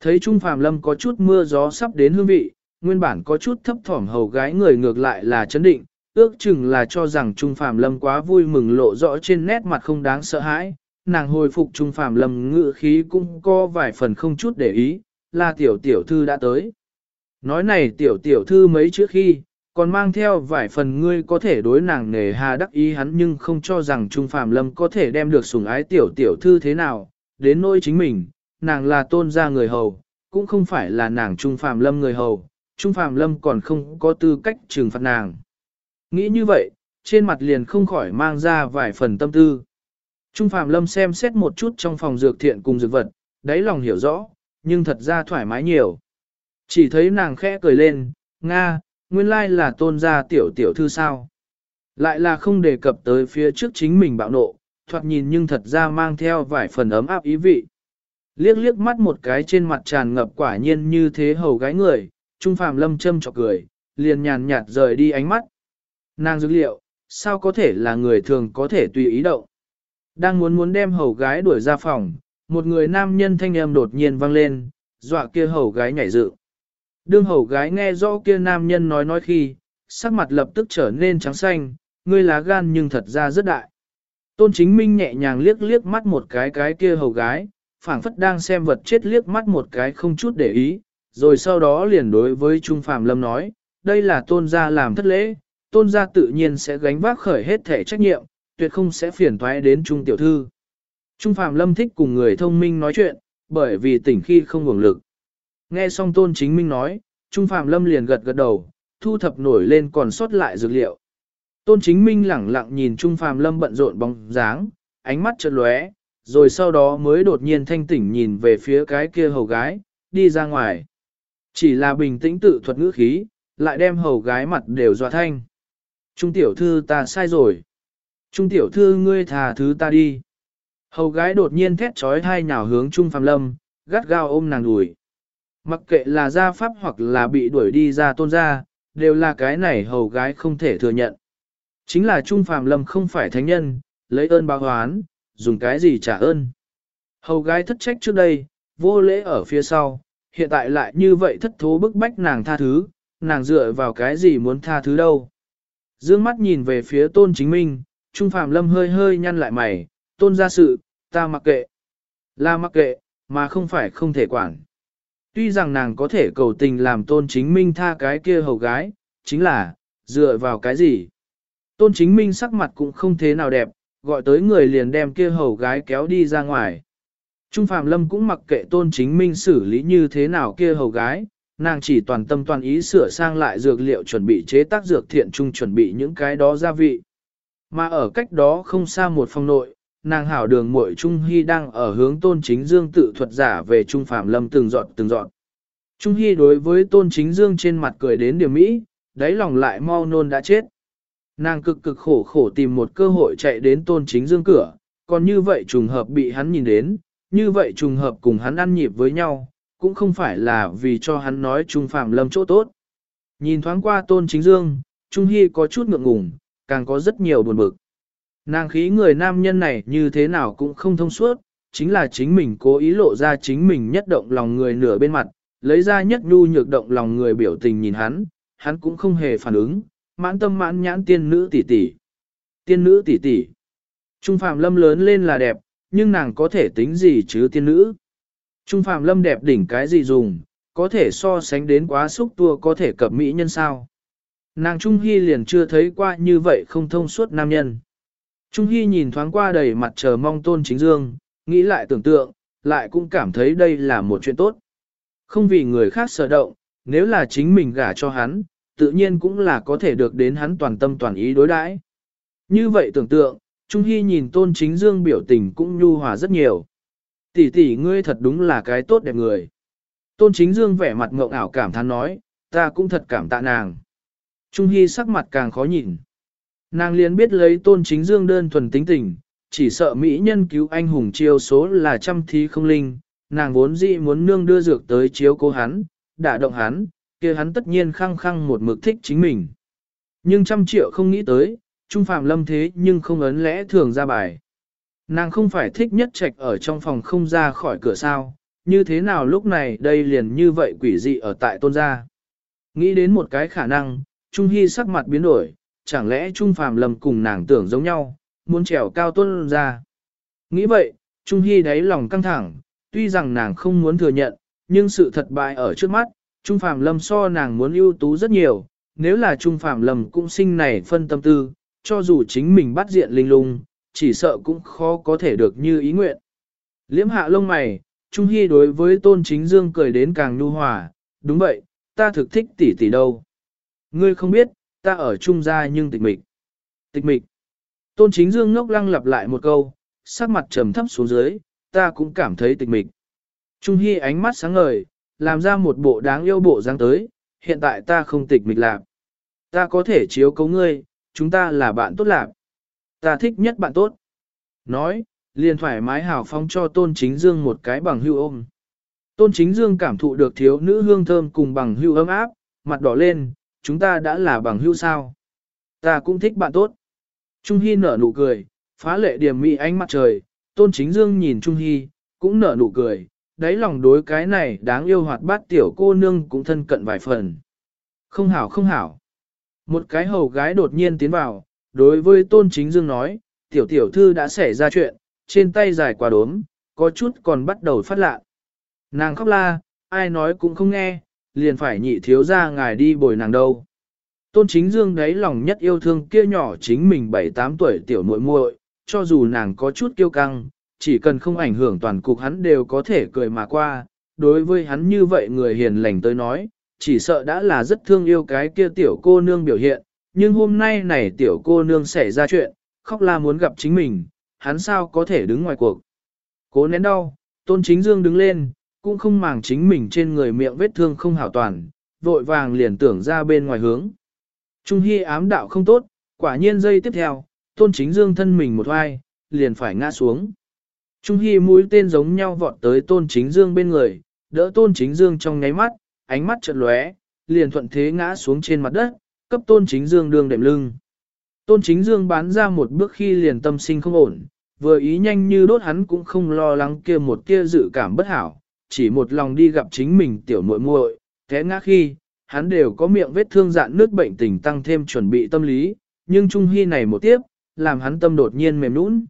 Thấy Trung Phạm Lâm có chút mưa gió sắp đến hương vị, nguyên bản có chút thấp thỏm hầu gái người ngược lại là chấn định, ước chừng là cho rằng Trung Phạm Lâm quá vui mừng lộ rõ trên nét mặt không đáng sợ hãi, nàng hồi phục Trung Phạm Lâm ngự khí cũng có vài phần không chút để ý, là tiểu tiểu thư đã tới. Nói này tiểu tiểu thư mấy trước khi, còn mang theo vài phần ngươi có thể đối nàng nề hà đắc ý hắn nhưng không cho rằng Trung Phạm Lâm có thể đem được sủng ái tiểu tiểu thư thế nào, đến nỗi chính mình, nàng là tôn gia người hầu, cũng không phải là nàng Trung Phạm Lâm người hầu, Trung Phạm Lâm còn không có tư cách trừng phạt nàng. Nghĩ như vậy, trên mặt liền không khỏi mang ra vài phần tâm tư. Trung Phạm Lâm xem xét một chút trong phòng dược thiện cùng dược vật, đáy lòng hiểu rõ, nhưng thật ra thoải mái nhiều. Chỉ thấy nàng khẽ cười lên, Nga, nguyên lai là tôn gia tiểu tiểu thư sao. Lại là không đề cập tới phía trước chính mình bạo nộ, thoạt nhìn nhưng thật ra mang theo vài phần ấm áp ý vị. Liếc liếc mắt một cái trên mặt tràn ngập quả nhiên như thế hầu gái người, Trung Phạm Lâm châm chọc cười, liền nhàn nhạt rời đi ánh mắt. Nàng dữ liệu, sao có thể là người thường có thể tùy ý động. Đang muốn muốn đem hầu gái đuổi ra phòng, một người nam nhân thanh âm đột nhiên vang lên, dọa kia hầu gái nhảy dựng. Đương hầu gái nghe rõ kia nam nhân nói nói khi, sắc mặt lập tức trở nên trắng xanh, ngươi lá gan nhưng thật ra rất đại. Tôn chính minh nhẹ nhàng liếc liếc mắt một cái cái kia hầu gái, phảng phất đang xem vật chết liếc mắt một cái không chút để ý, rồi sau đó liền đối với Trung Phạm Lâm nói, đây là tôn gia làm thất lễ, tôn gia tự nhiên sẽ gánh vác khởi hết thể trách nhiệm, tuyệt không sẽ phiền toái đến Trung Tiểu Thư. Trung Phạm Lâm thích cùng người thông minh nói chuyện, bởi vì tỉnh khi không nguồn lực. Nghe xong tôn chính minh nói, Trung Phạm Lâm liền gật gật đầu, thu thập nổi lên còn sót lại dược liệu. Tôn chính minh lẳng lặng nhìn Trung Phạm Lâm bận rộn bóng dáng, ánh mắt chợt lóe, rồi sau đó mới đột nhiên thanh tỉnh nhìn về phía cái kia hầu gái, đi ra ngoài. Chỉ là bình tĩnh tự thuật ngữ khí, lại đem hầu gái mặt đều dọa thanh. Trung tiểu thư ta sai rồi. Trung tiểu thư ngươi thà thứ ta đi. Hầu gái đột nhiên thét trói thai nhào hướng Trung Phạm Lâm, gắt gao ôm nàng đùi. Mặc kệ là gia pháp hoặc là bị đuổi đi ra tôn gia, đều là cái này hầu gái không thể thừa nhận. Chính là Trung Phạm Lâm không phải thánh nhân, lấy ơn báo oán, dùng cái gì trả ơn. Hầu gái thất trách trước đây, vô lễ ở phía sau, hiện tại lại như vậy thất thố bức bách nàng tha thứ, nàng dựa vào cái gì muốn tha thứ đâu. Dương mắt nhìn về phía tôn chính minh, Trung Phạm Lâm hơi hơi nhăn lại mày, tôn gia sự, ta mặc kệ. Là mặc kệ, mà không phải không thể quản. Tuy rằng nàng có thể cầu tình làm tôn chính minh tha cái kia hầu gái, chính là, dựa vào cái gì? Tôn chính minh sắc mặt cũng không thế nào đẹp, gọi tới người liền đem kia hầu gái kéo đi ra ngoài. Trung Phạm Lâm cũng mặc kệ tôn chính minh xử lý như thế nào kia hầu gái, nàng chỉ toàn tâm toàn ý sửa sang lại dược liệu chuẩn bị chế tác dược thiện trung chuẩn bị những cái đó gia vị. Mà ở cách đó không xa một phòng nội, nàng hảo đường muội Trung Hy đang ở hướng tôn chính dương tự thuật giả về Trung Phạm Lâm từng dọn từng dọn. Trung Hy đối với tôn chính dương trên mặt cười đến điểm mỹ, đáy lòng lại mau nôn đã chết. Nàng cực cực khổ khổ tìm một cơ hội chạy đến tôn chính dương cửa, còn như vậy trùng hợp bị hắn nhìn đến, như vậy trùng hợp cùng hắn ăn nhịp với nhau, cũng không phải là vì cho hắn nói Trung Phạm Lâm chỗ tốt. Nhìn thoáng qua tôn chính dương, Trung Hy có chút ngượng ngùng, càng có rất nhiều buồn bực. Nàng khí người nam nhân này như thế nào cũng không thông suốt, chính là chính mình cố ý lộ ra chính mình nhất động lòng người nửa bên mặt, lấy ra nhất nhu nhược động lòng người biểu tình nhìn hắn, hắn cũng không hề phản ứng, mãn tâm mãn nhãn tiên nữ tỷ tỷ. Tiên nữ tỷ tỷ. Trung Phạm Lâm lớn lên là đẹp, nhưng nàng có thể tính gì chứ tiên nữ. Trung Phạm Lâm đẹp đỉnh cái gì dùng, có thể so sánh đến quá xúc tua có thể cập mỹ nhân sao. Nàng Trung Hy liền chưa thấy qua như vậy không thông suốt nam nhân. Trung Hy nhìn thoáng qua đầy mặt chờ mong tôn chính dương, nghĩ lại tưởng tượng, lại cũng cảm thấy đây là một chuyện tốt. Không vì người khác sợ động, nếu là chính mình gả cho hắn, tự nhiên cũng là có thể được đến hắn toàn tâm toàn ý đối đãi. Như vậy tưởng tượng, Trung Hy nhìn tôn chính dương biểu tình cũng nhu hòa rất nhiều. Tỷ tỷ ngươi thật đúng là cái tốt đẹp người. Tôn chính dương vẻ mặt ngộng ảo cảm thán nói, ta cũng thật cảm tạ nàng. Trung Hy sắc mặt càng khó nhìn. Nàng liền biết lấy tôn chính dương đơn thuần tính tình, chỉ sợ mỹ nhân cứu anh hùng chiêu số là trăm thí không linh, nàng vốn dĩ muốn nương đưa dược tới chiếu cố hắn, đả động hắn, kia hắn tất nhiên khăng khăng một mực thích chính mình. Nhưng trăm triệu không nghĩ tới, Trung Phạm Lâm thế nhưng không ấn lẽ thường ra bài. Nàng không phải thích nhất trạch ở trong phòng không ra khỏi cửa sao, như thế nào lúc này đây liền như vậy quỷ dị ở tại tôn gia. Nghĩ đến một cái khả năng, Trung Hy sắc mặt biến đổi, chẳng lẽ Trung Phàm Lâm cùng nàng tưởng giống nhau, muốn trèo cao tôn ra. Nghĩ vậy, Trung Hy đáy lòng căng thẳng, tuy rằng nàng không muốn thừa nhận, nhưng sự thật bại ở trước mắt, Trung Phạm Lâm so nàng muốn ưu tú rất nhiều, nếu là Trung Phạm Lâm cũng sinh này phân tâm tư, cho dù chính mình bắt diện linh lung, chỉ sợ cũng khó có thể được như ý nguyện. Liễm hạ lông mày, Trung Hy đối với Tôn Chính Dương cười đến càng nhu hòa, đúng vậy, ta thực thích tỷ tỷ đâu. Ngươi không biết, ta ở trung gia nhưng tịch mịch. Tịch mịch. Tôn Chính Dương ngốc lăng lặp lại một câu, sắc mặt trầm thấp xuống dưới, ta cũng cảm thấy tịch mịch. Trung Hy ánh mắt sáng ngời, làm ra một bộ đáng yêu bộ dáng tới, hiện tại ta không tịch mịch lạc. Ta có thể chiếu cấu ngươi, chúng ta là bạn tốt lạc. Ta thích nhất bạn tốt. Nói, liền thoải mái hào phong cho Tôn Chính Dương một cái bằng hưu ôm. Tôn Chính Dương cảm thụ được thiếu nữ hương thơm cùng bằng hưu ấm áp, mặt đỏ lên, chúng ta đã là bằng hữu sao. Ta cũng thích bạn tốt. Trung Hy nở nụ cười, phá lệ điểm mị ánh mặt trời, Tôn Chính Dương nhìn Trung Hy, cũng nở nụ cười, đáy lòng đối cái này đáng yêu hoạt bát tiểu cô nương cũng thân cận vài phần. Không hảo không hảo. Một cái hầu gái đột nhiên tiến vào, đối với Tôn Chính Dương nói, tiểu tiểu thư đã xảy ra chuyện, trên tay dài quả đốm, có chút còn bắt đầu phát lạ. Nàng khóc la, ai nói cũng không nghe, liền phải nhị thiếu ra ngài đi bồi nàng đâu. Tôn chính dương đấy lòng nhất yêu thương kia nhỏ chính mình 7-8 tuổi tiểu muội muội, cho dù nàng có chút kiêu căng, chỉ cần không ảnh hưởng toàn cục hắn đều có thể cười mà qua. Đối với hắn như vậy người hiền lành tới nói, chỉ sợ đã là rất thương yêu cái kia tiểu cô nương biểu hiện, nhưng hôm nay này tiểu cô nương xảy ra chuyện, khóc la muốn gặp chính mình, hắn sao có thể đứng ngoài cuộc. Cố nén đau, tôn chính dương đứng lên, cũng không màng chính mình trên người miệng vết thương không hảo toàn, vội vàng liền tưởng ra bên ngoài hướng. Trung Hy ám đạo không tốt, quả nhiên dây tiếp theo, tôn chính dương thân mình một hoai, liền phải ngã xuống. Trung Hy mũi tên giống nhau vọt tới tôn chính dương bên người, đỡ tôn chính dương trong nháy mắt, ánh mắt chợt lóe, liền thuận thế ngã xuống trên mặt đất, cấp tôn chính dương đường đệm lưng. Tôn chính dương bán ra một bước khi liền tâm sinh không ổn, vừa ý nhanh như đốt hắn cũng không lo lắng kia một kia dự cảm bất hảo, chỉ một lòng đi gặp chính mình tiểu muội muội, thế ngã khi, hắn đều có miệng vết thương dạn nước bệnh tình tăng thêm chuẩn bị tâm lý, nhưng Trung Hy này một tiếp, làm hắn tâm đột nhiên mềm nũng.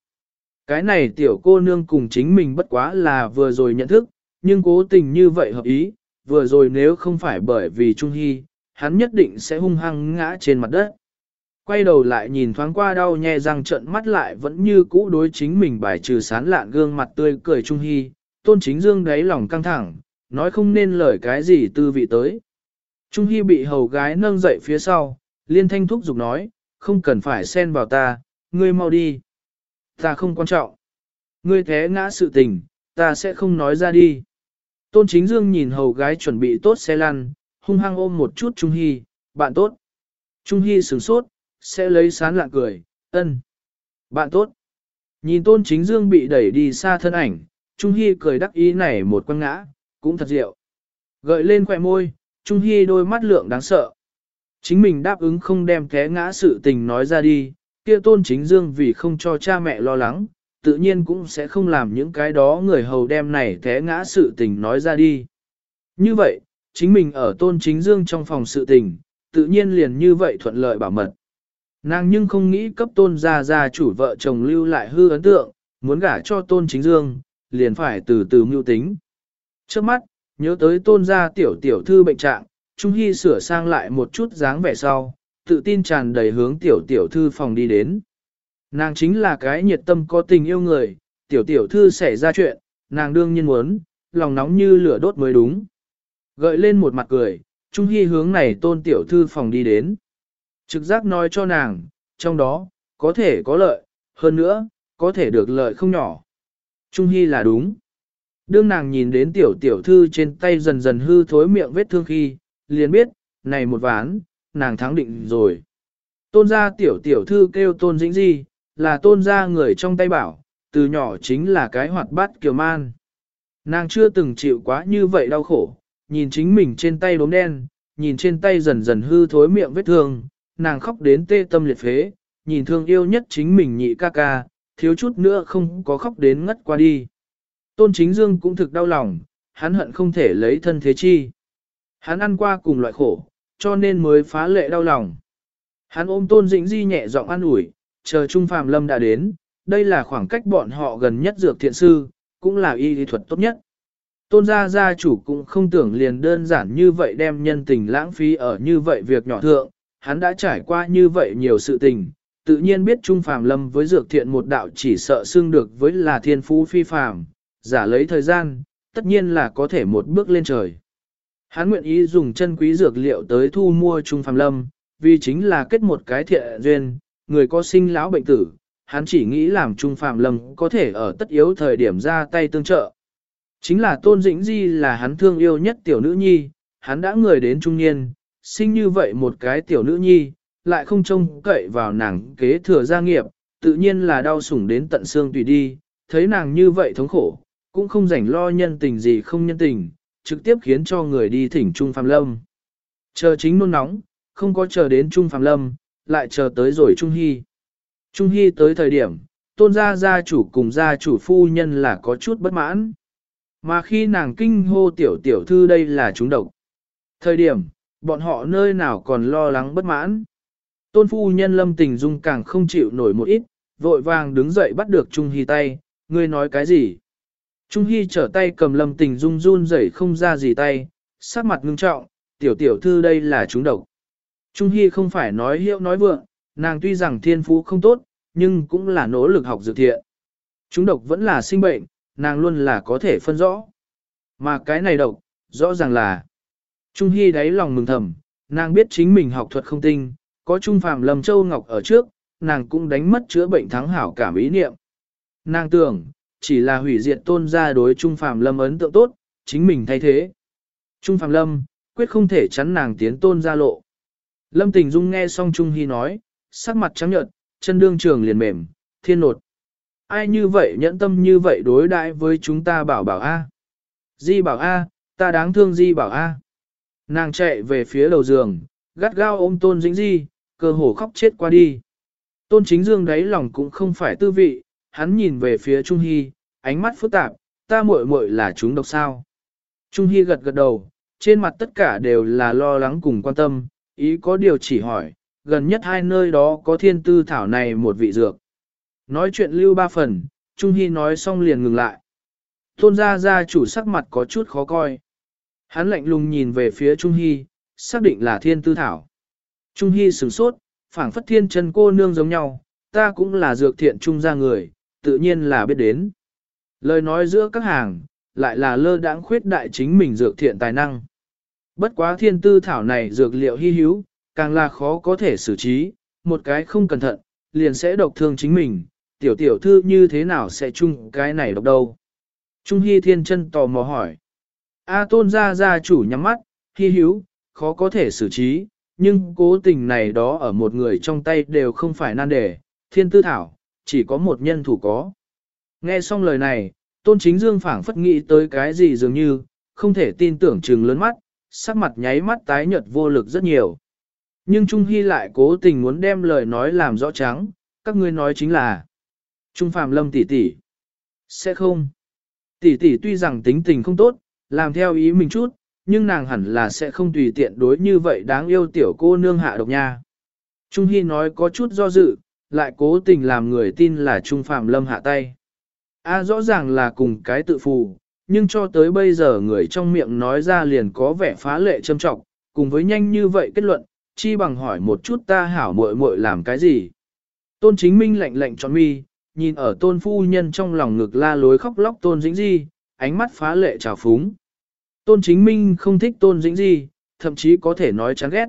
Cái này tiểu cô nương cùng chính mình bất quá là vừa rồi nhận thức, nhưng cố tình như vậy hợp ý, vừa rồi nếu không phải bởi vì Trung Hy, hắn nhất định sẽ hung hăng ngã trên mặt đất. Quay đầu lại nhìn thoáng qua đau nhè răng trận mắt lại vẫn như cũ đối chính mình bài trừ sán lạn gương mặt tươi cười Trung Hy, tôn chính dương đáy lòng căng thẳng, nói không nên lời cái gì tư vị tới. Trung Hy bị hầu gái nâng dậy phía sau, liên thanh thúc giục nói, không cần phải xen vào ta, ngươi mau đi. Ta không quan trọng. Ngươi thế ngã sự tình, ta sẽ không nói ra đi. Tôn chính dương nhìn hầu gái chuẩn bị tốt xe lăn, hung hăng ôm một chút Trung Hy, bạn tốt. Trung Hy sửng sốt, sẽ lấy sán lạ cười, ân. Bạn tốt. Nhìn tôn chính dương bị đẩy đi xa thân ảnh, Trung Hy cười đắc ý này một quăng ngã, cũng thật diệu. Gợi lên khỏe môi, Trung Hy đôi mắt lượng đáng sợ. Chính mình đáp ứng không đem té ngã sự tình nói ra đi, kia tôn chính dương vì không cho cha mẹ lo lắng, tự nhiên cũng sẽ không làm những cái đó người hầu đem này té ngã sự tình nói ra đi. Như vậy, chính mình ở tôn chính dương trong phòng sự tình, tự nhiên liền như vậy thuận lợi bảo mật. Nàng nhưng không nghĩ cấp tôn gia gia chủ vợ chồng lưu lại hư ấn tượng, muốn gả cho tôn chính dương, liền phải từ từ mưu tính. Trước mắt, nhớ tới tôn gia tiểu tiểu thư bệnh trạng, Trung Hy sửa sang lại một chút dáng vẻ sau, tự tin tràn đầy hướng tiểu tiểu thư phòng đi đến. Nàng chính là cái nhiệt tâm có tình yêu người, tiểu tiểu thư xảy ra chuyện, nàng đương nhiên muốn, lòng nóng như lửa đốt mới đúng. Gợi lên một mặt cười, Trung Hy hướng này tôn tiểu thư phòng đi đến. Trực giác nói cho nàng, trong đó, có thể có lợi, hơn nữa, có thể được lợi không nhỏ. Trung Hy là đúng. Đương nàng nhìn đến tiểu tiểu thư trên tay dần dần hư thối miệng vết thương khi, liền biết, này một ván, nàng thắng định rồi. Tôn gia tiểu tiểu thư kêu tôn dĩnh di, là tôn gia người trong tay bảo, từ nhỏ chính là cái hoạt bát kiều man. Nàng chưa từng chịu quá như vậy đau khổ, nhìn chính mình trên tay đốm đen, nhìn trên tay dần dần hư thối miệng vết thương, nàng khóc đến tê tâm liệt phế, nhìn thương yêu nhất chính mình nhị ca ca, thiếu chút nữa không có khóc đến ngất qua đi. Tôn chính dương cũng thực đau lòng, hắn hận không thể lấy thân thế chi. Hắn ăn qua cùng loại khổ, cho nên mới phá lệ đau lòng. Hắn ôm tôn dĩnh di nhẹ giọng an ủi, chờ Trung Phạm Lâm đã đến, đây là khoảng cách bọn họ gần nhất dược thiện sư, cũng là y lý thuật tốt nhất. Tôn gia gia chủ cũng không tưởng liền đơn giản như vậy đem nhân tình lãng phí ở như vậy việc nhỏ thượng, hắn đã trải qua như vậy nhiều sự tình, tự nhiên biết Trung Phàm Lâm với dược thiện một đạo chỉ sợ xưng được với là thiên phú phi phàm, giả lấy thời gian, tất nhiên là có thể một bước lên trời. Hắn nguyện ý dùng chân quý dược liệu tới thu mua Trung Phàm Lâm, vì chính là kết một cái thiện duyên, người có sinh lão bệnh tử, hắn chỉ nghĩ làm Trung Phàm Lâm có thể ở tất yếu thời điểm ra tay tương trợ. Chính là Tôn Dĩnh Di là hắn thương yêu nhất tiểu nữ nhi, hắn đã người đến trung niên, sinh như vậy một cái tiểu nữ nhi, lại không trông cậy vào nàng kế thừa gia nghiệp, tự nhiên là đau sủng đến tận xương tùy đi, thấy nàng như vậy thống khổ, cũng không rảnh lo nhân tình gì không nhân tình, trực tiếp khiến cho người đi thỉnh Trung Phạm Lâm. Chờ chính nôn nóng, không có chờ đến Trung Phạm Lâm, lại chờ tới rồi Trung Hy. Trung Hy tới thời điểm, tôn gia gia chủ cùng gia chủ phu nhân là có chút bất mãn. Mà khi nàng kinh hô tiểu tiểu thư đây là chúng độc. Thời điểm, bọn họ nơi nào còn lo lắng bất mãn. Tôn phu nhân lâm tình dung càng không chịu nổi một ít, vội vàng đứng dậy bắt được Trung Hy tay, ngươi nói cái gì? Trung Hy trở tay cầm lâm tình dung run rẩy không ra gì tay, sắc mặt ngưng trọng, tiểu tiểu thư đây là chúng độc. Trung Hy không phải nói hiệu nói vượng, nàng tuy rằng thiên phú không tốt, nhưng cũng là nỗ lực học dược thiện. Chúng độc vẫn là sinh bệnh, nàng luôn là có thể phân rõ. Mà cái này độc, rõ ràng là Trung Hy đáy lòng mừng thầm, nàng biết chính mình học thuật không tinh, có Trung Phạm Lâm Châu Ngọc ở trước, nàng cũng đánh mất chữa bệnh thắng hảo cảm ý niệm. Nàng tưởng, chỉ là hủy diệt tôn gia đối Trung Phạm Lâm ấn tượng tốt, chính mình thay thế. Trung Phạm Lâm, quyết không thể chắn nàng tiến tôn gia lộ. Lâm Tình Dung nghe xong Trung Hy nói, sắc mặt trắng nhợt, chân đương trường liền mềm, thiên nột. Ai như vậy nhẫn tâm như vậy đối đãi với chúng ta bảo bảo A. Di bảo A, ta đáng thương Di bảo A. Nàng chạy về phía đầu giường, gắt gao ôm tôn dĩnh di, cơ hồ khóc chết qua đi. Tôn chính dương đáy lòng cũng không phải tư vị, hắn nhìn về phía Trung Hy, ánh mắt phức tạp, ta muội muội là chúng độc sao. Trung Hy gật gật đầu, trên mặt tất cả đều là lo lắng cùng quan tâm, ý có điều chỉ hỏi, gần nhất hai nơi đó có thiên tư thảo này một vị dược. Nói chuyện lưu ba phần, Trung Hy nói xong liền ngừng lại. Tôn gia gia chủ sắc mặt có chút khó coi. Hắn lạnh lùng nhìn về phía Trung Hy, xác định là thiên tư thảo. Trung Hy sửng sốt, phảng phất thiên chân cô nương giống nhau, ta cũng là dược thiện trung gia người, tự nhiên là biết đến. Lời nói giữa các hàng, lại là lơ đãng khuyết đại chính mình dược thiện tài năng. Bất quá thiên tư thảo này dược liệu hy hữu, càng là khó có thể xử trí, một cái không cẩn thận, liền sẽ độc thương chính mình, tiểu tiểu thư như thế nào sẽ chung cái này độc đâu. Trung Hy thiên chân tò mò hỏi. A tôn gia gia chủ nhắm mắt, hy hữu, khó có thể xử trí, nhưng cố tình này đó ở một người trong tay đều không phải nan đề, thiên tư thảo, chỉ có một nhân thủ có. Nghe xong lời này, tôn chính dương phảng phất nghĩ tới cái gì dường như, không thể tin tưởng trừng lớn mắt, sắc mặt nháy mắt tái nhợt vô lực rất nhiều. Nhưng Trung Hy lại cố tình muốn đem lời nói làm rõ trắng, các ngươi nói chính là Trung Phạm Lâm tỷ tỷ. Sẽ không. Tỷ tỷ tuy rằng tính tình không tốt, làm theo ý mình chút, nhưng nàng hẳn là sẽ không tùy tiện đối như vậy đáng yêu tiểu cô nương hạ độc nha. Trung Hy nói có chút do dự, lại cố tình làm người tin là Trung Phạm Lâm hạ tay. A rõ ràng là cùng cái tự phù, nhưng cho tới bây giờ người trong miệng nói ra liền có vẻ phá lệ châm trọng, cùng với nhanh như vậy kết luận, chi bằng hỏi một chút ta hảo muội muội làm cái gì. Tôn chính minh lạnh lạnh tròn mi, nhìn ở tôn phu nhân trong lòng ngực la lối khóc lóc tôn dĩnh di, ánh mắt phá lệ trào phúng. Tôn chính minh không thích tôn dĩnh di, thậm chí có thể nói chán ghét.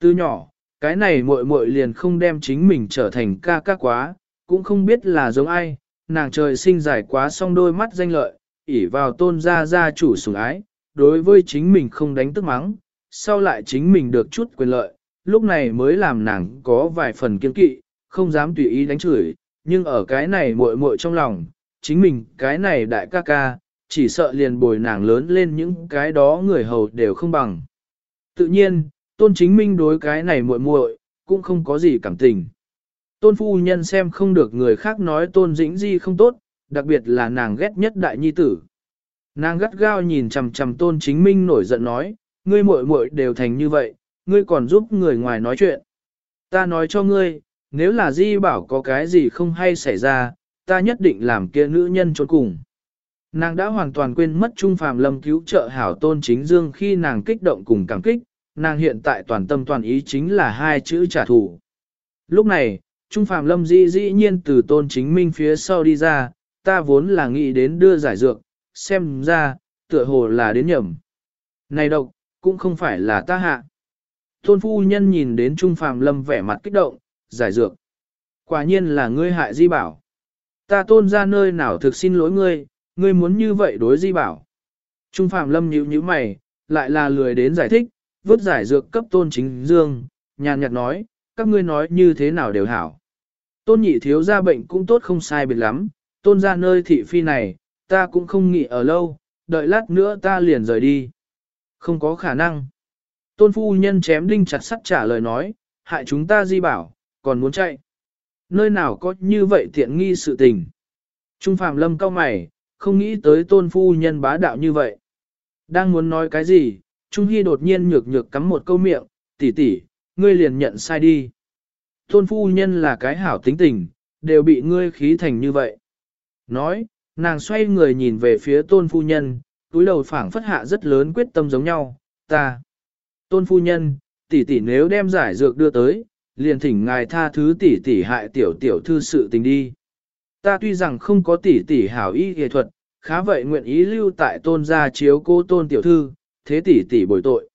Từ nhỏ, cái này muội muội liền không đem chính mình trở thành ca ca quá, cũng không biết là giống ai, nàng trời sinh dài quá song đôi mắt danh lợi, ỉ vào tôn gia gia chủ sủng ái, đối với chính mình không đánh tức mắng, sau lại chính mình được chút quyền lợi, lúc này mới làm nàng có vài phần kiên kỵ, không dám tùy ý đánh chửi, nhưng ở cái này muội muội trong lòng, chính mình cái này đại ca ca, chỉ sợ liền bồi nàng lớn lên những cái đó người hầu đều không bằng. Tự nhiên, tôn chính minh đối cái này muội muội cũng không có gì cảm tình. Tôn phu nhân xem không được người khác nói tôn dĩnh di không tốt, đặc biệt là nàng ghét nhất đại nhi tử. Nàng gắt gao nhìn chằm chằm tôn chính minh nổi giận nói, ngươi muội muội đều thành như vậy, ngươi còn giúp người ngoài nói chuyện. Ta nói cho ngươi, nếu là di bảo có cái gì không hay xảy ra, ta nhất định làm kia nữ nhân trốn cùng. Nàng đã hoàn toàn quên mất Trung Phàm Lâm cứu trợ hảo tôn chính dương khi nàng kích động cùng cảm kích, nàng hiện tại toàn tâm toàn ý chính là hai chữ trả thù. Lúc này, Trung Phạm Lâm dĩ dĩ nhiên từ tôn chính minh phía sau đi ra, ta vốn là nghĩ đến đưa giải dược, xem ra, tựa hồ là đến nhầm. Này độc, cũng không phải là ta hạ. Tôn phu nhân nhìn đến Trung Phạm Lâm vẻ mặt kích động, giải dược. Quả nhiên là ngươi hại di bảo. Ta tôn ra nơi nào thực xin lỗi ngươi, ngươi muốn như vậy đối di bảo. Trung Phạm Lâm nhíu nhíu mày, lại là lười đến giải thích, vứt giải dược cấp tôn chính dương, nhàn nhạt nói, các ngươi nói như thế nào đều hảo. Tôn nhị thiếu gia bệnh cũng tốt không sai biệt lắm, tôn ra nơi thị phi này, ta cũng không nghĩ ở lâu, đợi lát nữa ta liền rời đi. Không có khả năng. Tôn phu nhân chém đinh chặt sắt trả lời nói, hại chúng ta di bảo, còn muốn chạy. Nơi nào có như vậy tiện nghi sự tình. Trung Phạm Lâm cao mày, không nghĩ tới tôn phu nhân bá đạo như vậy. Đang muốn nói cái gì, Trung Hy đột nhiên nhược nhược cắm một câu miệng, tỷ tỷ, ngươi liền nhận sai đi. Tôn phu nhân là cái hảo tính tình, đều bị ngươi khí thành như vậy. Nói, nàng xoay người nhìn về phía tôn phu nhân, túi đầu phảng phất hạ rất lớn quyết tâm giống nhau, ta. Tôn phu nhân, tỷ tỷ nếu đem giải dược đưa tới, liền thỉnh ngài tha thứ tỷ tỷ hại tiểu tiểu thư sự tình đi. Ta tuy rằng không có tỷ tỷ hảo ý nghệ thuật, khá vậy nguyện ý lưu tại tôn gia chiếu cô tôn tiểu thư, thế tỷ tỷ bồi tội.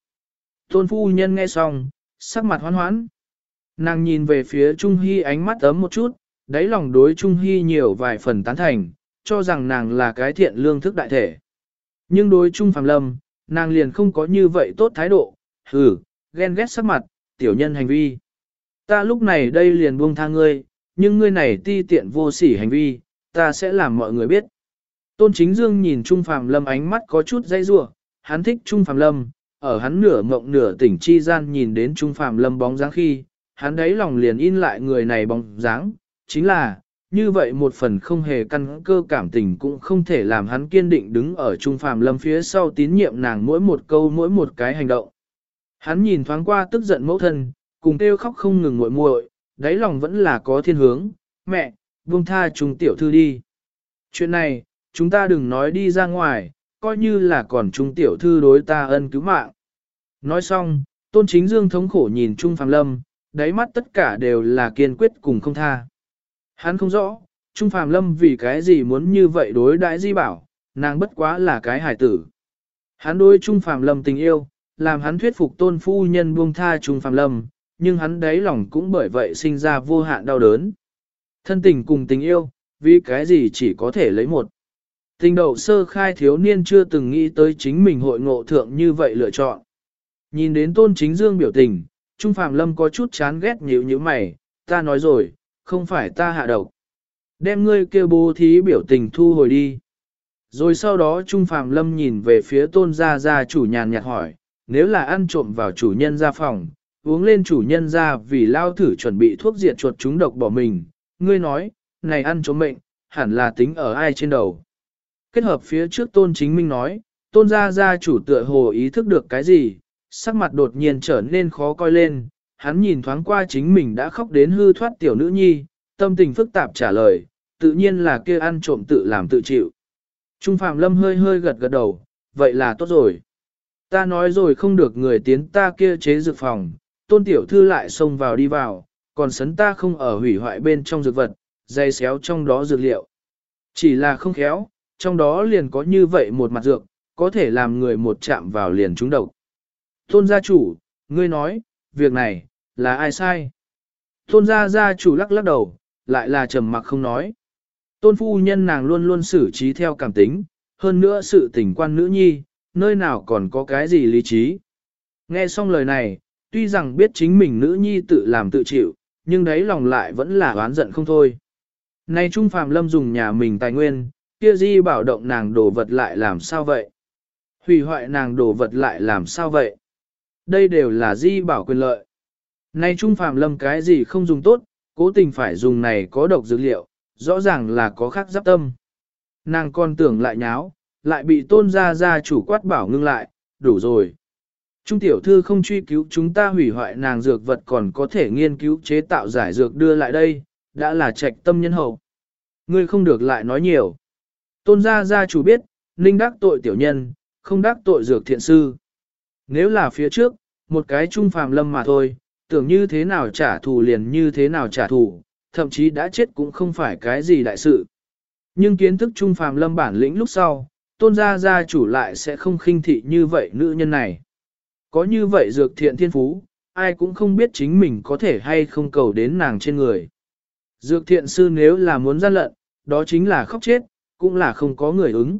Tôn phu nhân nghe xong, sắc mặt hoán hoán. Nàng nhìn về phía Trung Hy ánh mắt ấm một chút, đáy lòng đối Trung Hy nhiều vài phần tán thành, cho rằng nàng là cái thiện lương thức đại thể. Nhưng đối Trung Phạm Lâm, nàng liền không có như vậy tốt thái độ, hừ, ghen ghét sắc mặt, tiểu nhân hành vi. Ta lúc này đây liền buông tha ngươi, nhưng ngươi này ti tiện vô sỉ hành vi, ta sẽ làm mọi người biết. Tôn Chính Dương nhìn Trung Phạm Lâm ánh mắt có chút dây rủa, hắn thích Trung Phạm Lâm, ở hắn nửa mộng nửa tỉnh chi gian nhìn đến Trung Phạm Lâm bóng dáng khi, hắn đấy lòng liền in lại người này bóng dáng, chính là, như vậy một phần không hề căn cơ cảm tình cũng không thể làm hắn kiên định đứng ở Trung Phạm Lâm phía sau tín nhiệm nàng mỗi một câu mỗi một cái hành động. Hắn nhìn thoáng qua tức giận mẫu thân, cùng kêu khóc không ngừng muội muội, đáy lòng vẫn là có thiên hướng, mẹ, buông tha chúng tiểu thư đi. Chuyện này, chúng ta đừng nói đi ra ngoài, coi như là còn trung tiểu thư đối ta ân cứu mạng. Nói xong, tôn chính dương thống khổ nhìn Trung Phạm Lâm, đáy mắt tất cả đều là kiên quyết cùng không tha. Hắn không rõ, Trung Phạm Lâm vì cái gì muốn như vậy đối đại di bảo, nàng bất quá là cái hải tử. Hắn đối Trung Phạm Lâm tình yêu, làm hắn thuyết phục tôn phu nhân buông tha Trung Phạm Lâm, nhưng hắn đáy lòng cũng bởi vậy sinh ra vô hạn đau đớn. Thân tình cùng tình yêu, vì cái gì chỉ có thể lấy một. Tình đầu sơ khai thiếu niên chưa từng nghĩ tới chính mình hội ngộ thượng như vậy lựa chọn. Nhìn đến tôn chính dương biểu tình, Trung Phạm Lâm có chút chán ghét nhíu như mày, ta nói rồi, không phải ta hạ độc. Đem ngươi kêu bố thí biểu tình thu hồi đi. Rồi sau đó Trung Phạm Lâm nhìn về phía tôn gia gia chủ nhàn nhạt hỏi, nếu là ăn trộm vào chủ nhân gia phòng, uống lên chủ nhân ra vì lao thử chuẩn bị thuốc diệt chuột chúng độc bỏ mình, ngươi nói, này ăn trộm mệnh, hẳn là tính ở ai trên đầu. Kết hợp phía trước tôn chính minh nói, tôn gia gia chủ tựa hồ ý thức được cái gì, sắc mặt đột nhiên trở nên khó coi lên, hắn nhìn thoáng qua chính mình đã khóc đến hư thoát tiểu nữ nhi, tâm tình phức tạp trả lời, tự nhiên là kia ăn trộm tự làm tự chịu. Trung Phạm Lâm hơi hơi gật gật đầu, vậy là tốt rồi. Ta nói rồi không được người tiến ta kia chế dược phòng, tôn tiểu thư lại xông vào đi vào, còn sấn ta không ở hủy hoại bên trong dược vật, dây xéo trong đó dược liệu. Chỉ là không khéo, trong đó liền có như vậy một mặt dược, có thể làm người một chạm vào liền trúng độc. Tôn gia chủ, ngươi nói, việc này, là ai sai? Tôn gia gia chủ lắc lắc đầu, lại là trầm mặc không nói. Tôn phu nhân nàng luôn luôn xử trí theo cảm tính, hơn nữa sự tình quan nữ nhi, nơi nào còn có cái gì lý trí. Nghe xong lời này, tuy rằng biết chính mình nữ nhi tự làm tự chịu, nhưng đấy lòng lại vẫn là oán giận không thôi. Nay Trung Phạm Lâm dùng nhà mình tài nguyên, kia di bảo động nàng đổ vật lại làm sao vậy? Hủy hoại nàng đổ vật lại làm sao vậy? Đây đều là di bảo quyền lợi. Nay Trung Phạm Lâm cái gì không dùng tốt, cố tình phải dùng này có độc dược liệu, rõ ràng là có khác giáp tâm. Nàng còn tưởng lại nháo, lại bị tôn gia gia chủ quát bảo ngưng lại, đủ rồi. Trung tiểu thư không truy cứu chúng ta hủy hoại nàng dược vật còn có thể nghiên cứu chế tạo giải dược đưa lại đây, đã là trạch tâm nhân hậu. Ngươi không được lại nói nhiều. Tôn gia gia chủ biết, ninh đắc tội tiểu nhân, không đắc tội dược thiện sư. Nếu là phía trước, một cái trung phàm lâm mà thôi, tưởng như thế nào trả thù liền như thế nào trả thù, thậm chí đã chết cũng không phải cái gì đại sự. Nhưng kiến thức trung phàm lâm bản lĩnh lúc sau, tôn gia gia chủ lại sẽ không khinh thị như vậy nữ nhân này. Có như vậy dược thiện thiên phú, ai cũng không biết chính mình có thể hay không cầu đến nàng trên người. Dược thiện sư nếu là muốn gian lận, đó chính là khóc chết, cũng là không có người ứng.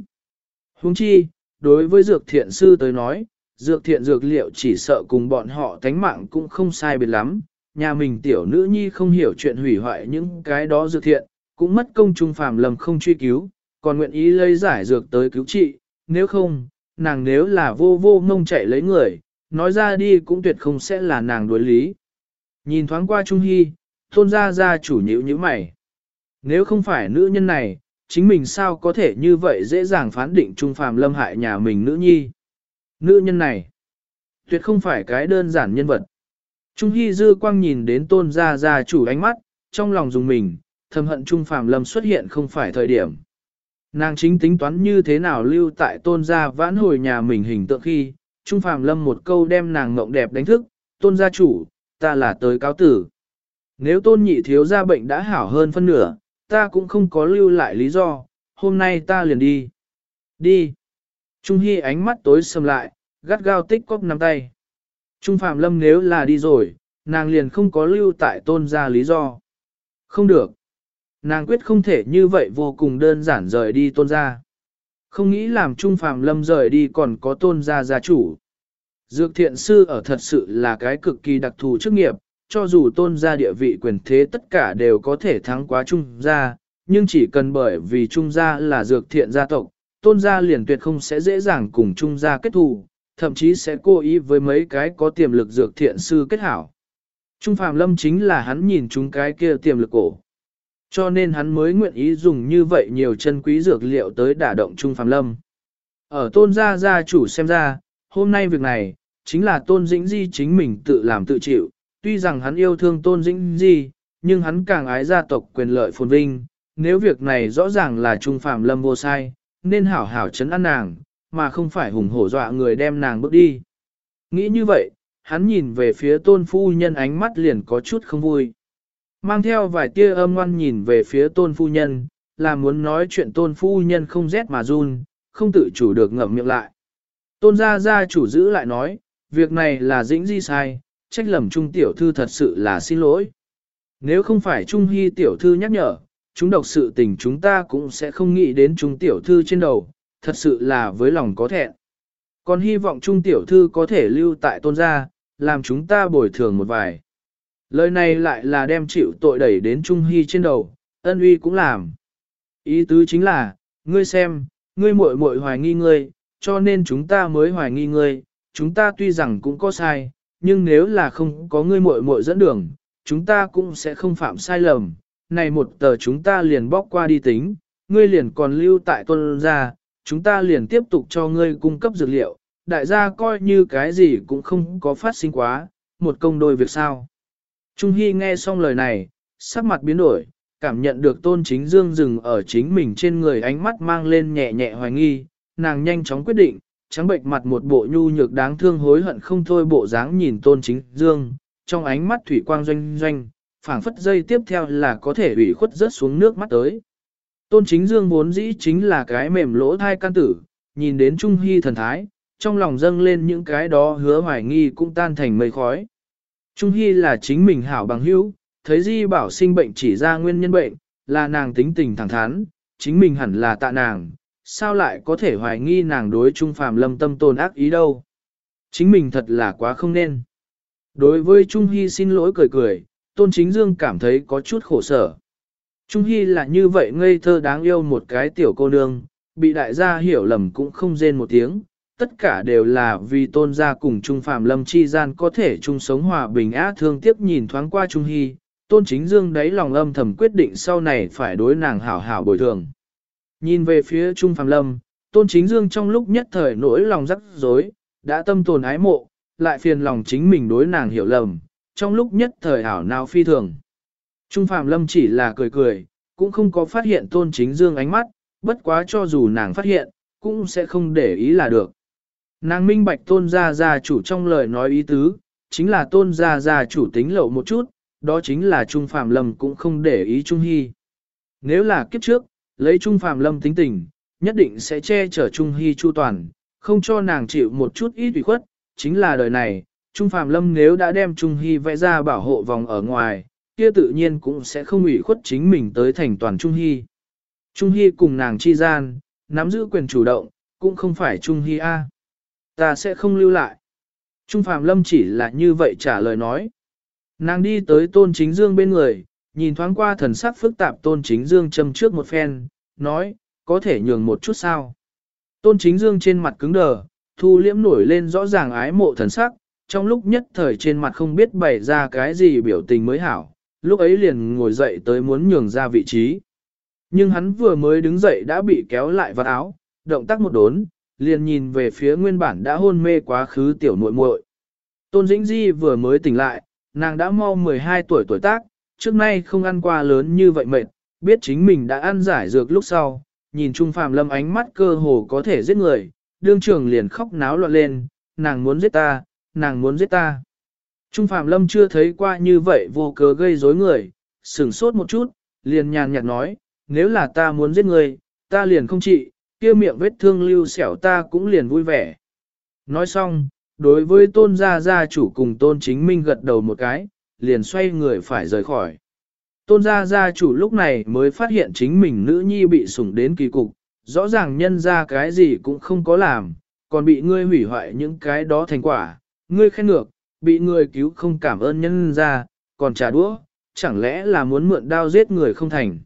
Huống chi, đối với dược thiện sư tới nói, dược thiện dược liệu chỉ sợ cùng bọn họ tánh mạng cũng không sai biệt lắm. Nhà mình tiểu nữ nhi không hiểu chuyện hủy hoại những cái đó dược thiện, cũng mất công trung phàm lầm không truy cứu, còn nguyện ý lấy giải dược tới cứu trị, nếu không, nàng nếu là vô vô mông chạy lấy người, nói ra đi cũng tuyệt không sẽ là nàng đối lý. Nhìn thoáng qua Trung Hy, tôn gia gia chủ nhữ như mày. Nếu không phải nữ nhân này, chính mình sao có thể như vậy dễ dàng phán định Trung Phàm lâm hại nhà mình nữ nhi. Nữ nhân này, tuyệt không phải cái đơn giản nhân vật. Trung Hy dư quang nhìn đến tôn gia gia chủ ánh mắt, trong lòng dùng mình, thầm hận Trung Phàm lâm xuất hiện không phải thời điểm. Nàng chính tính toán như thế nào lưu tại tôn gia vãn hồi nhà mình hình tượng khi, Trung Phàm Lâm một câu đem nàng ngộng đẹp đánh thức, tôn gia chủ, ta là tới cáo tử. Nếu tôn nhị thiếu gia bệnh đã hảo hơn phân nửa, ta cũng không có lưu lại lý do, hôm nay ta liền đi. Đi. Trung Hy ánh mắt tối sầm lại, gắt gao tích cóp nắm tay. Trung Phạm Lâm nếu là đi rồi, nàng liền không có lưu tại tôn gia lý do. Không được. Nàng quyết không thể như vậy vô cùng đơn giản rời đi tôn gia. Không nghĩ làm Trung Phạm Lâm rời đi còn có tôn gia gia chủ. Dược thiện sư ở thật sự là cái cực kỳ đặc thù chức nghiệp, cho dù tôn gia địa vị quyền thế tất cả đều có thể thắng quá Trung gia, nhưng chỉ cần bởi vì Trung gia là dược thiện gia tộc, tôn gia liền tuyệt không sẽ dễ dàng cùng Trung gia kết thù, thậm chí sẽ cố ý với mấy cái có tiềm lực dược thiện sư kết hảo. Trung Phạm Lâm chính là hắn nhìn chúng cái kia tiềm lực cổ. Cho nên hắn mới nguyện ý dùng như vậy nhiều chân quý dược liệu tới đả động Trung Phạm Lâm. Ở tôn gia gia chủ xem ra, hôm nay việc này, chính là tôn dĩnh di chính mình tự làm tự chịu. Tuy rằng hắn yêu thương tôn dĩnh di, nhưng hắn càng ái gia tộc quyền lợi phồn vinh. Nếu việc này rõ ràng là Trung Phạm Lâm vô sai, nên hảo hảo chấn an nàng, mà không phải hùng hổ dọa người đem nàng bước đi. Nghĩ như vậy, hắn nhìn về phía tôn phu nhân ánh mắt liền có chút không vui. Mang theo vài tia âm ngoan nhìn về phía tôn phu nhân, là muốn nói chuyện tôn phu nhân không rét mà run, không tự chủ được ngậm miệng lại. Tôn gia gia chủ giữ lại nói, việc này là dĩnh di sai, trách lầm trung tiểu thư thật sự là xin lỗi. Nếu không phải trung hy tiểu thư nhắc nhở, chúng độc sự tình chúng ta cũng sẽ không nghĩ đến trung tiểu thư trên đầu, thật sự là với lòng có thẹn. Còn hy vọng trung tiểu thư có thể lưu tại tôn gia, làm chúng ta bồi thường một vài. Lời này lại là đem chịu tội đẩy đến Trung Hy trên đầu, ân uy cũng làm. Ý tứ chính là, ngươi xem, ngươi muội muội hoài nghi ngươi, cho nên chúng ta mới hoài nghi ngươi, chúng ta tuy rằng cũng có sai, nhưng nếu là không có ngươi muội muội dẫn đường, chúng ta cũng sẽ không phạm sai lầm. Này một tờ chúng ta liền bóc qua đi tính, ngươi liền còn lưu tại tuân gia, chúng ta liền tiếp tục cho ngươi cung cấp dược liệu, đại gia coi như cái gì cũng không có phát sinh quá, một công đôi việc sao. Trung Hy nghe xong lời này, sắc mặt biến đổi, cảm nhận được tôn chính dương dừng ở chính mình trên người ánh mắt mang lên nhẹ nhẹ hoài nghi, nàng nhanh chóng quyết định, trắng bệnh mặt một bộ nhu nhược đáng thương hối hận không thôi bộ dáng nhìn tôn chính dương, trong ánh mắt thủy quang doanh doanh, phảng phất dây tiếp theo là có thể ủy khuất rớt xuống nước mắt tới. Tôn chính dương vốn dĩ chính là cái mềm lỗ thai can tử, nhìn đến Trung Hy thần thái, trong lòng dâng lên những cái đó hứa hoài nghi cũng tan thành mây khói. Trung Hy là chính mình hảo bằng hữu, thấy Di bảo sinh bệnh chỉ ra nguyên nhân bệnh, là nàng tính tình thẳng thắn, chính mình hẳn là tạ nàng, sao lại có thể hoài nghi nàng đối Trung Phạm lâm tâm tồn ác ý đâu. Chính mình thật là quá không nên. Đối với Trung Hy xin lỗi cười cười, Tôn Chính Dương cảm thấy có chút khổ sở. Trung Hy là như vậy ngây thơ đáng yêu một cái tiểu cô nương, bị đại gia hiểu lầm cũng không rên một tiếng, tất cả đều là vì tôn gia cùng Trung Phạm Lâm chi gian có thể chung sống hòa bình á thương tiếp nhìn thoáng qua Trung Hy, tôn chính dương đáy lòng âm thầm quyết định sau này phải đối nàng hảo hảo bồi thường. Nhìn về phía Trung Phạm Lâm, tôn chính dương trong lúc nhất thời nỗi lòng rắc rối, đã tâm tồn ái mộ, lại phiền lòng chính mình đối nàng hiểu lầm, trong lúc nhất thời hảo nào phi thường. Trung Phạm Lâm chỉ là cười cười, cũng không có phát hiện tôn chính dương ánh mắt, bất quá cho dù nàng phát hiện, cũng sẽ không để ý là được. Nàng minh bạch tôn gia gia chủ trong lời nói ý tứ, chính là tôn gia gia chủ tính lậu một chút, đó chính là Trung Phạm Lâm cũng không để ý Trung Hy. Nếu là kiếp trước, lấy Trung Phạm Lâm tính tình, nhất định sẽ che chở Trung Hy chu toàn, không cho nàng chịu một chút ít ủy khuất, chính là đời này, Trung Phạm Lâm nếu đã đem Trung Hy vẽ ra bảo hộ vòng ở ngoài, kia tự nhiên cũng sẽ không ủy khuất chính mình tới thành toàn Trung Hy. Trung Hy cùng nàng chi gian, nắm giữ quyền chủ động, cũng không phải Trung Hy A. Ta sẽ không lưu lại. Trung Phạm Lâm chỉ là như vậy trả lời nói. Nàng đi tới Tôn Chính Dương bên người, nhìn thoáng qua thần sắc phức tạp Tôn Chính Dương châm trước một phen, nói, có thể nhường một chút sao. Tôn Chính Dương trên mặt cứng đờ, thu liễm nổi lên rõ ràng ái mộ thần sắc, trong lúc nhất thời trên mặt không biết bày ra cái gì biểu tình mới hảo, lúc ấy liền ngồi dậy tới muốn nhường ra vị trí. Nhưng hắn vừa mới đứng dậy đã bị kéo lại vào áo, động tác một đốn, liền nhìn về phía nguyên bản đã hôn mê quá khứ tiểu muội muội. Tôn Dĩnh Di vừa mới tỉnh lại, nàng đã mau 12 tuổi tuổi tác, trước nay không ăn qua lớn như vậy mệt, biết chính mình đã ăn giải dược lúc sau, nhìn Trung Phạm Lâm ánh mắt cơ hồ có thể giết người, đương trường liền khóc náo loạn lên, nàng muốn giết ta, nàng muốn giết ta. Trung Phạm Lâm chưa thấy qua như vậy vô cớ gây rối người, sửng sốt một chút, liền nhàn nhạt nói, nếu là ta muốn giết người, ta liền không trị, kia miệng vết thương lưu xẻo ta cũng liền vui vẻ. Nói xong, đối với tôn gia gia chủ cùng tôn chính minh gật đầu một cái, liền xoay người phải rời khỏi. Tôn gia gia chủ lúc này mới phát hiện chính mình nữ nhi bị sủng đến kỳ cục, rõ ràng nhân ra cái gì cũng không có làm, còn bị ngươi hủy hoại những cái đó thành quả, ngươi khen ngược, bị người cứu không cảm ơn nhân ra, còn trả đũa, chẳng lẽ là muốn mượn đao giết người không thành.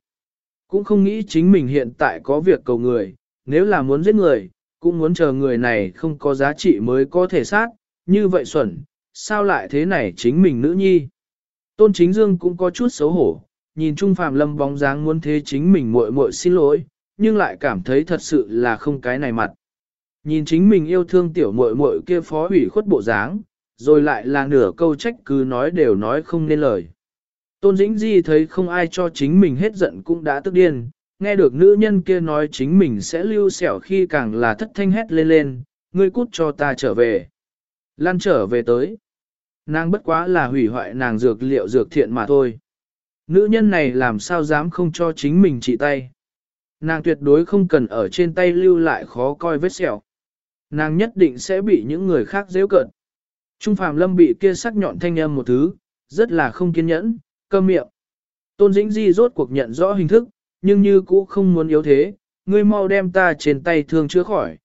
Cũng không nghĩ chính mình hiện tại có việc cầu người, nếu là muốn giết người, cũng muốn chờ người này không có giá trị mới có thể sát, như vậy xuẩn, sao lại thế này chính mình nữ nhi. Tôn Chính Dương cũng có chút xấu hổ, nhìn Trung Phạm Lâm bóng dáng muốn thế chính mình muội muội xin lỗi, nhưng lại cảm thấy thật sự là không cái này mặt. Nhìn chính mình yêu thương tiểu muội muội kia phó ủy khuất bộ dáng, rồi lại là nửa câu trách cứ nói đều nói không nên lời. Tôn Dĩnh Di thấy không ai cho chính mình hết giận cũng đã tức điên, nghe được nữ nhân kia nói chính mình sẽ lưu sẹo khi càng là thất thanh hét lên lên, ngươi cút cho ta trở về. Lan trở về tới. Nàng bất quá là hủy hoại nàng dược liệu dược thiện mà thôi. Nữ nhân này làm sao dám không cho chính mình trị tay. Nàng tuyệt đối không cần ở trên tay lưu lại khó coi vết sẹo. Nàng nhất định sẽ bị những người khác dễ cận. Trung Phạm Lâm bị kia sắc nhọn thanh âm một thứ, rất là không kiên nhẫn, câm miệng. Tôn Dĩnh Di rốt cuộc nhận rõ hình thức, nhưng như cũ không muốn yếu thế, ngươi mau đem ta trên tay thương chữa khỏi.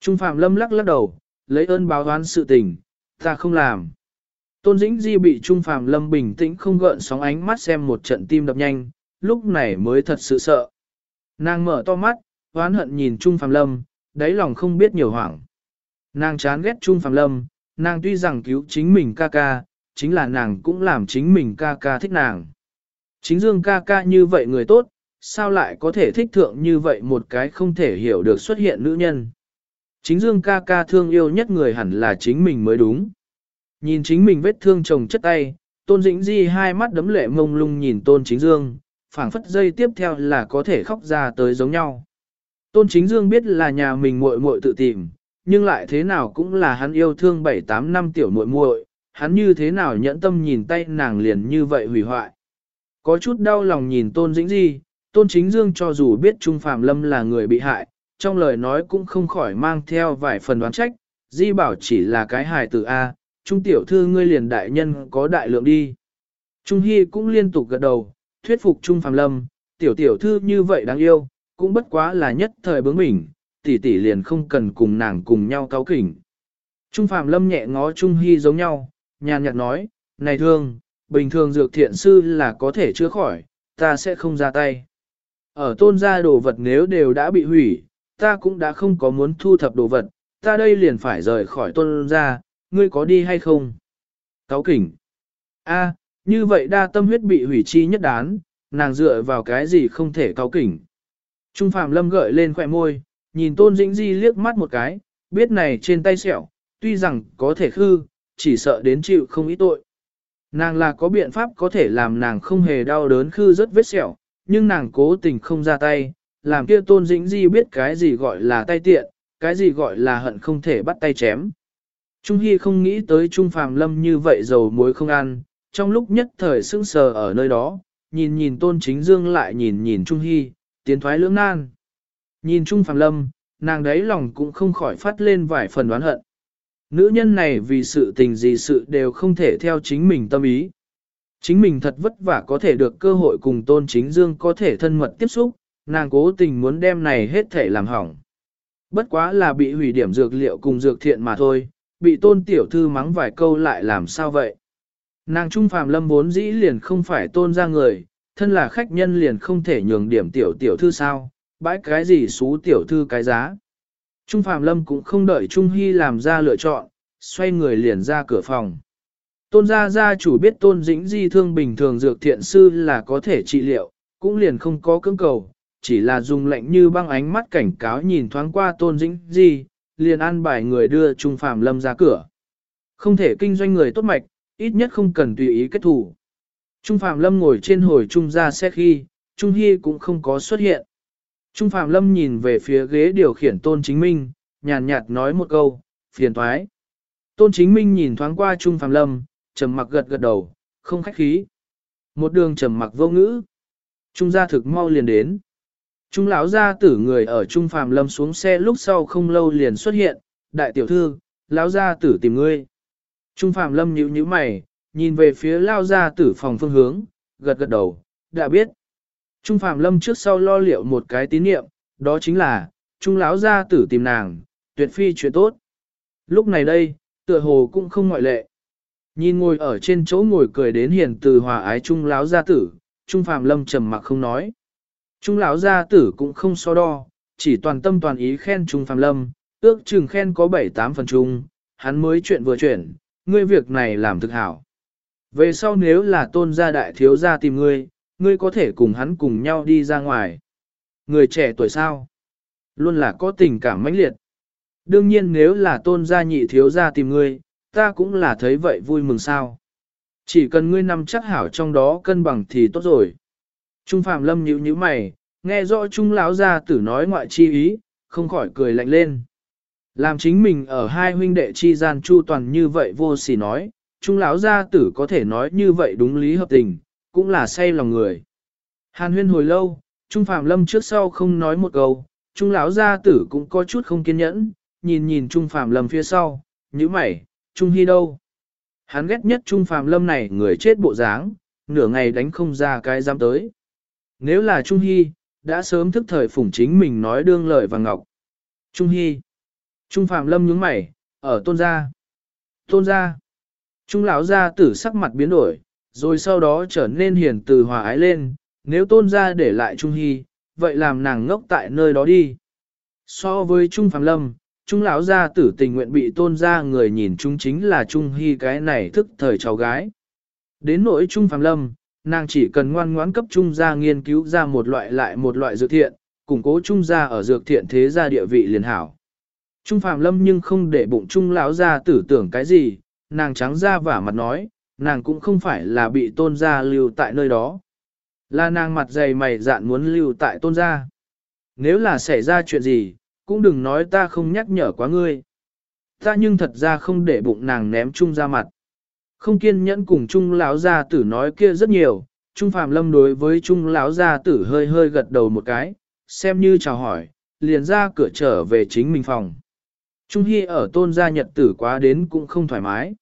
Trung Phạm Lâm lắc lắc đầu, lấy ơn báo oán sự tình, ta không làm. Tôn Dĩnh Di bị Trung Phạm Lâm bình tĩnh không gợn sóng ánh mắt xem một trận tim đập nhanh, lúc này mới thật sự sợ. Nàng mở to mắt, oán hận nhìn Trung Phạm Lâm, đáy lòng không biết nhiều hoảng. Nàng chán ghét Trung Phạm Lâm, nàng tuy rằng cứu chính mình ca ca, chính là nàng cũng làm chính mình ca ca thích nàng. Chính dương ca ca như vậy người tốt, sao lại có thể thích thượng như vậy một cái không thể hiểu được xuất hiện nữ nhân. Chính dương ca ca thương yêu nhất người hẳn là chính mình mới đúng. Nhìn chính mình vết thương chồng chất tay, tôn dĩnh di hai mắt đấm lệ mông lung nhìn tôn chính dương, phảng phất dây tiếp theo là có thể khóc ra tới giống nhau. Tôn chính dương biết là nhà mình muội muội tự tìm, nhưng lại thế nào cũng là hắn yêu thương 7-8 năm tiểu muội muội, hắn như thế nào nhẫn tâm nhìn tay nàng liền như vậy hủy hoại. Có chút đau lòng nhìn tôn dĩnh di, tôn chính dương cho dù biết Trung Phạm Lâm là người bị hại, trong lời nói cũng không khỏi mang theo vài phần đoán trách, di bảo chỉ là cái hài tử A, Trung tiểu thư ngươi liền đại nhân có đại lượng đi. Trung Hy cũng liên tục gật đầu, thuyết phục Trung Phạm Lâm, tiểu tiểu thư như vậy đáng yêu, cũng bất quá là nhất thời bướng bỉnh, tỷ tỷ liền không cần cùng nàng cùng nhau cáo kỉnh. Trung Phạm Lâm nhẹ ngó Trung Hy giống nhau, nhàn nhạt nói, này thương, bình thường dược thiện sư là có thể chữa khỏi, ta sẽ không ra tay. Ở tôn gia đồ vật nếu đều đã bị hủy, ta cũng đã không có muốn thu thập đồ vật, ta đây liền phải rời khỏi tôn gia, ngươi có đi hay không? Cáo kỉnh. A, như vậy đa tâm huyết bị hủy chi nhất đán, nàng dựa vào cái gì không thể cáo kỉnh. Trung Phạm Lâm gợi lên khỏe môi, nhìn Tôn Dĩnh Di liếc mắt một cái, biết này trên tay sẹo, tuy rằng có thể khư, chỉ sợ đến chịu không ý tội. Nàng là có biện pháp có thể làm nàng không hề đau đớn khư rất vết sẹo, nhưng nàng cố tình không ra tay, làm kia tôn dĩnh di biết cái gì gọi là tay tiện, cái gì gọi là hận không thể bắt tay chém. Trung Hy không nghĩ tới Trung Phàm Lâm như vậy dầu muối không ăn, trong lúc nhất thời sững sờ ở nơi đó, nhìn nhìn Tôn Chính Dương lại nhìn nhìn Trung Hy, tiến thoái lưỡng nan. Nhìn Trung Phàm Lâm, nàng đấy lòng cũng không khỏi phát lên vài phần đoán hận. Nữ nhân này vì sự tình gì sự đều không thể theo chính mình tâm ý. Chính mình thật vất vả có thể được cơ hội cùng Tôn Chính Dương có thể thân mật tiếp xúc, nàng cố tình muốn đem này hết thể làm hỏng. Bất quá là bị hủy điểm dược liệu cùng dược thiện mà thôi, bị tôn tiểu thư mắng vài câu lại làm sao vậy. Nàng trung phàm lâm vốn dĩ liền không phải tôn ra người, thân là khách nhân liền không thể nhường điểm tiểu tiểu thư sao, bãi cái gì xú tiểu thư cái giá. Trung phàm lâm cũng không đợi Trung Hy làm ra lựa chọn, xoay người liền ra cửa phòng. Tôn gia gia chủ biết tôn dĩnh di thương bình thường dược thiện sư là có thể trị liệu, cũng liền không có cưỡng cầu, chỉ là dùng lệnh như băng ánh mắt cảnh cáo nhìn thoáng qua tôn dĩnh di, liền an bài người đưa Trung Phạm Lâm ra cửa. Không thể kinh doanh người tốt mạch, ít nhất không cần tùy ý kết thủ. Trung Phạm Lâm ngồi trên hồi Trung ra xe khi, Trung Hy cũng không có xuất hiện. Trung Phạm Lâm nhìn về phía ghế điều khiển Tôn Chính Minh, nhàn nhạt nói một câu, phiền thoái. Tôn Chính Minh nhìn thoáng qua Trung Phạm Lâm, trầm mặc gật gật đầu, không khách khí. Một đường trầm mặc vô ngữ. Trung gia thực mau liền đến. Trung lão gia tử người ở Trung Phàm Lâm xuống xe lúc sau không lâu liền xuất hiện, đại tiểu thư, lão gia tử tìm ngươi. Trung Phàm Lâm nhíu nhíu mày, nhìn về phía lão gia tử phòng phương hướng, gật gật đầu, đã biết. Trung Phàm Lâm trước sau lo liệu một cái tín niệm, đó chính là, Trung lão gia tử tìm nàng, tuyệt phi chuyện tốt. Lúc này đây, tựa hồ cũng không ngoại lệ. Nhìn ngồi ở trên chỗ ngồi cười đến hiền từ hòa ái Trung lão gia tử, Trung Phàm Lâm trầm mặc không nói. Trung lão gia tử cũng không so đo, chỉ toàn tâm toàn ý khen Trung Phàm Lâm, ước chừng khen có 7-8 phần trung hắn mới chuyện vừa chuyển, ngươi việc này làm thực hảo. Về sau nếu là tôn gia đại thiếu gia tìm ngươi, ngươi có thể cùng hắn cùng nhau đi ra ngoài. Người trẻ tuổi sao? Luôn là có tình cảm mãnh liệt. Đương nhiên nếu là tôn gia nhị thiếu gia tìm ngươi, ta cũng là thấy vậy vui mừng sao. Chỉ cần ngươi nằm chắc hảo trong đó cân bằng thì tốt rồi. Trung Phạm Lâm nhíu nhíu mày, nghe rõ Trung lão gia tử nói ngoại chi ý, không khỏi cười lạnh lên. Làm chính mình ở hai huynh đệ chi gian chu toàn như vậy vô sỉ nói, Trung lão gia tử có thể nói như vậy đúng lý hợp tình, cũng là say lòng người. Hàn huyên hồi lâu, Trung Phạm Lâm trước sau không nói một câu, Trung lão gia tử cũng có chút không kiên nhẫn, nhìn nhìn Trung Phạm Lâm phía sau, nhíu mày, Trung Hy đâu? Hắn ghét nhất Trung Phạm Lâm này người chết bộ dáng, nửa ngày đánh không ra cái dám tới. Nếu là Trung Hy, đã sớm thức thời phủng chính mình nói đương lời và ngọc. Trung Hy. Trung Phạm Lâm nhướng mày, ở tôn gia. Tôn gia. Trung lão gia tử sắc mặt biến đổi, rồi sau đó trở nên hiền từ hòa ái lên, nếu tôn gia để lại Trung Hy, vậy làm nàng ngốc tại nơi đó đi. So với Trung Phạm Lâm, Trung lão gia tử tình nguyện bị tôn gia người nhìn chúng chính là Trung Hy cái này thức thời cháu gái. Đến nỗi Trung Phạm Lâm, nàng chỉ cần ngoan ngoãn cấp trung gia nghiên cứu ra một loại lại một loại dược thiện, củng cố trung gia ở dược thiện thế gia địa vị liền hảo. Trung Phạm Lâm nhưng không để bụng trung lão gia tử tưởng cái gì, nàng trắng ra vả mặt nói, nàng cũng không phải là bị tôn gia lưu tại nơi đó. Là nàng mặt dày mày dạn muốn lưu tại tôn gia. Nếu là xảy ra chuyện gì, cũng đừng nói ta không nhắc nhở quá ngươi. Ta nhưng thật ra không để bụng nàng ném Chung ra mặt. Không kiên nhẫn cùng Chung lão gia tử nói kia rất nhiều, Trung Phạm Lâm đối với Trung lão gia tử hơi hơi gật đầu một cái, xem như chào hỏi, liền ra cửa trở về chính mình phòng. Trung Hy ở tôn gia nhật tử quá đến cũng không thoải mái.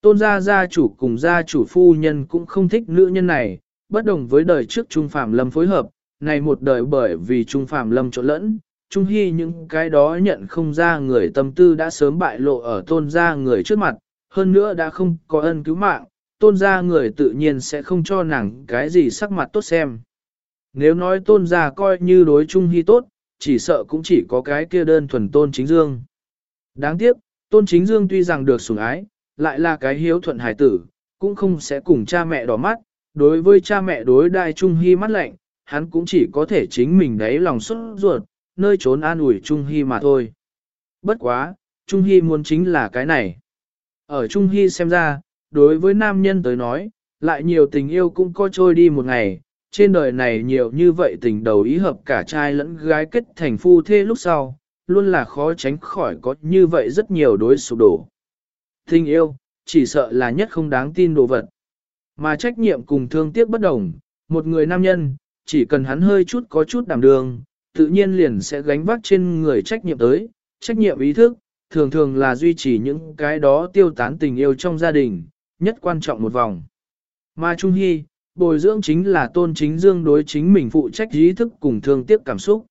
Tôn gia gia chủ cùng gia chủ phu nhân cũng không thích nữ nhân này, bất đồng với đời trước Trung Phạm Lâm phối hợp, này một đời bởi vì Trung Phạm Lâm trộn lẫn, Trung Hy những cái đó nhận không ra người tâm tư đã sớm bại lộ ở tôn gia người trước mặt, hơn nữa đã không có ân cứu mạng, tôn gia người tự nhiên sẽ không cho nàng cái gì sắc mặt tốt xem. Nếu nói tôn gia coi như đối Trung hy tốt, chỉ sợ cũng chỉ có cái kia đơn thuần tôn chính dương. Đáng tiếc, tôn chính dương tuy rằng được sủng ái, lại là cái hiếu thuận hải tử, cũng không sẽ cùng cha mẹ đỏ mắt, đối với cha mẹ đối đai trung hy mắt lạnh, hắn cũng chỉ có thể chính mình đáy lòng xuất ruột, nơi trốn an ủi trung hy mà thôi. Bất quá, trung hy muốn chính là cái này. Ở Trung Hy xem ra, đối với nam nhân tới nói, lại nhiều tình yêu cũng có trôi đi một ngày, trên đời này nhiều như vậy tình đầu ý hợp cả trai lẫn gái kết thành phu thê lúc sau, luôn là khó tránh khỏi có như vậy rất nhiều đối sụp đổ. Tình yêu, chỉ sợ là nhất không đáng tin đồ vật. Mà trách nhiệm cùng thương tiếc bất đồng, một người nam nhân, chỉ cần hắn hơi chút có chút đảm đường, tự nhiên liền sẽ gánh vác trên người trách nhiệm tới, trách nhiệm ý thức, thường thường là duy trì những cái đó tiêu tán tình yêu trong gia đình, nhất quan trọng một vòng. Mà Trung Hy, bồi dưỡng chính là tôn chính dương đối chính mình phụ trách ý thức cùng thương tiếc cảm xúc.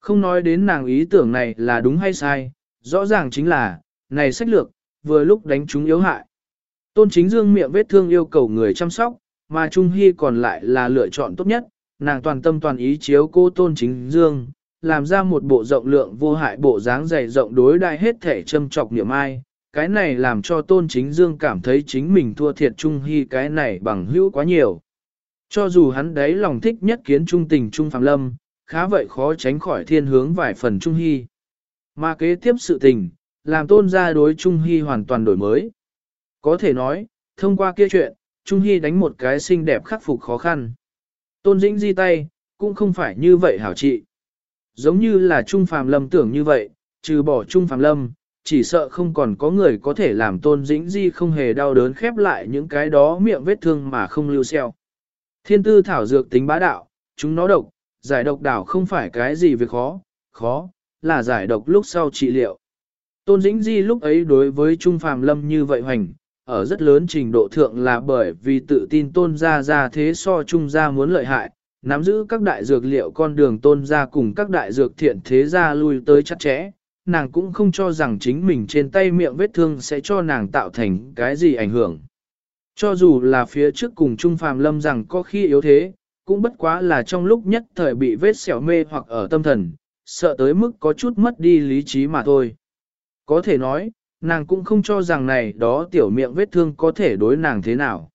Không nói đến nàng ý tưởng này là đúng hay sai, rõ ràng chính là, này sách lược, vừa lúc đánh chúng yếu hại. Tôn chính dương miệng vết thương yêu cầu người chăm sóc, mà Trung Hy còn lại là lựa chọn tốt nhất, nàng toàn tâm toàn ý chiếu cô tôn chính dương, làm ra một bộ rộng lượng vô hại bộ dáng dày rộng đối đại hết thể châm trọc niệm ai. Cái này làm cho tôn chính dương cảm thấy chính mình thua thiệt Trung Hy cái này bằng hữu quá nhiều. Cho dù hắn đấy lòng thích nhất kiến trung tình trung phạm lâm, khá vậy khó tránh khỏi thiên hướng vài phần Trung Hy. Mà kế tiếp sự tình, làm tôn gia đối Trung Hy hoàn toàn đổi mới. Có thể nói, thông qua kia chuyện, Trung Hy đánh một cái xinh đẹp khắc phục khó khăn. Tôn Dĩnh di tay, cũng không phải như vậy hảo trị. Giống như là Trung Phàm Lâm tưởng như vậy, trừ bỏ Trung Phàm Lâm, chỉ sợ không còn có người có thể làm Tôn Dĩnh di không hề đau đớn khép lại những cái đó miệng vết thương mà không lưu xeo. Thiên tư thảo dược tính bá đạo, chúng nó độc, giải độc đảo không phải cái gì việc khó, khó, là giải độc lúc sau trị liệu. Tôn Dĩnh Di lúc ấy đối với Trung Phàm Lâm như vậy hoành, ở rất lớn trình độ thượng là bởi vì tự tin tôn gia ra thế so trung gia muốn lợi hại, nắm giữ các đại dược liệu con đường tôn gia cùng các đại dược thiện thế gia lui tới chắc chẽ, nàng cũng không cho rằng chính mình trên tay miệng vết thương sẽ cho nàng tạo thành cái gì ảnh hưởng. Cho dù là phía trước cùng Trung Phàm Lâm rằng có khi yếu thế, cũng bất quá là trong lúc nhất thời bị vết xẻo mê hoặc ở tâm thần, sợ tới mức có chút mất đi lý trí mà thôi. Có thể nói, nàng cũng không cho rằng này đó tiểu miệng vết thương có thể đối nàng thế nào.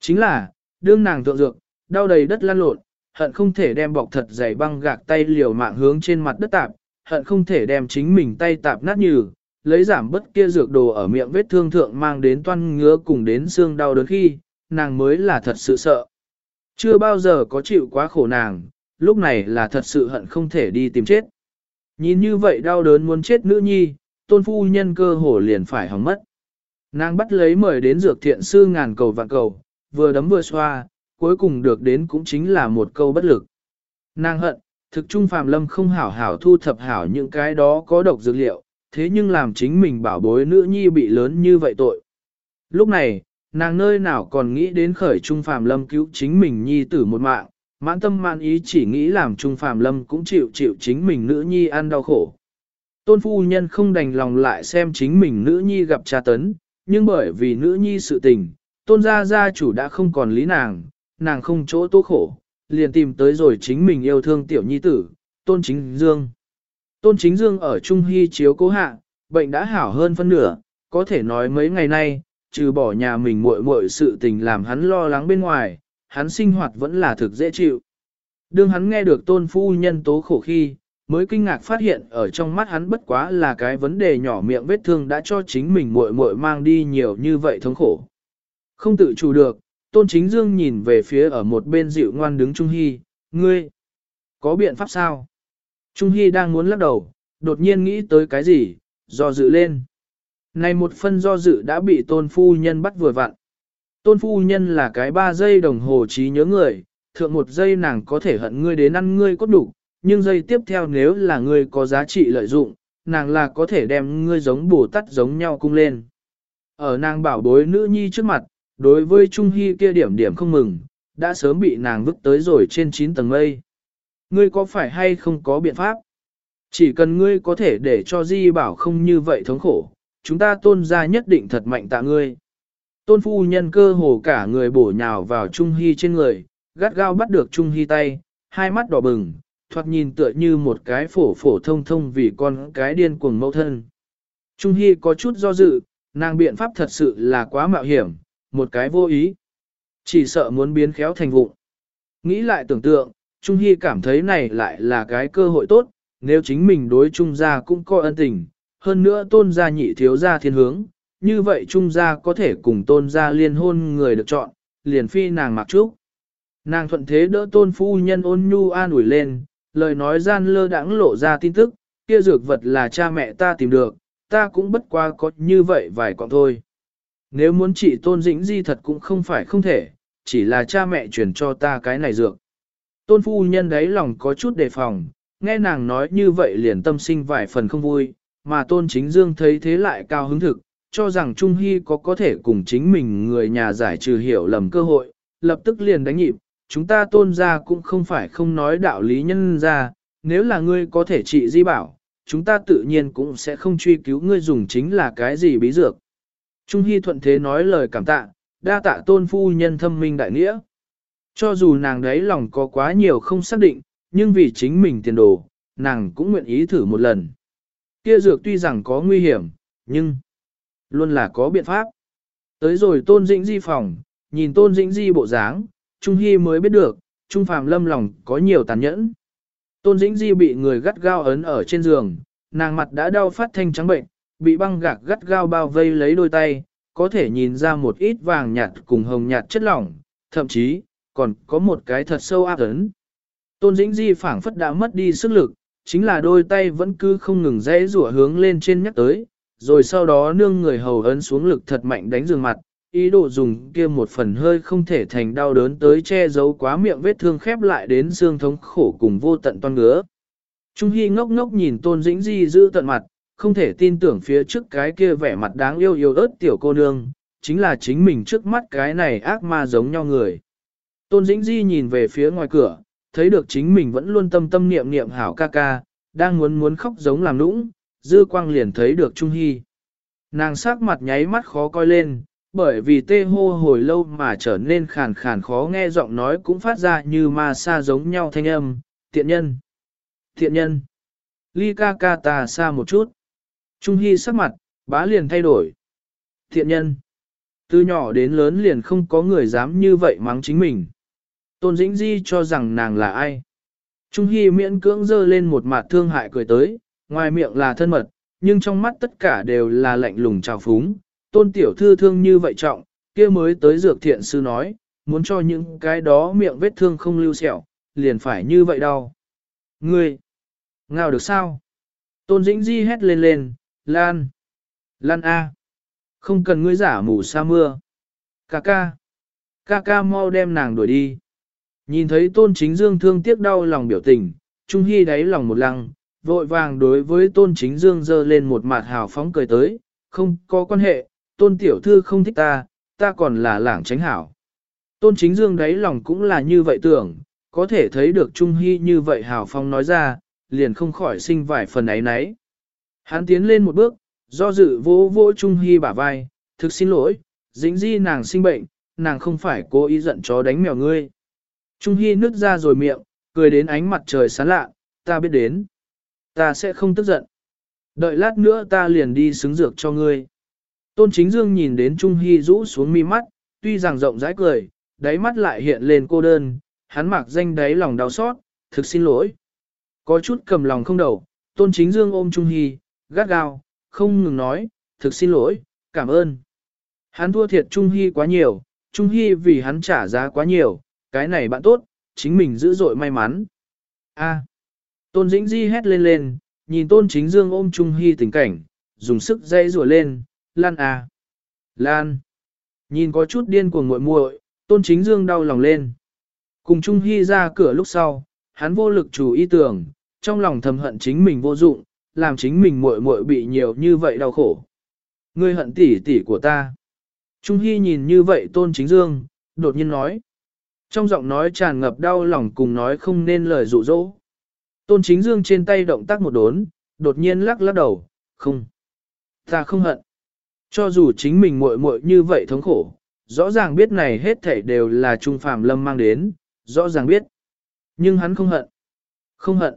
Chính là, đương nàng tượng dược, đau đầy đất lăn lộn, hận không thể đem bọc thật dày băng gạc tay liều mạng hướng trên mặt đất tạp, hận không thể đem chính mình tay tạp nát như, lấy giảm bất kia dược đồ ở miệng vết thương thượng mang đến toan ngứa cùng đến xương đau đớn khi, nàng mới là thật sự sợ. Chưa bao giờ có chịu quá khổ nàng, lúc này là thật sự hận không thể đi tìm chết. Nhìn như vậy đau đớn muốn chết nữ nhi, tôn phu nhân cơ hồ liền phải hỏng mất. Nàng bắt lấy mời đến dược thiện sư ngàn cầu vạn cầu, vừa đấm vừa xoa, cuối cùng được đến cũng chính là một câu bất lực. Nàng hận, thực trung phàm lâm không hảo hảo thu thập hảo những cái đó có độc dược liệu, thế nhưng làm chính mình bảo bối nữ nhi bị lớn như vậy tội. Lúc này, nàng nơi nào còn nghĩ đến khởi trung phàm lâm cứu chính mình nhi tử một mạng, mãn tâm mãn ý chỉ nghĩ làm trung phàm lâm cũng chịu chịu chính mình nữ nhi ăn đau khổ. Tôn phu nhân không đành lòng lại xem chính mình nữ nhi gặp cha tấn, nhưng bởi vì nữ nhi sự tình, tôn gia gia chủ đã không còn lý nàng, nàng không chỗ tố khổ, liền tìm tới rồi chính mình yêu thương tiểu nhi tử, tôn chính dương. Tôn chính dương ở Trung Hy chiếu cố hạ, bệnh đã hảo hơn phân nửa, có thể nói mấy ngày nay, trừ bỏ nhà mình muội muội sự tình làm hắn lo lắng bên ngoài, hắn sinh hoạt vẫn là thực dễ chịu. Đương hắn nghe được tôn phu nhân tố khổ khi, mới kinh ngạc phát hiện ở trong mắt hắn bất quá là cái vấn đề nhỏ miệng vết thương đã cho chính mình muội muội mang đi nhiều như vậy thống khổ. Không tự chủ được, tôn chính dương nhìn về phía ở một bên dịu ngoan đứng Trung Hy, ngươi, có biện pháp sao? Trung Hy đang muốn lắc đầu, đột nhiên nghĩ tới cái gì, do dự lên. Này một phân do dự đã bị tôn phu nhân bắt vừa vặn. Tôn phu nhân là cái ba giây đồng hồ trí nhớ người, thượng một giây nàng có thể hận ngươi đến ăn ngươi cốt đủ, nhưng giây tiếp theo nếu là ngươi có giá trị lợi dụng, nàng là có thể đem ngươi giống bổ tắt giống nhau cung lên. Ở nàng bảo bối nữ nhi trước mặt, đối với Trung Hy kia điểm điểm không mừng, đã sớm bị nàng vứt tới rồi trên 9 tầng mây. Ngươi có phải hay không có biện pháp? Chỉ cần ngươi có thể để cho Di bảo không như vậy thống khổ, chúng ta tôn ra nhất định thật mạnh tạ ngươi. Tôn phu nhân cơ hồ cả người bổ nhào vào Trung Hy trên người, gắt gao bắt được Trung Hy tay, hai mắt đỏ bừng, thoạt nhìn tựa như một cái phổ phổ thông thông vì con cái điên cuồng mẫu thân. Trung Hy có chút do dự, nàng biện pháp thật sự là quá mạo hiểm, một cái vô ý. Chỉ sợ muốn biến khéo thành vụng. Nghĩ lại tưởng tượng, Trung Hy cảm thấy này lại là cái cơ hội tốt, nếu chính mình đối Trung gia cũng có ân tình, hơn nữa tôn gia nhị thiếu gia thiên hướng, như vậy Trung gia có thể cùng tôn gia liên hôn người được chọn, liền phi nàng mặc trúc. Nàng thuận thế đỡ tôn phu nhân ôn nhu an ủi lên, lời nói gian lơ đãng lộ ra tin tức, kia dược vật là cha mẹ ta tìm được, ta cũng bất qua có như vậy vài quọng thôi. Nếu muốn trị tôn dĩnh di thật cũng không phải không thể, chỉ là cha mẹ truyền cho ta cái này dược. Tôn phu nhân đấy lòng có chút đề phòng, nghe nàng nói như vậy liền tâm sinh vài phần không vui, mà tôn chính dương thấy thế lại cao hứng thực, cho rằng Trung Hy có có thể cùng chính mình người nhà giải trừ hiểu lầm cơ hội, lập tức liền đánh nhịp, chúng ta tôn ra cũng không phải không nói đạo lý nhân ra, nếu là ngươi có thể trị di bảo, chúng ta tự nhiên cũng sẽ không truy cứu ngươi dùng chính là cái gì bí dược. Trung Hy thuận thế nói lời cảm tạ, đa tạ tôn phu nhân thâm minh đại nghĩa. Cho dù nàng đấy lòng có quá nhiều không xác định, nhưng vì chính mình tiền đồ, nàng cũng nguyện ý thử một lần. Kia dược tuy rằng có nguy hiểm, nhưng luôn là có biện pháp. Tới rồi tôn dĩnh di phòng, nhìn tôn dĩnh di bộ dáng, Trung Hy mới biết được, Trung Phàm lâm lòng có nhiều tàn nhẫn. Tôn dĩnh di bị người gắt gao ấn ở trên giường, nàng mặt đã đau phát thanh trắng bệnh, bị băng gạc gắt gao bao vây lấy đôi tay, có thể nhìn ra một ít vàng nhạt cùng hồng nhạt chất lỏng, thậm chí, còn có một cái thật sâu áp ấn. Tôn Dĩnh Di phảng phất đã mất đi sức lực, chính là đôi tay vẫn cứ không ngừng dãy rủa hướng lên trên nhắc tới, rồi sau đó nương người hầu ấn xuống lực thật mạnh đánh giường mặt, ý đồ dùng kia một phần hơi không thể thành đau đớn tới che giấu quá miệng vết thương khép lại đến xương thống khổ cùng vô tận toan ngứa. Trung Hy ngốc ngốc nhìn Tôn Dĩnh Di giữ tận mặt, không thể tin tưởng phía trước cái kia vẻ mặt đáng yêu yêu ớt tiểu cô nương, chính là chính mình trước mắt cái này ác ma giống nhau người. Tôn Dĩnh Di nhìn về phía ngoài cửa, thấy được chính mình vẫn luôn tâm tâm niệm niệm hảo ca ca, đang muốn muốn khóc giống làm nũng, dư quang liền thấy được Trung Hy. Nàng sắc mặt nháy mắt khó coi lên, bởi vì tê hô hồi lâu mà trở nên khàn khàn khó nghe giọng nói cũng phát ra như ma xa giống nhau thanh âm, tiện nhân, tiện nhân, ly ca ca ta xa một chút. Trung Hy sắc mặt, bá liền thay đổi. Thiện nhân, từ nhỏ đến lớn liền không có người dám như vậy mắng chính mình. Tôn Dĩnh Di cho rằng nàng là ai. Trung Hy miễn cưỡng dơ lên một mặt thương hại cười tới, ngoài miệng là thân mật, nhưng trong mắt tất cả đều là lạnh lùng trào phúng. Tôn Tiểu Thư thương như vậy trọng, kia mới tới dược thiện sư nói, muốn cho những cái đó miệng vết thương không lưu sẹo, liền phải như vậy đau. Ngươi, ngào được sao? Tôn Dĩnh Di hét lên lên, Lan, Lan A, không cần ngươi giả mù sa mưa. Cà ca, ca ca mau đem nàng đuổi đi. Nhìn thấy tôn chính dương thương tiếc đau lòng biểu tình, Trung Hy đáy lòng một lăng, vội vàng đối với tôn chính dương dơ lên một mặt hào phóng cười tới, không có quan hệ, tôn tiểu thư không thích ta, ta còn là lảng tránh hảo. Tôn chính dương đáy lòng cũng là như vậy tưởng, có thể thấy được Trung Hy như vậy hào Phong nói ra, liền không khỏi sinh vài phần ấy nấy. Hắn tiến lên một bước, do dự vô vô Trung Hy bả vai, thực xin lỗi, dính di nàng sinh bệnh, nàng không phải cố ý giận chó đánh mèo ngươi. Trung Hy nứt ra rồi miệng, cười đến ánh mặt trời sáng lạ, ta biết đến. Ta sẽ không tức giận. Đợi lát nữa ta liền đi xứng dược cho ngươi. Tôn Chính Dương nhìn đến Trung Hy rũ xuống mi mắt, tuy rằng rộng rãi cười, đáy mắt lại hiện lên cô đơn, hắn mặc danh đáy lòng đau xót, thực xin lỗi. Có chút cầm lòng không đầu, Tôn Chính Dương ôm Trung Hy, gắt gao, không ngừng nói, thực xin lỗi, cảm ơn. Hắn thua thiệt Trung Hy quá nhiều, Trung Hy vì hắn trả giá quá nhiều, cái này bạn tốt, chính mình dữ dội may mắn. A. Tôn Dĩnh Di hét lên lên, nhìn Tôn Chính Dương ôm Trung Hy tình cảnh, dùng sức dây rùa lên, Lan à, Lan. Nhìn có chút điên cuồng muội muội, Tôn Chính Dương đau lòng lên. Cùng Trung Hy ra cửa lúc sau, hắn vô lực chủ ý tưởng, trong lòng thầm hận chính mình vô dụng, làm chính mình muội muội bị nhiều như vậy đau khổ. Ngươi hận tỷ tỷ của ta. Trung Hy nhìn như vậy Tôn Chính Dương, đột nhiên nói. Trong giọng nói tràn ngập đau lòng cùng nói không nên lời dụ dỗ. Tôn chính dương trên tay động tác một đốn, đột nhiên lắc lắc đầu, không. Ta không hận. Cho dù chính mình muội muội như vậy thống khổ, rõ ràng biết này hết thảy đều là Trung Phạm Lâm mang đến, rõ ràng biết. Nhưng hắn không hận. Không hận.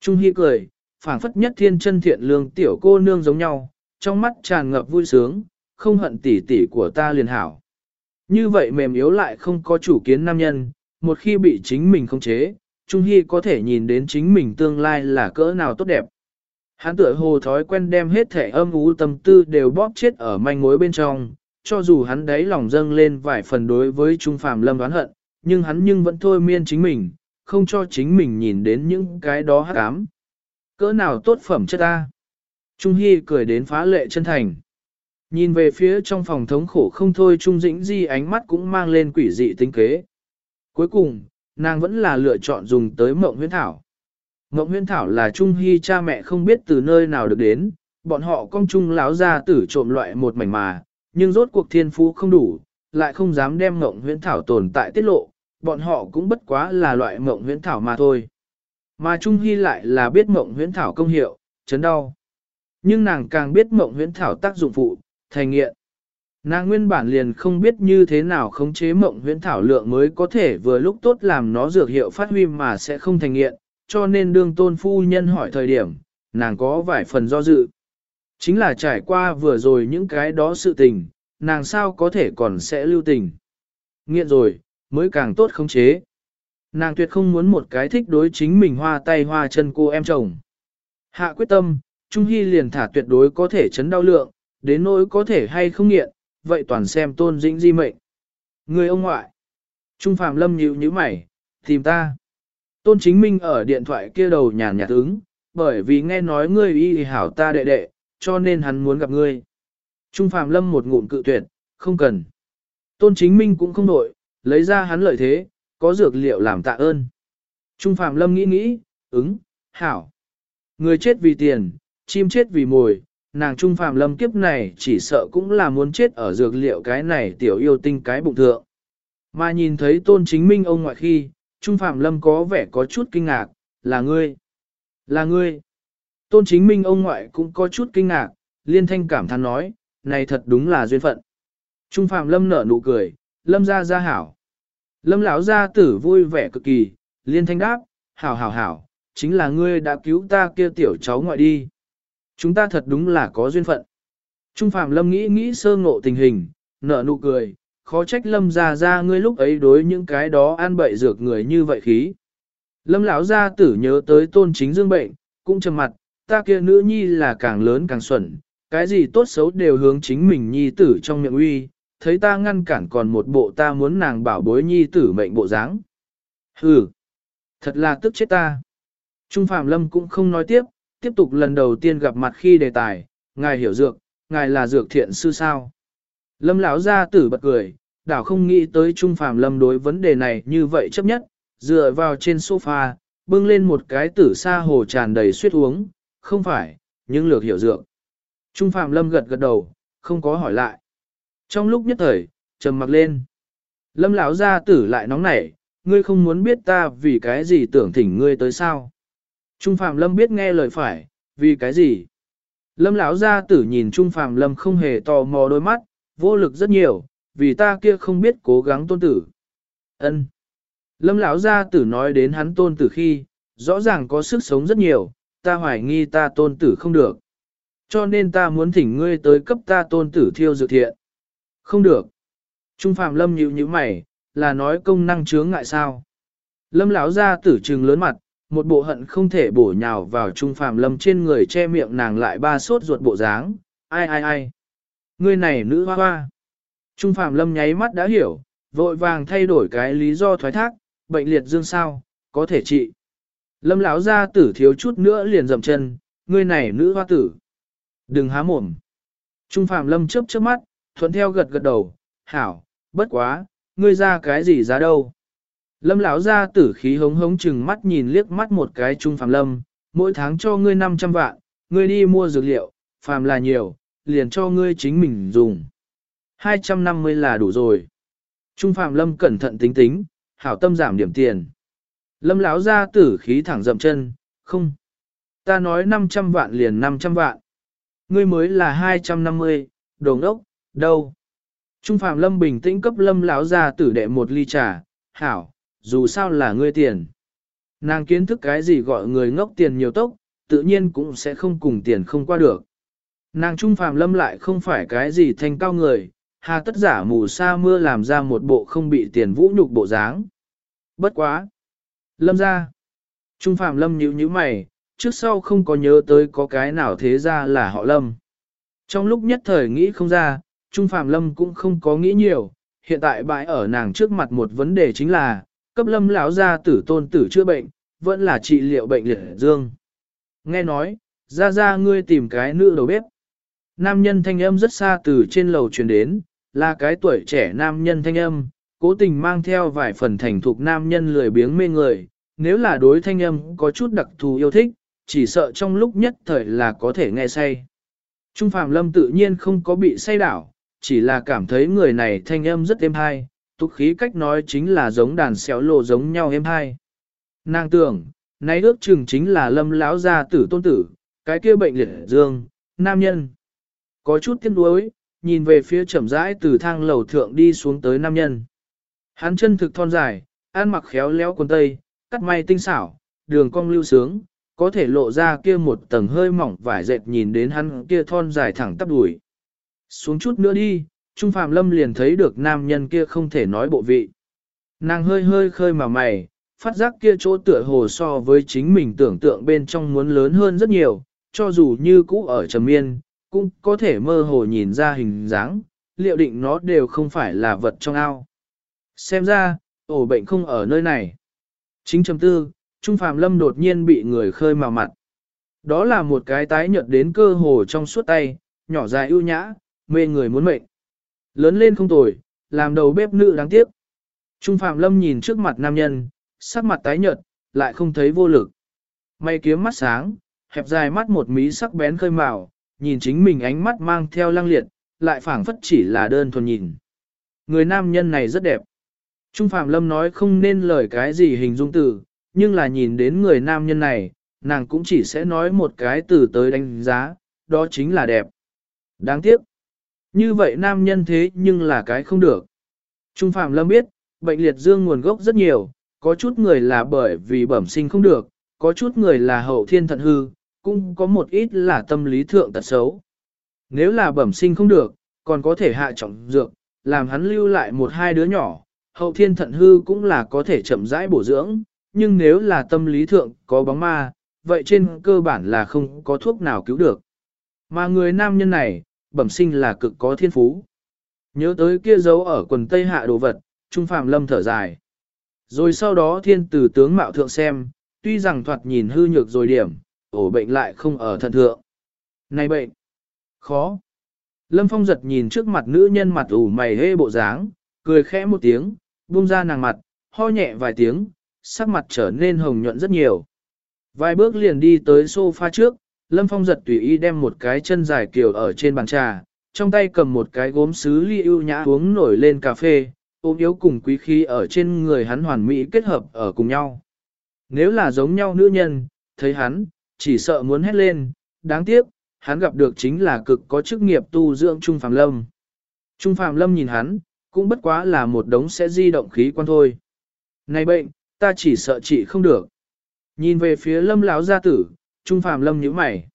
Trung Hy cười, phảng phất nhất thiên chân thiện lương tiểu cô nương giống nhau, trong mắt tràn ngập vui sướng, không hận tỷ tỷ của ta liền hảo. Như vậy mềm yếu lại không có chủ kiến nam nhân, một khi bị chính mình khống chế, Trung Hy có thể nhìn đến chính mình tương lai là cỡ nào tốt đẹp. Hắn tựa hồ thói quen đem hết thể âm ú tâm tư đều bóp chết ở manh mối bên trong, cho dù hắn đấy lòng dâng lên vài phần đối với Trung Phạm Lâm đoán hận, nhưng hắn nhưng vẫn thôi miên chính mình, không cho chính mình nhìn đến những cái đó hắc ám. cỡ nào tốt phẩm chất ta. Trung Hy cười đến phá lệ chân thành. Nhìn về phía trong phòng thống khổ không thôi Trung Dĩnh Di ánh mắt cũng mang lên quỷ dị tính kế. Cuối cùng, nàng vẫn là lựa chọn dùng tới mộng huyễn thảo. Mộng Huyên thảo là Trung Hy cha mẹ không biết từ nơi nào được đến, bọn họ công chung láo ra tử trộm loại một mảnh mà, nhưng rốt cuộc thiên phú không đủ, lại không dám đem mộng Huyên thảo tồn tại tiết lộ, bọn họ cũng bất quá là loại mộng Huyên thảo mà thôi. Mà Trung Hy lại là biết mộng Huyên thảo công hiệu, chấn đau. Nhưng nàng càng biết mộng Huyên thảo tác dụng phụ, thành nghiện. Nàng nguyên bản liền không biết như thế nào khống chế mộng huyễn thảo lượng mới có thể vừa lúc tốt làm nó dược hiệu phát huy mà sẽ không thành nghiện, cho nên đương tôn phu nhân hỏi thời điểm, nàng có vài phần do dự. Chính là trải qua vừa rồi những cái đó sự tình, nàng sao có thể còn sẽ lưu tình. Nghiện rồi, mới càng tốt khống chế. Nàng tuyệt không muốn một cái thích đối chính mình hoa tay hoa chân cô em chồng. Hạ quyết tâm, Trung Hy liền thả tuyệt đối có thể chấn đau lượng, đến nỗi có thể hay không nghiện, vậy toàn xem tôn dĩnh di mệnh. Người ông ngoại. Trung Phạm Lâm nhíu nhíu mày, tìm ta. Tôn chính minh ở điện thoại kia đầu nhàn nhạt ứng, bởi vì nghe nói ngươi y hảo ta đệ đệ, cho nên hắn muốn gặp ngươi. Trung Phạm Lâm một ngụm cự tuyệt, không cần. Tôn chính minh cũng không đổi, lấy ra hắn lợi thế, có dược liệu làm tạ ơn. Trung Phạm Lâm nghĩ nghĩ, ứng, hảo. Người chết vì tiền, chim chết vì mồi, nàng Trung Phạm Lâm kiếp này chỉ sợ cũng là muốn chết ở dược liệu cái này tiểu yêu tinh cái bụng thượng. Mà nhìn thấy tôn chính minh ông ngoại khi, Trung Phạm Lâm có vẻ có chút kinh ngạc, là ngươi, là ngươi. Tôn chính minh ông ngoại cũng có chút kinh ngạc, liên thanh cảm thán nói, này thật đúng là duyên phận. Trung Phạm Lâm nở nụ cười, Lâm ra ra hảo. Lâm lão gia tử vui vẻ cực kỳ, liên thanh đáp, hảo hảo hảo, chính là ngươi đã cứu ta kia tiểu cháu ngoại đi. Chúng ta thật đúng là có duyên phận. Trung Phạm Lâm nghĩ nghĩ sơ ngộ tình hình, nở nụ cười, khó trách Lâm ra ra ngươi lúc ấy đối những cái đó an bậy dược người như vậy khí. Lâm lão gia tử nhớ tới tôn chính dương bệnh, cũng trầm mặt, ta kia nữ nhi là càng lớn càng xuẩn, cái gì tốt xấu đều hướng chính mình nhi tử trong miệng uy, thấy ta ngăn cản còn một bộ ta muốn nàng bảo bối nhi tử mệnh bộ dáng. Hừ, thật là tức chết ta. Trung Phạm Lâm cũng không nói tiếp, tiếp tục lần đầu tiên gặp mặt khi đề tài, ngài hiểu dược, ngài là dược thiện sư sao. Lâm lão ra tử bật cười, đảo không nghĩ tới Trung Phạm Lâm đối vấn đề này như vậy chấp nhất, dựa vào trên sofa, bưng lên một cái tử sa hồ tràn đầy suyết uống, không phải, nhưng lược hiểu dược. Trung Phạm Lâm gật gật đầu, không có hỏi lại. Trong lúc nhất thời, trầm mặc lên. Lâm lão gia tử lại nóng nảy, ngươi không muốn biết ta vì cái gì tưởng thỉnh ngươi tới sao? Trung Phạm Lâm biết nghe lời phải, vì cái gì? Lâm lão gia tử nhìn Trung Phạm Lâm không hề tò mò đôi mắt, vô lực rất nhiều, vì ta kia không biết cố gắng tôn tử. Ân. Lâm lão gia tử nói đến hắn tôn tử khi, rõ ràng có sức sống rất nhiều, ta hoài nghi ta tôn tử không được. Cho nên ta muốn thỉnh ngươi tới cấp ta tôn tử thiêu dự thiện. Không được. Trung Phạm Lâm nhíu nhíu mày, là nói công năng chướng ngại sao. Lâm lão gia tử trừng lớn mặt, một bộ hận không thể bổ nhào vào Trung Phạm Lâm trên người che miệng nàng lại ba sốt ruột bộ dáng. Ai ai ai. Ngươi này nữ hoa hoa. Trung Phạm Lâm nháy mắt đã hiểu, vội vàng thay đổi cái lý do thoái thác, bệnh liệt dương sao, có thể trị. Lâm lão ra tử thiếu chút nữa liền dậm chân, ngươi này nữ hoa tử. Đừng há mồm. Trung Phạm Lâm chớp chớp mắt, thuận theo gật gật đầu, hảo, bất quá, ngươi ra cái gì giá đâu. Lâm lão ra tử khí hống hống chừng mắt nhìn liếc mắt một cái trung Phạm lâm, mỗi tháng cho ngươi 500 vạn, ngươi đi mua dược liệu, phàm là nhiều, liền cho ngươi chính mình dùng. 250 là đủ rồi. Trung Phạm lâm cẩn thận tính tính, hảo tâm giảm điểm tiền. Lâm lão ra tử khí thẳng dậm chân, không. Ta nói 500 vạn liền 500 vạn. Ngươi mới là 250, đồ ốc, đâu? Trung Phạm Lâm bình tĩnh cấp Lâm lão ra tử đệ một ly trà, hảo, dù sao là ngươi tiền. Nàng kiến thức cái gì gọi người ngốc tiền nhiều tốc, tự nhiên cũng sẽ không cùng tiền không qua được. Nàng Trung Phạm Lâm lại không phải cái gì thành cao người, hà tất giả mù sa mưa làm ra một bộ không bị tiền vũ nhục bộ dáng. Bất quá. Lâm ra. Trung Phạm Lâm nhíu nhíu mày, trước sau không có nhớ tới có cái nào thế ra là họ Lâm. Trong lúc nhất thời nghĩ không ra, Trung Phạm Lâm cũng không có nghĩ nhiều, hiện tại bãi ở nàng trước mặt một vấn đề chính là, cấp lâm lão gia tử tôn tử chữa bệnh, vẫn là trị liệu bệnh liệt dương. Nghe nói, ra ra ngươi tìm cái nữ đầu bếp. Nam nhân thanh âm rất xa từ trên lầu truyền đến, là cái tuổi trẻ nam nhân thanh âm, cố tình mang theo vài phần thành thục nam nhân lười biếng mê người, nếu là đối thanh âm có chút đặc thù yêu thích, chỉ sợ trong lúc nhất thời là có thể nghe say. Trung Phạm Lâm tự nhiên không có bị say đảo, chỉ là cảm thấy người này thanh âm rất êm hay, tục khí cách nói chính là giống đàn xéo lộ giống nhau êm hay. Nàng tưởng, nay ước chừng chính là lâm lão gia tử tôn tử, cái kia bệnh liệt dương, nam nhân. Có chút tiếc nuối, nhìn về phía chậm rãi từ thang lầu thượng đi xuống tới nam nhân. Hắn chân thực thon dài, ăn mặc khéo léo quần tây, cắt may tinh xảo, đường cong lưu sướng, có thể lộ ra kia một tầng hơi mỏng vải dệt nhìn đến hắn kia thon dài thẳng tắp đùi. Xuống chút nữa đi, Trung Phạm Lâm liền thấy được nam nhân kia không thể nói bộ vị. Nàng hơi hơi khơi mà mày, phát giác kia chỗ tựa hồ so với chính mình tưởng tượng bên trong muốn lớn hơn rất nhiều, cho dù như cũ ở trầm miên, cũng có thể mơ hồ nhìn ra hình dáng, liệu định nó đều không phải là vật trong ao. Xem ra, ổ bệnh không ở nơi này. Chính chấm tư, Trung Phạm Lâm đột nhiên bị người khơi màu mặt. Đó là một cái tái nhợt đến cơ hồ trong suốt tay, nhỏ dài ưu nhã, mê người muốn mệnh. Lớn lên không tồi, làm đầu bếp nữ đáng tiếc. Trung Phạm Lâm nhìn trước mặt nam nhân, sắc mặt tái nhợt, lại không thấy vô lực. mây kiếm mắt sáng, hẹp dài mắt một mí sắc bén khơi màu, nhìn chính mình ánh mắt mang theo lăng liệt, lại phảng phất chỉ là đơn thuần nhìn. Người nam nhân này rất đẹp. Trung Phạm Lâm nói không nên lời cái gì hình dung từ, nhưng là nhìn đến người nam nhân này, nàng cũng chỉ sẽ nói một cái từ tới đánh giá, đó chính là đẹp. Đáng tiếc. Như vậy nam nhân thế nhưng là cái không được. Trung Phạm Lâm biết, bệnh liệt dương nguồn gốc rất nhiều, có chút người là bởi vì bẩm sinh không được, có chút người là hậu thiên thận hư, cũng có một ít là tâm lý thượng tật xấu. Nếu là bẩm sinh không được, còn có thể hạ trọng dược, làm hắn lưu lại một hai đứa nhỏ, hậu thiên thận hư cũng là có thể chậm rãi bổ dưỡng, nhưng nếu là tâm lý thượng có bóng ma, vậy trên cơ bản là không có thuốc nào cứu được. Mà người nam nhân này, bẩm sinh là cực có thiên phú. Nhớ tới kia dấu ở quần tây hạ đồ vật, Trung Phạm Lâm thở dài. Rồi sau đó thiên tử tướng mạo thượng xem, tuy rằng thoạt nhìn hư nhược rồi điểm, ổ bệnh lại không ở thận thượng. Này bệnh! Khó! Lâm Phong giật nhìn trước mặt nữ nhân mặt ủ mày hê bộ dáng, cười khẽ một tiếng, buông ra nàng mặt, ho nhẹ vài tiếng, sắc mặt trở nên hồng nhuận rất nhiều. Vài bước liền đi tới sofa trước, Lâm Phong giật tùy ý đem một cái chân dài kiểu ở trên bàn trà, trong tay cầm một cái gốm sứ ly ưu nhã uống nổi lên cà phê, ôm yếu cùng quý khí ở trên người hắn hoàn mỹ kết hợp ở cùng nhau. Nếu là giống nhau nữ nhân, thấy hắn, chỉ sợ muốn hét lên, đáng tiếc, hắn gặp được chính là cực có chức nghiệp tu dưỡng Trung Phạm Lâm. Trung Phạm Lâm nhìn hắn, cũng bất quá là một đống sẽ di động khí quan thôi. Này bệnh, ta chỉ sợ chị không được. Nhìn về phía lâm lão gia tử, Trung Phạm Lâm nhíu mày.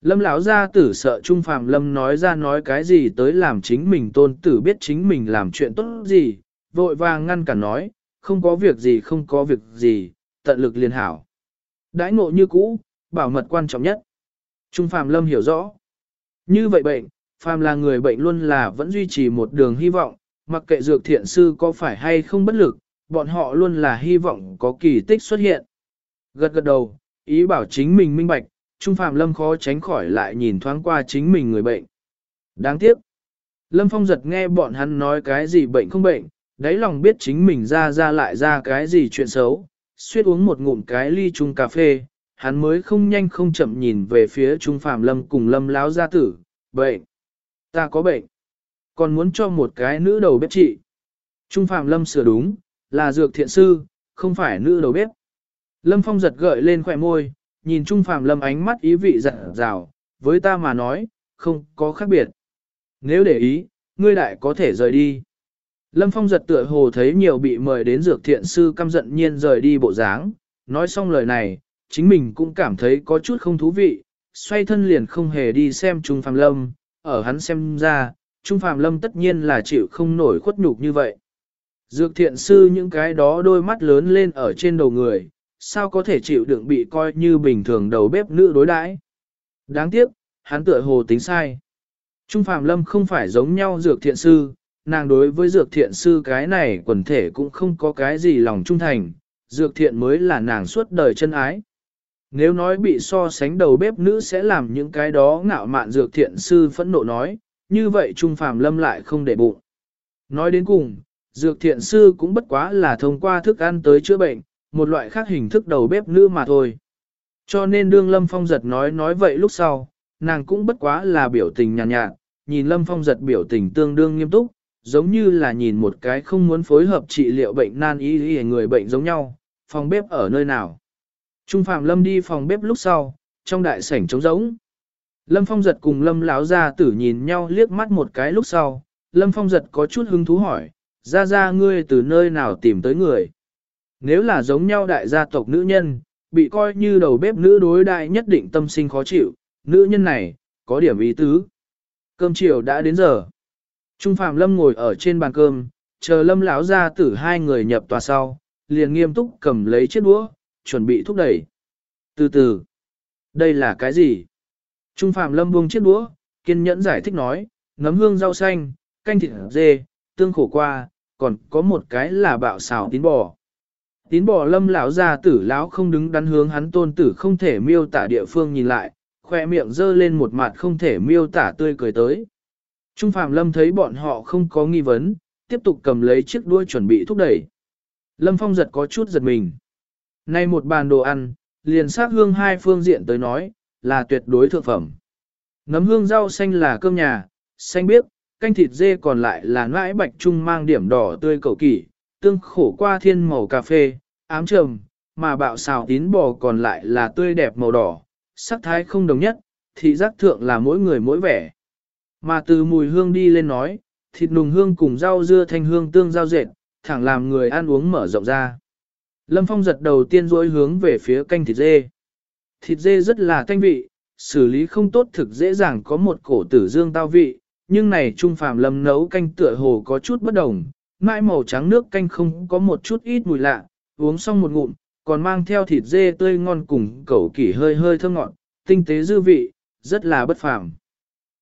Lâm lão gia tử sợ Trung Phạm Lâm nói ra nói cái gì tới làm chính mình tôn tử biết chính mình làm chuyện tốt gì, vội vàng ngăn cản nói, không có việc gì không có việc gì, tận lực liền hảo. Đãi ngộ như cũ, bảo mật quan trọng nhất. Trung Phạm Lâm hiểu rõ. Như vậy bệnh, Phạm là người bệnh luôn là vẫn duy trì một đường hy vọng, mặc kệ dược thiện sư có phải hay không bất lực, bọn họ luôn là hy vọng có kỳ tích xuất hiện. Gật gật đầu, ý bảo chính mình minh bạch, Trung Phạm Lâm khó tránh khỏi lại nhìn thoáng qua chính mình người bệnh. Đáng tiếc. Lâm Phong giật nghe bọn hắn nói cái gì bệnh không bệnh, đáy lòng biết chính mình ra ra lại ra cái gì chuyện xấu, suýt uống một ngụm cái ly chung cà phê, hắn mới không nhanh không chậm nhìn về phía Trung Phạm Lâm cùng Lâm Láo gia tử, bệnh. Ta có bệnh. Còn muốn cho một cái nữ đầu bếp trị. Trung Phạm Lâm sửa đúng, là dược thiện sư, không phải nữ đầu bếp. Lâm Phong giật gợi lên khỏe môi, nhìn Trung Phạm Lâm ánh mắt ý vị giận dào với ta mà nói, không có khác biệt. Nếu để ý, ngươi đại có thể rời đi. Lâm Phong giật tựa hồ thấy nhiều bị mời đến dược thiện sư căm giận nhiên rời đi bộ dáng, nói xong lời này, chính mình cũng cảm thấy có chút không thú vị, xoay thân liền không hề đi xem Trung Phạm Lâm, ở hắn xem ra, Trung Phạm Lâm tất nhiên là chịu không nổi khuất nhục như vậy. Dược thiện sư những cái đó đôi mắt lớn lên ở trên đầu người, sao có thể chịu đựng bị coi như bình thường đầu bếp nữ đối đãi? Đáng tiếc, hắn tựa hồ tính sai. Trung Phạm Lâm không phải giống nhau dược thiện sư, nàng đối với dược thiện sư cái này quần thể cũng không có cái gì lòng trung thành, dược thiện mới là nàng suốt đời chân ái. Nếu nói bị so sánh đầu bếp nữ sẽ làm những cái đó ngạo mạn dược thiện sư phẫn nộ nói, như vậy Trung Phàm Lâm lại không để bụng. Nói đến cùng, dược thiện sư cũng bất quá là thông qua thức ăn tới chữa bệnh, một loại khác hình thức đầu bếp nữ mà thôi. Cho nên đương Lâm Phong giật nói nói vậy lúc sau, nàng cũng bất quá là biểu tình nhàn nhạt, nhạt, nhìn Lâm Phong giật biểu tình tương đương nghiêm túc, giống như là nhìn một cái không muốn phối hợp trị liệu bệnh nan y y người bệnh giống nhau, phòng bếp ở nơi nào. Trung Phạm Lâm đi phòng bếp lúc sau, trong đại sảnh trống rỗng. Lâm Phong giật cùng Lâm lão gia tử nhìn nhau liếc mắt một cái lúc sau, Lâm Phong giật có chút hứng thú hỏi, ra ra ngươi từ nơi nào tìm tới người. Nếu là giống nhau đại gia tộc nữ nhân, bị coi như đầu bếp nữ đối đại nhất định tâm sinh khó chịu, nữ nhân này, có điểm ý tứ. Cơm chiều đã đến giờ. Trung Phạm Lâm ngồi ở trên bàn cơm, chờ Lâm lão gia tử hai người nhập tòa sau, liền nghiêm túc cầm lấy chiếc đũa, chuẩn bị thúc đẩy. Từ từ, đây là cái gì? Trung Phạm Lâm buông chiếc đũa, kiên nhẫn giải thích nói, nấm hương rau xanh, canh thịt dê, tương khổ qua, còn có một cái là bạo xào tín bò. Tín bò lâm lão ra tử lão không đứng đắn hướng hắn tôn tử không thể miêu tả địa phương nhìn lại, khoe miệng dơ lên một mặt không thể miêu tả tươi cười tới. Trung Phạm Lâm thấy bọn họ không có nghi vấn, tiếp tục cầm lấy chiếc đuôi chuẩn bị thúc đẩy. Lâm Phong giật có chút giật mình. Nay một bàn đồ ăn, liền sát hương hai phương diện tới nói, là tuyệt đối thượng phẩm. Nấm hương rau xanh là cơm nhà, xanh biếc, canh thịt dê còn lại là nãi bạch trung mang điểm đỏ tươi cầu kỷ, tương khổ qua thiên màu cà phê, ám trầm, mà bạo xào tín bò còn lại là tươi đẹp màu đỏ, sắc thái không đồng nhất, thị giác thượng là mỗi người mỗi vẻ. Mà từ mùi hương đi lên nói, thịt nùng hương cùng rau dưa thanh hương tương giao dệt, thẳng làm người ăn uống mở rộng ra. Lâm Phong giật đầu tiên dối hướng về phía canh thịt dê. Thịt dê rất là thanh vị, xử lý không tốt thực dễ dàng có một cổ tử dương tao vị, nhưng này trung phàm lâm nấu canh tựa hồ có chút bất đồng, mãi màu trắng nước canh không có một chút ít mùi lạ, uống xong một ngụm, còn mang theo thịt dê tươi ngon cùng cẩu kỷ hơi hơi thơm ngọt, tinh tế dư vị, rất là bất phàm.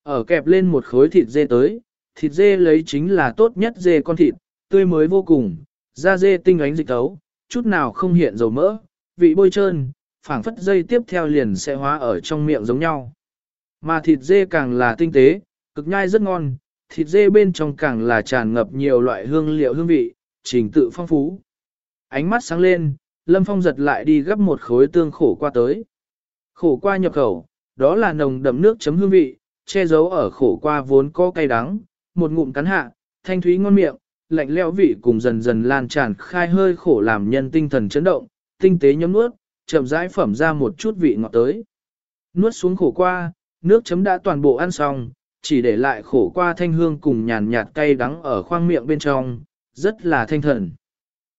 Ở kẹp lên một khối thịt dê tới, thịt dê lấy chính là tốt nhất dê con thịt, tươi mới vô cùng, da dê tinh ánh dịch tấu, chút nào không hiện dầu mỡ, vị bôi trơn, phảng phất dây tiếp theo liền sẽ hóa ở trong miệng giống nhau. Mà thịt dê càng là tinh tế, cực nhai rất ngon, thịt dê bên trong càng là tràn ngập nhiều loại hương liệu hương vị, trình tự phong phú. Ánh mắt sáng lên, Lâm Phong giật lại đi gấp một khối tương khổ qua tới. Khổ qua nhập khẩu, đó là nồng đậm nước chấm hương vị, che giấu ở khổ qua vốn có cay đắng, một ngụm cắn hạ, thanh thúy ngon miệng, lạnh lẽo vị cùng dần dần lan tràn khai hơi khổ làm nhân tinh thần chấn động, tinh tế nhấm nuốt, chậm rãi phẩm ra một chút vị ngọt tới. Nuốt xuống khổ qua, nước chấm đã toàn bộ ăn xong, chỉ để lại khổ qua thanh hương cùng nhàn nhạt cay đắng ở khoang miệng bên trong, rất là thanh thần.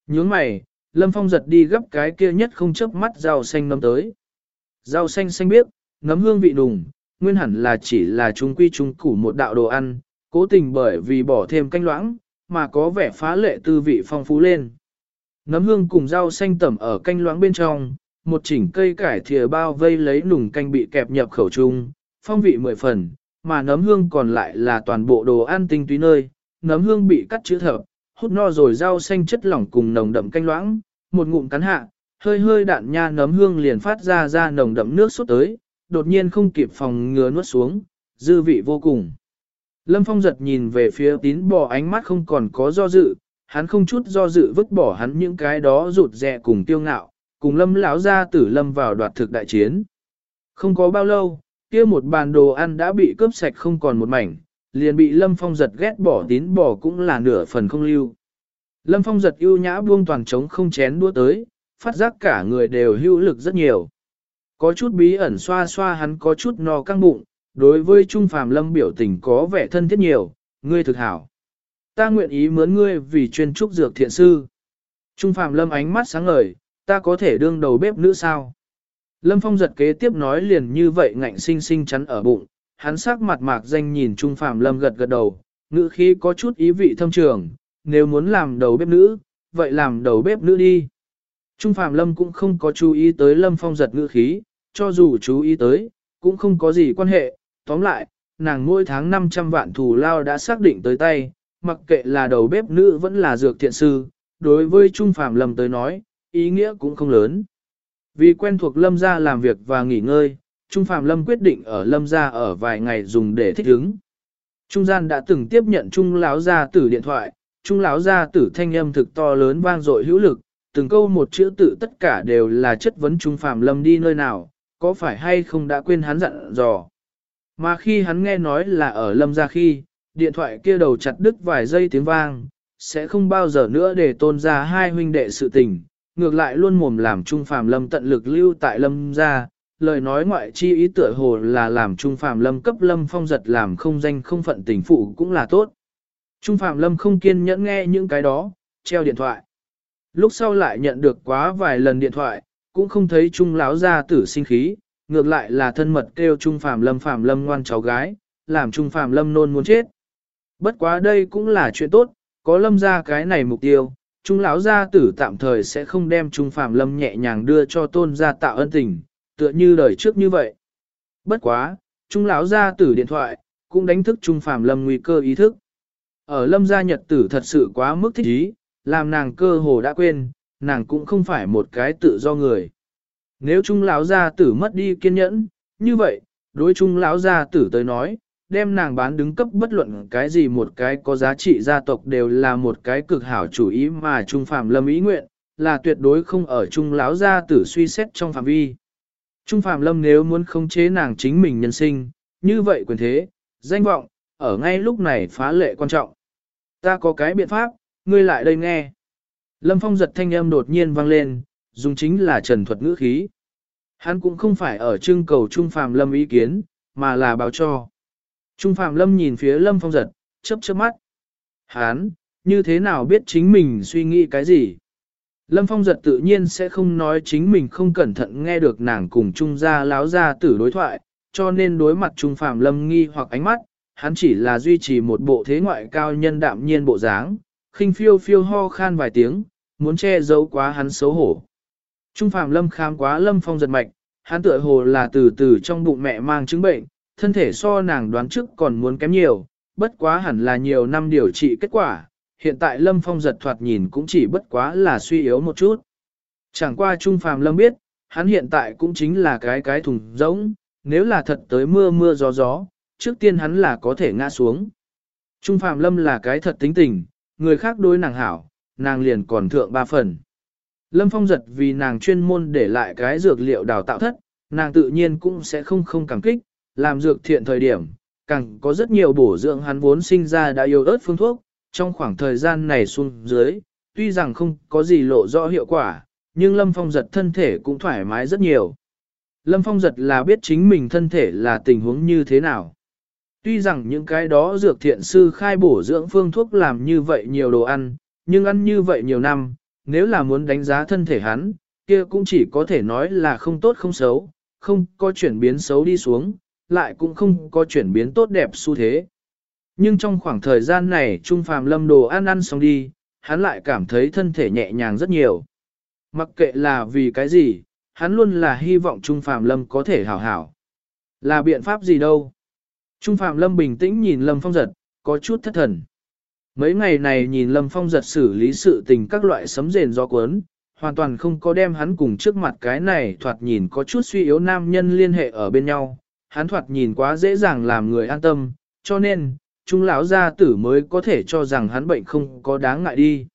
Nhướng mày, Lâm Phong giật đi gấp cái kia nhất không chớp mắt rau xanh nấm tới. Rau xanh xanh biếc, nấm hương vị đùng, nguyên hẳn là chỉ là trung quy trung củ một đạo đồ ăn, cố tình bởi vì bỏ thêm canh loãng, mà có vẻ phá lệ tư vị phong phú lên. Nấm hương cùng rau xanh tẩm ở canh loãng bên trong, một chỉnh cây cải thìa bao vây lấy nùng canh bị kẹp nhập khẩu trung, phong vị mười phần, mà nấm hương còn lại là toàn bộ đồ ăn tinh túy nơi, nấm hương bị cắt chữ thập, hút no rồi rau xanh chất lỏng cùng nồng đậm canh loãng, một ngụm cắn hạ, hơi hơi đạn nha nấm hương liền phát ra ra nồng đậm nước sốt tới, đột nhiên không kịp phòng ngừa nuốt xuống, dư vị vô cùng. Lâm Phong giật nhìn về phía tín bò ánh mắt không còn có do dự, hắn không chút do dự vứt bỏ hắn những cái đó rụt rè cùng tiêu ngạo, cùng lâm lão ra tử lâm vào đoạt thực đại chiến. Không có bao lâu, kia một bàn đồ ăn đã bị cướp sạch không còn một mảnh, liền bị lâm phong giật ghét bỏ tín bò cũng là nửa phần không lưu. Lâm phong giật ưu nhã buông toàn trống không chén đua tới, phát giác cả người đều hữu lực rất nhiều. Có chút bí ẩn xoa xoa hắn có chút no căng bụng, đối với Trung Phàm Lâm biểu tình có vẻ thân thiết nhiều, ngươi thực hảo. Ta nguyện ý mướn ngươi vì chuyên trúc dược thiện sư. Trung Phàm Lâm ánh mắt sáng ngời, ta có thể đương đầu bếp nữ sao? Lâm Phong giật kế tiếp nói liền như vậy ngạnh sinh sinh chắn ở bụng, hắn sắc mặt mạc danh nhìn Trung Phàm Lâm gật gật đầu, ngữ khí có chút ý vị thâm trường, nếu muốn làm đầu bếp nữ, vậy làm đầu bếp nữ đi. Trung Phàm Lâm cũng không có chú ý tới Lâm Phong giật ngữ khí, cho dù chú ý tới, cũng không có gì quan hệ, tóm lại, nàng mỗi tháng 500 vạn thù lao đã xác định tới tay, mặc kệ là đầu bếp nữ vẫn là dược thiện sư, đối với Trung Phạm Lâm tới nói, ý nghĩa cũng không lớn. Vì quen thuộc lâm gia làm việc và nghỉ ngơi, Trung Phạm Lâm quyết định ở lâm gia ở vài ngày dùng để thích ứng. Trung gian đã từng tiếp nhận Trung lão gia tử điện thoại, Trung lão gia tử thanh âm thực to lớn vang dội hữu lực, từng câu một chữ tự tất cả đều là chất vấn Trung Phạm Lâm đi nơi nào, có phải hay không đã quên hắn dặn dò. Mà khi hắn nghe nói là ở lâm gia khi, điện thoại kia đầu chặt đứt vài giây tiếng vang, sẽ không bao giờ nữa để tôn ra hai huynh đệ sự tình, ngược lại luôn mồm làm Trung Phàm Lâm tận lực lưu tại Lâm gia, lời nói ngoại chi ý tựa hồ là làm Trung Phàm Lâm cấp Lâm Phong giật làm không danh không phận tình phụ cũng là tốt. Trung Phạm Lâm không kiên nhẫn nghe những cái đó, treo điện thoại. Lúc sau lại nhận được quá vài lần điện thoại, cũng không thấy Trung lão gia tử sinh khí, ngược lại là thân mật kêu Trung Phạm Lâm Phạm Lâm ngoan cháu gái, làm Trung Phạm Lâm nôn muốn chết. Bất quá đây cũng là chuyện tốt, có Lâm ra cái này mục tiêu, Trung lão gia tử tạm thời sẽ không đem Trung Phạm Lâm nhẹ nhàng đưa cho tôn gia tạo ân tình, tựa như đời trước như vậy. Bất quá, Trung lão gia tử điện thoại, cũng đánh thức Trung Phạm Lâm nguy cơ ý thức. Ở Lâm gia nhật tử thật sự quá mức thích ý, làm nàng cơ hồ đã quên, nàng cũng không phải một cái tự do người. Nếu Trung lão gia tử mất đi kiên nhẫn, như vậy, đối Trung lão gia tử tới nói, đem nàng bán đứng cấp bất luận cái gì một cái có giá trị gia tộc đều là một cái cực hảo chủ ý mà Trung Phạm Lâm ý nguyện, là tuyệt đối không ở Trung lão gia tử suy xét trong phạm vi. Trung Phạm Lâm nếu muốn khống chế nàng chính mình nhân sinh, như vậy quyền thế, danh vọng, ở ngay lúc này phá lệ quan trọng. Ta có cái biện pháp, ngươi lại đây nghe. Lâm Phong giật thanh âm đột nhiên vang lên, dùng chính là trần thuật ngữ khí. Hắn cũng không phải ở trưng cầu Trung Phạm Lâm ý kiến, mà là báo cho. Trung Phạm Lâm nhìn phía Lâm Phong giật, chớp chớp mắt. Hắn, như thế nào biết chính mình suy nghĩ cái gì? Lâm Phong giật tự nhiên sẽ không nói chính mình không cẩn thận nghe được nàng cùng Trung gia láo ra tử đối thoại, cho nên đối mặt Trung Phạm Lâm nghi hoặc ánh mắt, hắn chỉ là duy trì một bộ thế ngoại cao nhân đạm nhiên bộ dáng, khinh phiêu phiêu ho khan vài tiếng, muốn che giấu quá hắn xấu hổ. Trung Phạm Lâm khám quá Lâm Phong giật mạch, hắn tựa hồ là từ từ trong bụng mẹ mang chứng bệnh, thân thể so nàng đoán trước còn muốn kém nhiều, bất quá hẳn là nhiều năm điều trị kết quả, hiện tại Lâm Phong giật thoạt nhìn cũng chỉ bất quá là suy yếu một chút. Chẳng qua Trung Phạm Lâm biết, hắn hiện tại cũng chính là cái cái thùng rỗng, nếu là thật tới mưa mưa gió gió, trước tiên hắn là có thể ngã xuống. Trung Phạm Lâm là cái thật tính tình, người khác đối nàng hảo, nàng liền còn thượng ba phần. Lâm Phong giật vì nàng chuyên môn để lại cái dược liệu đào tạo thất, nàng tự nhiên cũng sẽ không không cảm kích, làm dược thiện thời điểm, càng có rất nhiều bổ dưỡng hắn vốn sinh ra đã yêu ớt phương thuốc, trong khoảng thời gian này xuống dưới, tuy rằng không có gì lộ rõ hiệu quả, nhưng Lâm Phong giật thân thể cũng thoải mái rất nhiều. Lâm Phong giật là biết chính mình thân thể là tình huống như thế nào. Tuy rằng những cái đó dược thiện sư khai bổ dưỡng phương thuốc làm như vậy nhiều đồ ăn, nhưng ăn như vậy nhiều năm, nếu là muốn đánh giá thân thể hắn, kia cũng chỉ có thể nói là không tốt không xấu, không có chuyển biến xấu đi xuống, lại cũng không có chuyển biến tốt đẹp xu thế. Nhưng trong khoảng thời gian này Trung Phàm lâm đồ ăn ăn xong đi, hắn lại cảm thấy thân thể nhẹ nhàng rất nhiều. Mặc kệ là vì cái gì, hắn luôn là hy vọng Trung Phàm lâm có thể hảo hảo. Là biện pháp gì đâu? Trung Phạm Lâm bình tĩnh nhìn Lâm Phong giật, có chút thất thần. Mấy ngày này nhìn Lâm Phong giật xử lý sự tình các loại sấm rền gió cuốn, hoàn toàn không có đem hắn cùng trước mặt cái này thoạt nhìn có chút suy yếu nam nhân liên hệ ở bên nhau. Hắn thoạt nhìn quá dễ dàng làm người an tâm, cho nên, chúng lão gia tử mới có thể cho rằng hắn bệnh không có đáng ngại đi.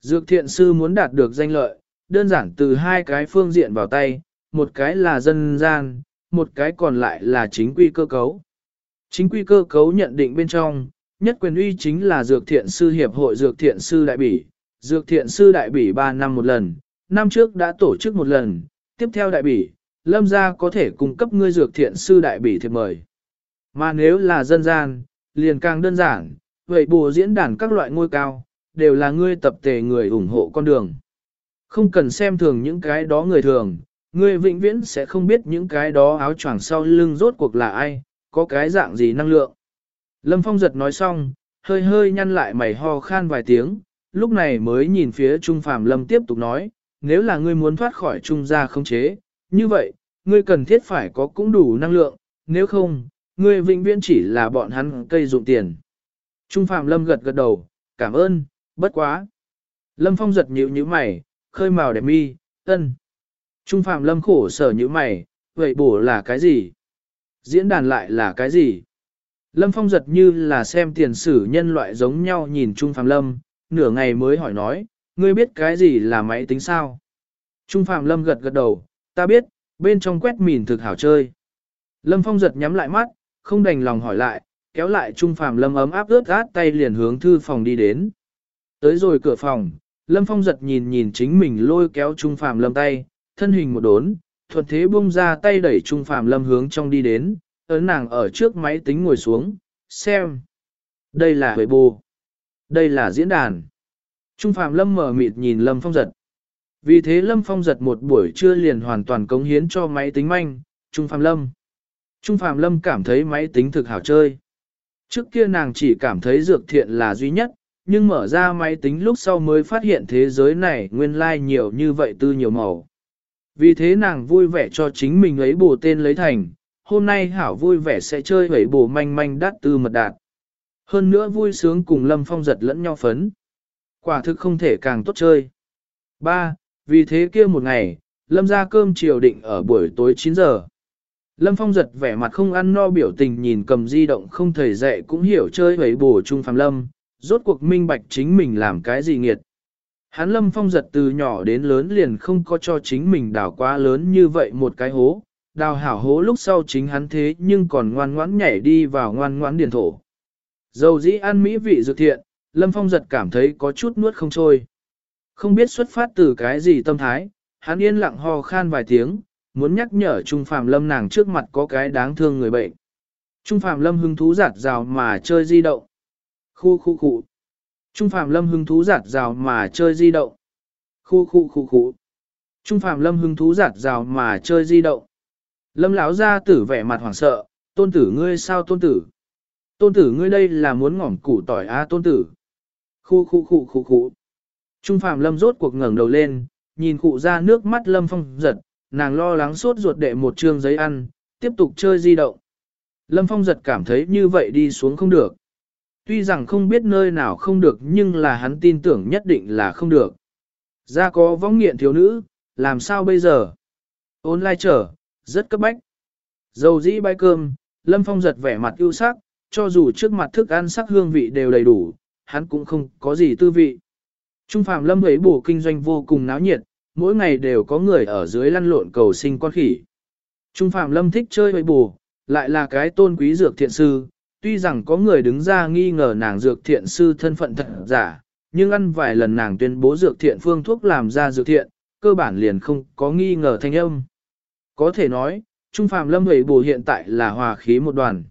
Dược thiện sư muốn đạt được danh lợi, đơn giản từ hai cái phương diện vào tay, một cái là dân gian, một cái còn lại là chính quy cơ cấu. Chính quy cơ cấu nhận định bên trong, nhất quyền uy chính là Dược Thiện Sư Hiệp hội Dược Thiện Sư Đại Bỉ. Dược Thiện Sư Đại Bỉ 3 năm một lần, năm trước đã tổ chức một lần, tiếp theo Đại Bỉ, Lâm gia có thể cung cấp ngươi Dược Thiện Sư Đại Bỉ thiệp mời. Mà nếu là dân gian, liền càng đơn giản, vậy bù diễn đàn các loại ngôi cao, đều là ngươi tập tề người ủng hộ con đường. Không cần xem thường những cái đó người thường, ngươi vĩnh viễn sẽ không biết những cái đó áo choàng sau lưng rốt cuộc là ai, có cái dạng gì năng lượng. Lâm Phong giật nói xong, hơi hơi nhăn lại mày ho khan vài tiếng, lúc này mới nhìn phía Trung Phạm Lâm tiếp tục nói, nếu là ngươi muốn thoát khỏi Trung gia không chế, như vậy, ngươi cần thiết phải có cũng đủ năng lượng, nếu không, ngươi vĩnh viễn chỉ là bọn hắn cây dụng tiền. Trung Phạm Lâm gật gật đầu, cảm ơn, bất quá. Lâm Phong giật nhíu nhíu mày, khơi màu đẹp mi, ân. Trung Phạm Lâm khổ sở nhíu mày, vậy bổ là cái gì? Diễn đàn lại là cái gì? Lâm Phong giật như là xem tiền sử nhân loại giống nhau nhìn Trung Phạm Lâm, nửa ngày mới hỏi nói, ngươi biết cái gì là máy tính sao? Trung Phạm Lâm gật gật đầu, ta biết, bên trong quét mìn thực hảo chơi. Lâm Phong giật nhắm lại mắt, không đành lòng hỏi lại, kéo lại Trung Phạm Lâm ấm áp ướt át tay liền hướng thư phòng đi đến. Tới rồi cửa phòng, Lâm Phong giật nhìn nhìn chính mình lôi kéo Trung Phạm Lâm tay, thân hình một đốn, thuận thế buông ra tay đẩy Trung Phạm Lâm hướng trong đi đến, ấn nàng ở trước máy tính ngồi xuống, xem. Đây là huệ bù. Đây là diễn đàn. Trung Phạm Lâm mở mịt nhìn Lâm Phong giật. Vì thế Lâm Phong giật một buổi trưa liền hoàn toàn cống hiến cho máy tính manh, Trung Phạm Lâm. Trung Phạm Lâm cảm thấy máy tính thực hảo chơi. Trước kia nàng chỉ cảm thấy dược thiện là duy nhất, nhưng mở ra máy tính lúc sau mới phát hiện thế giới này nguyên lai like nhiều như vậy tư nhiều màu. Vì thế nàng vui vẻ cho chính mình ấy bổ tên lấy thành, hôm nay hảo vui vẻ sẽ chơi hẩy bổ manh manh đắt tư mật đạt. Hơn nữa vui sướng cùng Lâm Phong giật lẫn nhau phấn. Quả thực không thể càng tốt chơi. 3. Vì thế kia một ngày, Lâm ra cơm chiều định ở buổi tối 9 giờ. Lâm Phong giật vẻ mặt không ăn no biểu tình nhìn cầm di động không thầy dạy cũng hiểu chơi hẩy bổ chung phàm lâm, rốt cuộc minh bạch chính mình làm cái gì nghiệt. Hắn Lâm Phong giật từ nhỏ đến lớn liền không có cho chính mình đào quá lớn như vậy một cái hố, đào hảo hố lúc sau chính hắn thế nhưng còn ngoan ngoãn nhảy đi vào ngoan ngoãn điền thổ. Dầu dĩ ăn mỹ vị dược thiện, Lâm Phong giật cảm thấy có chút nuốt không trôi. Không biết xuất phát từ cái gì tâm thái, hắn yên lặng ho khan vài tiếng, muốn nhắc nhở Trung Phạm Lâm nàng trước mặt có cái đáng thương người bệnh. Trung Phạm Lâm hứng thú giặt rào mà chơi di động. Khu khu khu. Trung Phạm Lâm hứng thú giặt rào mà chơi di động. Khu khu khu khu. Trung Phạm Lâm hứng thú giặt rào mà chơi di động. Lâm lão ra tử vẻ mặt hoảng sợ, tôn tử ngươi sao tôn tử? Tôn tử ngươi đây là muốn ngỏm củ tỏi á tôn tử. Khu khu khu khu khu. Trung Phạm Lâm rốt cuộc ngẩng đầu lên, nhìn cụ ra nước mắt Lâm Phong giật, nàng lo lắng sốt ruột đệ một trương giấy ăn, tiếp tục chơi di động. Lâm Phong giật cảm thấy như vậy đi xuống không được. Tuy rằng không biết nơi nào không được nhưng là hắn tin tưởng nhất định là không được. Ra có vong nghiện thiếu nữ, làm sao bây giờ? Ôn lai trở, rất cấp bách. Dầu dĩ bay cơm, Lâm Phong giật vẻ mặt ưu sắc, cho dù trước mặt thức ăn sắc hương vị đều đầy đủ, hắn cũng không có gì tư vị. Trung Phạm Lâm ấy bổ kinh doanh vô cùng náo nhiệt, mỗi ngày đều có người ở dưới lăn lộn cầu sinh con khỉ. Trung Phạm Lâm thích chơi với bổ, lại là cái tôn quý dược thiện sư, tuy rằng có người đứng ra nghi ngờ nàng dược thiện sư thân phận thật giả, nhưng ăn vài lần nàng tuyên bố dược thiện phương thuốc làm ra dược thiện, cơ bản liền không có nghi ngờ thanh âm. Có thể nói, Trung Phạm Lâm ấy bù hiện tại là hòa khí một đoàn.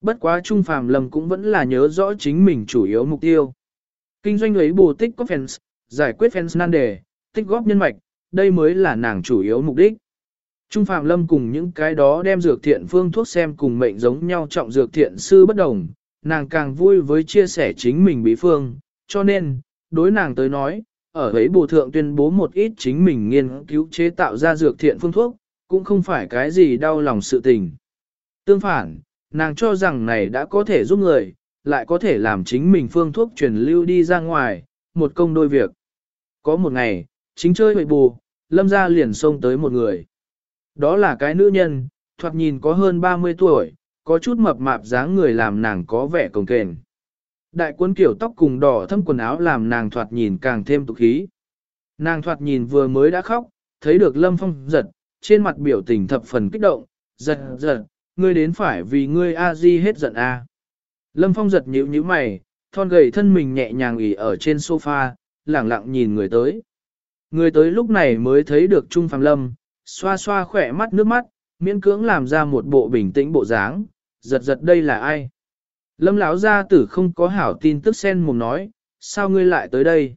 Bất quá Trung Phạm Lâm cũng vẫn là nhớ rõ chính mình chủ yếu mục tiêu. Kinh doanh ấy bù tích có fans, giải quyết fans nan đề, tích góp nhân mạch, đây mới là nàng chủ yếu mục đích. Trung Phạm Lâm cùng những cái đó đem dược thiện phương thuốc xem cùng mệnh giống nhau trọng dược thiện sư bất đồng, nàng càng vui với chia sẻ chính mình bí phương, cho nên, đối nàng tới nói, ở ấy bù thượng tuyên bố một ít chính mình nghiên cứu chế tạo ra dược thiện phương thuốc, cũng không phải cái gì đau lòng sự tình. Tương phản, nàng cho rằng này đã có thể giúp người, lại có thể làm chính mình phương thuốc truyền lưu đi ra ngoài, một công đôi việc. Có một ngày, chính chơi hội bù, lâm ra liền xông tới một người. Đó là cái nữ nhân, thoạt nhìn có hơn 30 tuổi, có chút mập mạp dáng người làm nàng có vẻ cồng kềnh. Đại quân kiểu tóc cùng đỏ thâm quần áo làm nàng thoạt nhìn càng thêm tục khí. Nàng thoạt nhìn vừa mới đã khóc, thấy được lâm phong giật, trên mặt biểu tình thập phần kích động, giật giật, ngươi đến phải vì ngươi a di hết giận a. Lâm Phong giật nhíu nhíu mày, thon gầy thân mình nhẹ nhàng ỉ ở trên sofa, lẳng lặng nhìn người tới. Người tới lúc này mới thấy được Trung Phạm Lâm, xoa xoa khỏe mắt nước mắt, miễn cưỡng làm ra một bộ bình tĩnh bộ dáng, giật giật đây là ai? Lâm lão gia tử không có hảo tin tức sen mồm nói, sao ngươi lại tới đây?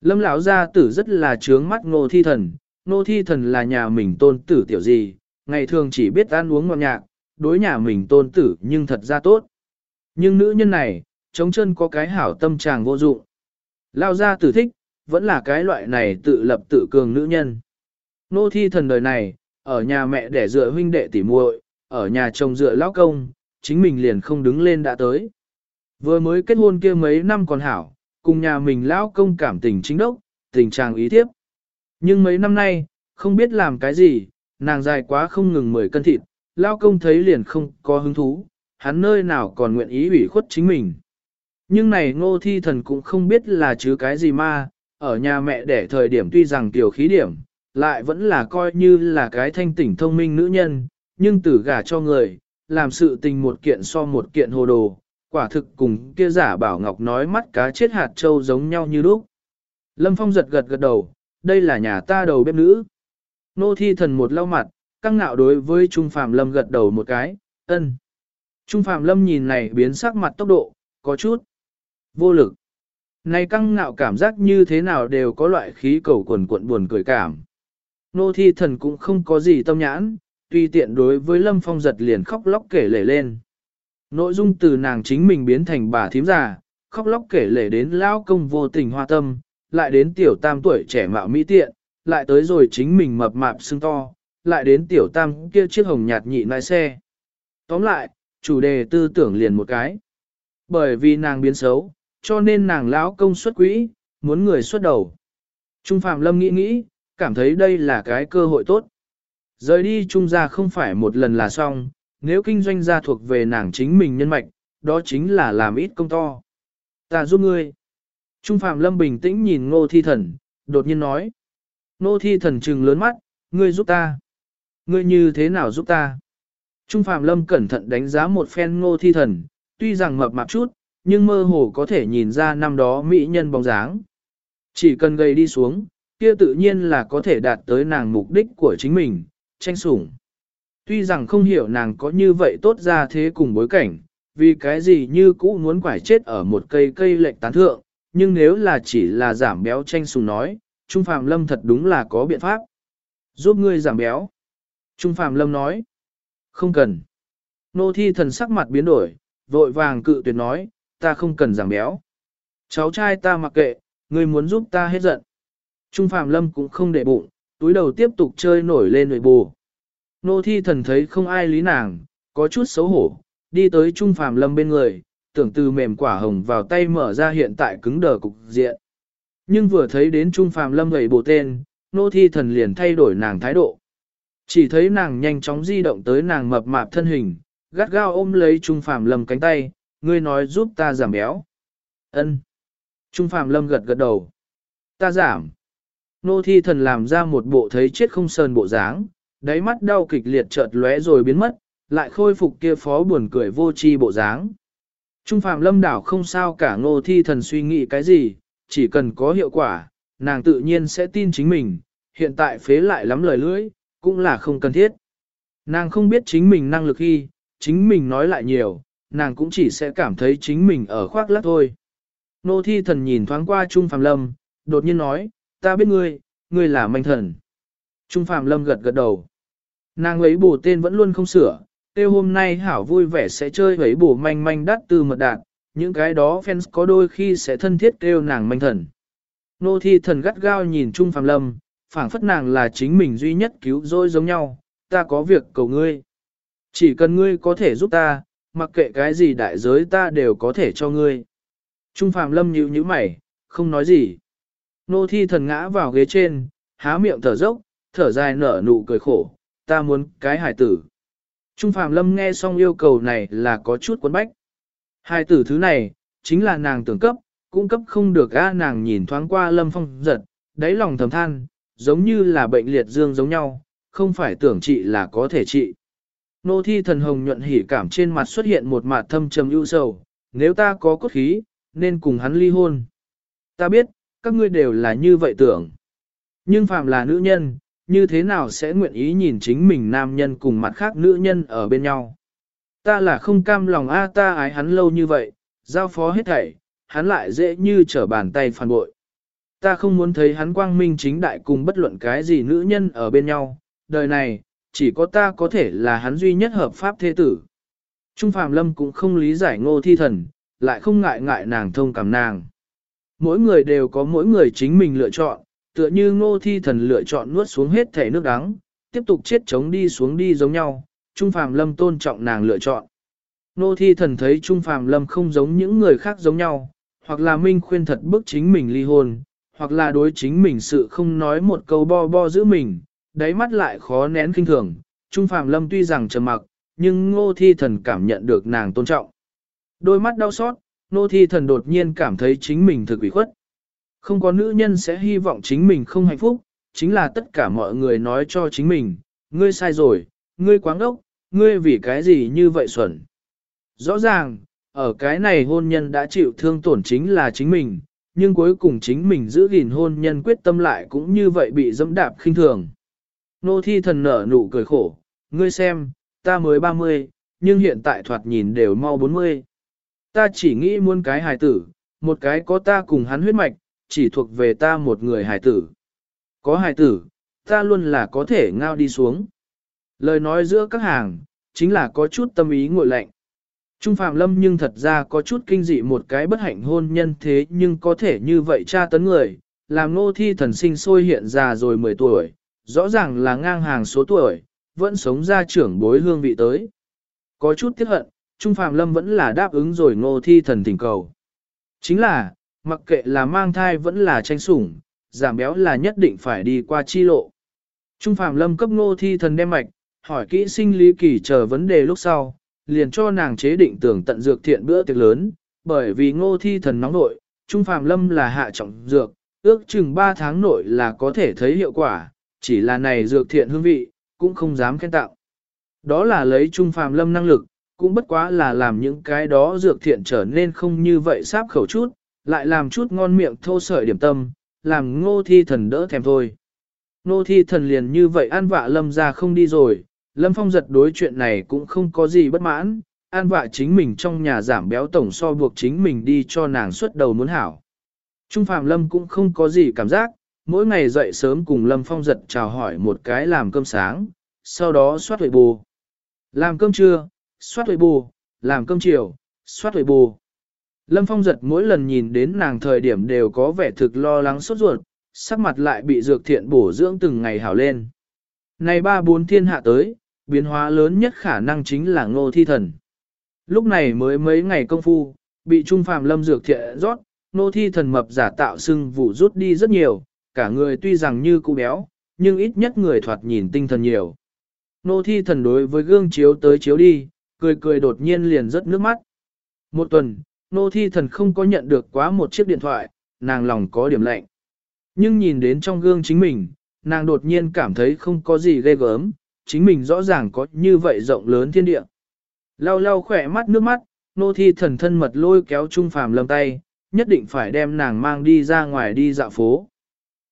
Lâm lão gia tử rất là trướng mắt ngô thi thần, Nô thi thần là nhà mình tôn tử tiểu gì, ngày thường chỉ biết ăn uống ngọt nhạc, đối nhà mình tôn tử nhưng thật ra tốt. Nhưng nữ nhân này, chống chân có cái hảo tâm trạng vô dụng. Lao ra tử thích, vẫn là cái loại này tự lập tự cường nữ nhân. Nô thi thần đời này, ở nhà mẹ để dựa huynh đệ tỉ muội, ở nhà chồng dựa lão công, chính mình liền không đứng lên đã tới. Vừa mới kết hôn kia mấy năm còn hảo, cùng nhà mình lão công cảm tình chính đốc, tình trạng ý thiếp. Nhưng mấy năm nay, không biết làm cái gì, nàng dài quá không ngừng 10 cân thịt, lao công thấy liền không có hứng thú, hắn nơi nào còn nguyện ý ủy khuất chính mình. Nhưng này ngô thi thần cũng không biết là chứ cái gì mà, ở nhà mẹ đẻ thời điểm tuy rằng tiểu khí điểm, lại vẫn là coi như là cái thanh tỉnh thông minh nữ nhân, nhưng tử gả cho người, làm sự tình một kiện so một kiện hồ đồ, quả thực cùng kia giả bảo ngọc nói mắt cá chết hạt trâu giống nhau như lúc. Lâm Phong giật gật gật đầu, đây là nhà ta đầu bếp nữ. Nô thi thần một lau mặt, căng ngạo đối với Trung Phạm Lâm gật đầu một cái, ân. Trung Phạm Lâm nhìn này biến sắc mặt tốc độ, có chút vô lực. Này căng ngạo cảm giác như thế nào đều có loại khí cầu quần cuộn buồn cười cảm. Nô thi thần cũng không có gì tâm nhãn, tuy tiện đối với Lâm Phong giật liền khóc lóc kể lể lên. Nội dung từ nàng chính mình biến thành bà thím già, khóc lóc kể lể đến lao công vô tình hoa tâm, lại đến tiểu tam tuổi trẻ mạo mỹ tiện, lại tới rồi chính mình mập mạp xương to, lại đến tiểu tam kia chiếc hồng nhạt nhị lái xe. Tóm lại, chủ đề tư tưởng liền một cái. Bởi vì nàng biến xấu, cho nên nàng lão công xuất quỹ, muốn người xuất đầu. Trung Phạm Lâm nghĩ nghĩ, cảm thấy đây là cái cơ hội tốt. Rời đi Trung gia không phải một lần là xong, nếu kinh doanh gia thuộc về nàng chính mình nhân mạch, đó chính là làm ít công to. Ta giúp ngươi. Trung Phạm Lâm bình tĩnh nhìn Ngô Thi Thần, đột nhiên nói. Ngô Thi Thần trừng lớn mắt, ngươi giúp ta. Ngươi như thế nào giúp ta? Trung Phạm Lâm cẩn thận đánh giá một phen Ngô Thi Thần, tuy rằng mập mạp chút, nhưng mơ hồ có thể nhìn ra năm đó mỹ nhân bóng dáng. Chỉ cần gây đi xuống, kia tự nhiên là có thể đạt tới nàng mục đích của chính mình, tranh sủng. Tuy rằng không hiểu nàng có như vậy tốt ra thế cùng bối cảnh, vì cái gì như cũ muốn quải chết ở một cây cây lệch tán thượng, nhưng nếu là chỉ là giảm béo tranh sùng nói, Trung Phạm Lâm thật đúng là có biện pháp. Giúp ngươi giảm béo. Trung Phạm Lâm nói. Không cần. Nô thi thần sắc mặt biến đổi, vội vàng cự tuyệt nói, ta không cần giảm béo. Cháu trai ta mặc kệ, ngươi muốn giúp ta hết giận. Trung Phạm Lâm cũng không để bụng, túi đầu tiếp tục chơi nổi lên nội bù. Nô thi thần thấy không ai lý nàng, có chút xấu hổ, đi tới Trung Phạm Lâm bên người, tưởng từ mềm quả hồng vào tay mở ra hiện tại cứng đờ cục diện. Nhưng vừa thấy đến Trung Phạm Lâm gầy bộ tên, nô thi thần liền thay đổi nàng thái độ. Chỉ thấy nàng nhanh chóng di động tới nàng mập mạp thân hình, gắt gao ôm lấy Trung Phạm Lâm cánh tay, ngươi nói giúp ta giảm béo. Ân. Trung Phạm Lâm gật gật đầu. Ta giảm. Nô thi thần làm ra một bộ thấy chết không sờn bộ dáng, đáy mắt đau kịch liệt chợt lóe rồi biến mất, lại khôi phục kia phó buồn cười vô chi bộ dáng. Trung Phạm Lâm đảo không sao cả ngô thi thần suy nghĩ cái gì, chỉ cần có hiệu quả, nàng tự nhiên sẽ tin chính mình, hiện tại phế lại lắm lời lưỡi, cũng là không cần thiết. Nàng không biết chính mình năng lực khi, chính mình nói lại nhiều, nàng cũng chỉ sẽ cảm thấy chính mình ở khoác lác thôi. Nô thi thần nhìn thoáng qua Trung Phạm Lâm, đột nhiên nói, ta biết ngươi, ngươi là manh thần. Trung Phạm Lâm gật gật đầu. Nàng ấy bổ tên vẫn luôn không sửa, tiêu hôm nay hảo vui vẻ sẽ chơi với bổ manh manh đắt từ mật đạn, những cái đó fans có đôi khi sẽ thân thiết kêu nàng manh thần. Nô thi thần gắt gao nhìn Trung Phạm Lâm, phảng phất nàng là chính mình duy nhất cứu rỗi giống nhau, ta có việc cầu ngươi. Chỉ cần ngươi có thể giúp ta, mặc kệ cái gì đại giới ta đều có thể cho ngươi. Trung Phạm Lâm nhíu nhíu mày, không nói gì. Nô thi thần ngã vào ghế trên, há miệng thở dốc, thở dài nở nụ cười khổ, ta muốn cái hải tử. Trung Phạm Lâm nghe xong yêu cầu này là có chút quấn bách. Hai tử thứ này, chính là nàng tưởng cấp, cũng cấp không được a nàng nhìn thoáng qua Lâm Phong giật, đáy lòng thầm than, giống như là bệnh liệt dương giống nhau, không phải tưởng trị là có thể trị. Nô thi thần hồng nhuận hỉ cảm trên mặt xuất hiện một mặt thâm trầm ưu sầu, nếu ta có cốt khí, nên cùng hắn ly hôn. Ta biết, các ngươi đều là như vậy tưởng. Nhưng phạm là nữ nhân, như thế nào sẽ nguyện ý nhìn chính mình nam nhân cùng mặt khác nữ nhân ở bên nhau. Ta là không cam lòng a ta ái hắn lâu như vậy, giao phó hết thảy, hắn lại dễ như trở bàn tay phản bội. Ta không muốn thấy hắn quang minh chính đại cùng bất luận cái gì nữ nhân ở bên nhau, đời này, chỉ có ta có thể là hắn duy nhất hợp pháp thế tử. Trung Phạm Lâm cũng không lý giải ngô thi thần, lại không ngại ngại nàng thông cảm nàng. Mỗi người đều có mỗi người chính mình lựa chọn, tựa như ngô thi thần lựa chọn nuốt xuống hết thể nước đắng, tiếp tục chết chống đi xuống đi giống nhau, Trung Phạm Lâm tôn trọng nàng lựa chọn. Ngô thi thần thấy Trung Phạm Lâm không giống những người khác giống nhau, hoặc là minh khuyên thật bức chính mình ly hôn, hoặc là đối chính mình sự không nói một câu bo bo giữ mình, đáy mắt lại khó nén kinh thường, Trung Phạm Lâm tuy rằng trầm mặc, nhưng ngô thi thần cảm nhận được nàng tôn trọng. Đôi mắt đau xót, ngô thi thần đột nhiên cảm thấy chính mình thực ủy khuất. Không có nữ nhân sẽ hy vọng chính mình không hạnh phúc, chính là tất cả mọi người nói cho chính mình, ngươi sai rồi, ngươi quáng ốc, ngươi vì cái gì như vậy xuẩn. Rõ ràng, ở cái này hôn nhân đã chịu thương tổn chính là chính mình, nhưng cuối cùng chính mình giữ gìn hôn nhân quyết tâm lại cũng như vậy bị dẫm đạp khinh thường. Nô thi thần nở nụ cười khổ, ngươi xem, ta mới 30, nhưng hiện tại thoạt nhìn đều mau 40. Ta chỉ nghĩ muốn cái hài tử, một cái có ta cùng hắn huyết mạch, chỉ thuộc về ta một người hài tử. Có hài tử, ta luôn là có thể ngao đi xuống. Lời nói giữa các hàng, chính là có chút tâm ý ngội lạnh. Trung Phạm Lâm nhưng thật ra có chút kinh dị một cái bất hạnh hôn nhân thế nhưng có thể như vậy tra tấn người, làm nô thi thần sinh sôi hiện già rồi 10 tuổi, rõ ràng là ngang hàng số tuổi, vẫn sống ra trưởng bối hương vị tới. Có chút tiếc hận, Trung Phạm Lâm vẫn là đáp ứng rồi ngô thi thần tình cầu. Chính là, mặc kệ là mang thai vẫn là tranh sủng, giảm béo là nhất định phải đi qua chi lộ. Trung Phạm Lâm cấp ngô thi thần đem mạch, hỏi kỹ sinh lý kỳ chờ vấn đề lúc sau, liền cho nàng chế định tưởng tận dược thiện bữa tiệc lớn, bởi vì ngô thi thần nóng nội, Trung Phạm Lâm là hạ trọng dược, ước chừng 3 tháng nội là có thể thấy hiệu quả, chỉ là này dược thiện hương vị, cũng không dám khen tạo. Đó là lấy Trung Phạm Lâm năng lực, cũng bất quá là làm những cái đó dược thiện trở nên không như vậy sáp khẩu chút, lại làm chút ngon miệng thô sợi điểm tâm, làm ngô thi thần đỡ thèm thôi. Ngô thi thần liền như vậy an vạ lâm ra không đi rồi, lâm phong giật đối chuyện này cũng không có gì bất mãn, an vạ chính mình trong nhà giảm béo tổng so buộc chính mình đi cho nàng xuất đầu muốn hảo. Trung Phạm Lâm cũng không có gì cảm giác, mỗi ngày dậy sớm cùng Lâm Phong giật chào hỏi một cái làm cơm sáng, sau đó soát huệ bù. Làm cơm trưa, soát huệ bù, làm cơm chiều, soát huệ bù. Lâm Phong giật mỗi lần nhìn đến nàng thời điểm đều có vẻ thực lo lắng sốt ruột, sắc mặt lại bị dược thiện bổ dưỡng từng ngày hảo lên. Này ba bốn thiên hạ tới, biến hóa lớn nhất khả năng chính là ngô thi thần. Lúc này mới mấy ngày công phu, bị trung phàm lâm dược thiện rót, ngô thi thần mập giả tạo sưng vụ rút đi rất nhiều, cả người tuy rằng như cụ béo, nhưng ít nhất người thoạt nhìn tinh thần nhiều. Ngô thi thần đối với gương chiếu tới chiếu đi, cười cười đột nhiên liền rớt nước mắt. Một tuần, nô thi thần không có nhận được quá một chiếc điện thoại, nàng lòng có điểm lạnh. Nhưng nhìn đến trong gương chính mình, nàng đột nhiên cảm thấy không có gì ghê gớm, chính mình rõ ràng có như vậy rộng lớn thiên địa. Lau lau khỏe mắt nước mắt, nô thi thần thân mật lôi kéo Trung Phàm lâm tay, nhất định phải đem nàng mang đi ra ngoài đi dạo phố.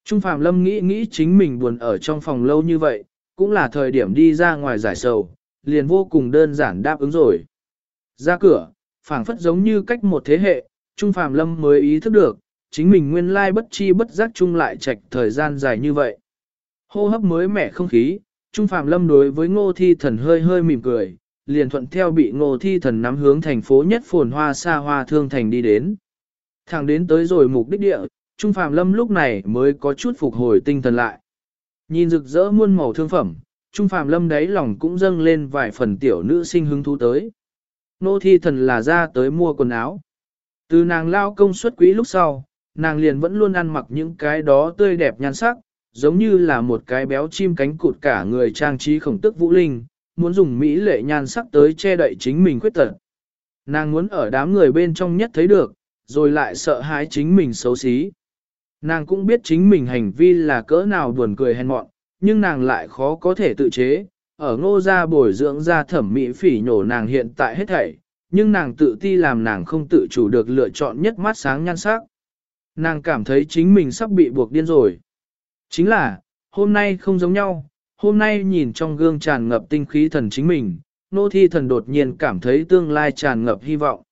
Trung Phàm lâm nghĩ nghĩ chính mình buồn ở trong phòng lâu như vậy, cũng là thời điểm đi ra ngoài giải sầu, liền vô cùng đơn giản đáp ứng rồi. Ra cửa, phảng phất giống như cách một thế hệ, Trung Phàm Lâm mới ý thức được, chính mình nguyên lai bất chi bất giác chung lại trạch thời gian dài như vậy. Hô hấp mới mẻ không khí, Trung Phàm Lâm đối với Ngô Thi Thần hơi hơi mỉm cười, liền thuận theo bị Ngô Thi Thần nắm hướng thành phố nhất phồn hoa xa hoa thương thành đi đến. Thẳng đến tới rồi mục đích địa, Trung Phàm Lâm lúc này mới có chút phục hồi tinh thần lại. Nhìn rực rỡ muôn màu thương phẩm, Trung Phàm Lâm đáy lòng cũng dâng lên vài phần tiểu nữ sinh hứng thú tới. Nô thi thần là ra tới mua quần áo. Từ nàng lao công suất quý lúc sau, nàng liền vẫn luôn ăn mặc những cái đó tươi đẹp nhan sắc, giống như là một cái béo chim cánh cụt cả người trang trí khổng tức vũ linh, muốn dùng mỹ lệ nhan sắc tới che đậy chính mình khuyết tật. Nàng muốn ở đám người bên trong nhất thấy được, rồi lại sợ hãi chính mình xấu xí. Nàng cũng biết chính mình hành vi là cỡ nào buồn cười hèn mọn, nhưng nàng lại khó có thể tự chế, ở ngô gia bồi dưỡng ra thẩm mỹ phỉ nhổ nàng hiện tại hết thảy, nhưng nàng tự ti làm nàng không tự chủ được lựa chọn nhất mắt sáng nhan sắc. Nàng cảm thấy chính mình sắp bị buộc điên rồi. Chính là, hôm nay không giống nhau, hôm nay nhìn trong gương tràn ngập tinh khí thần chính mình, nô thi thần đột nhiên cảm thấy tương lai tràn ngập hy vọng.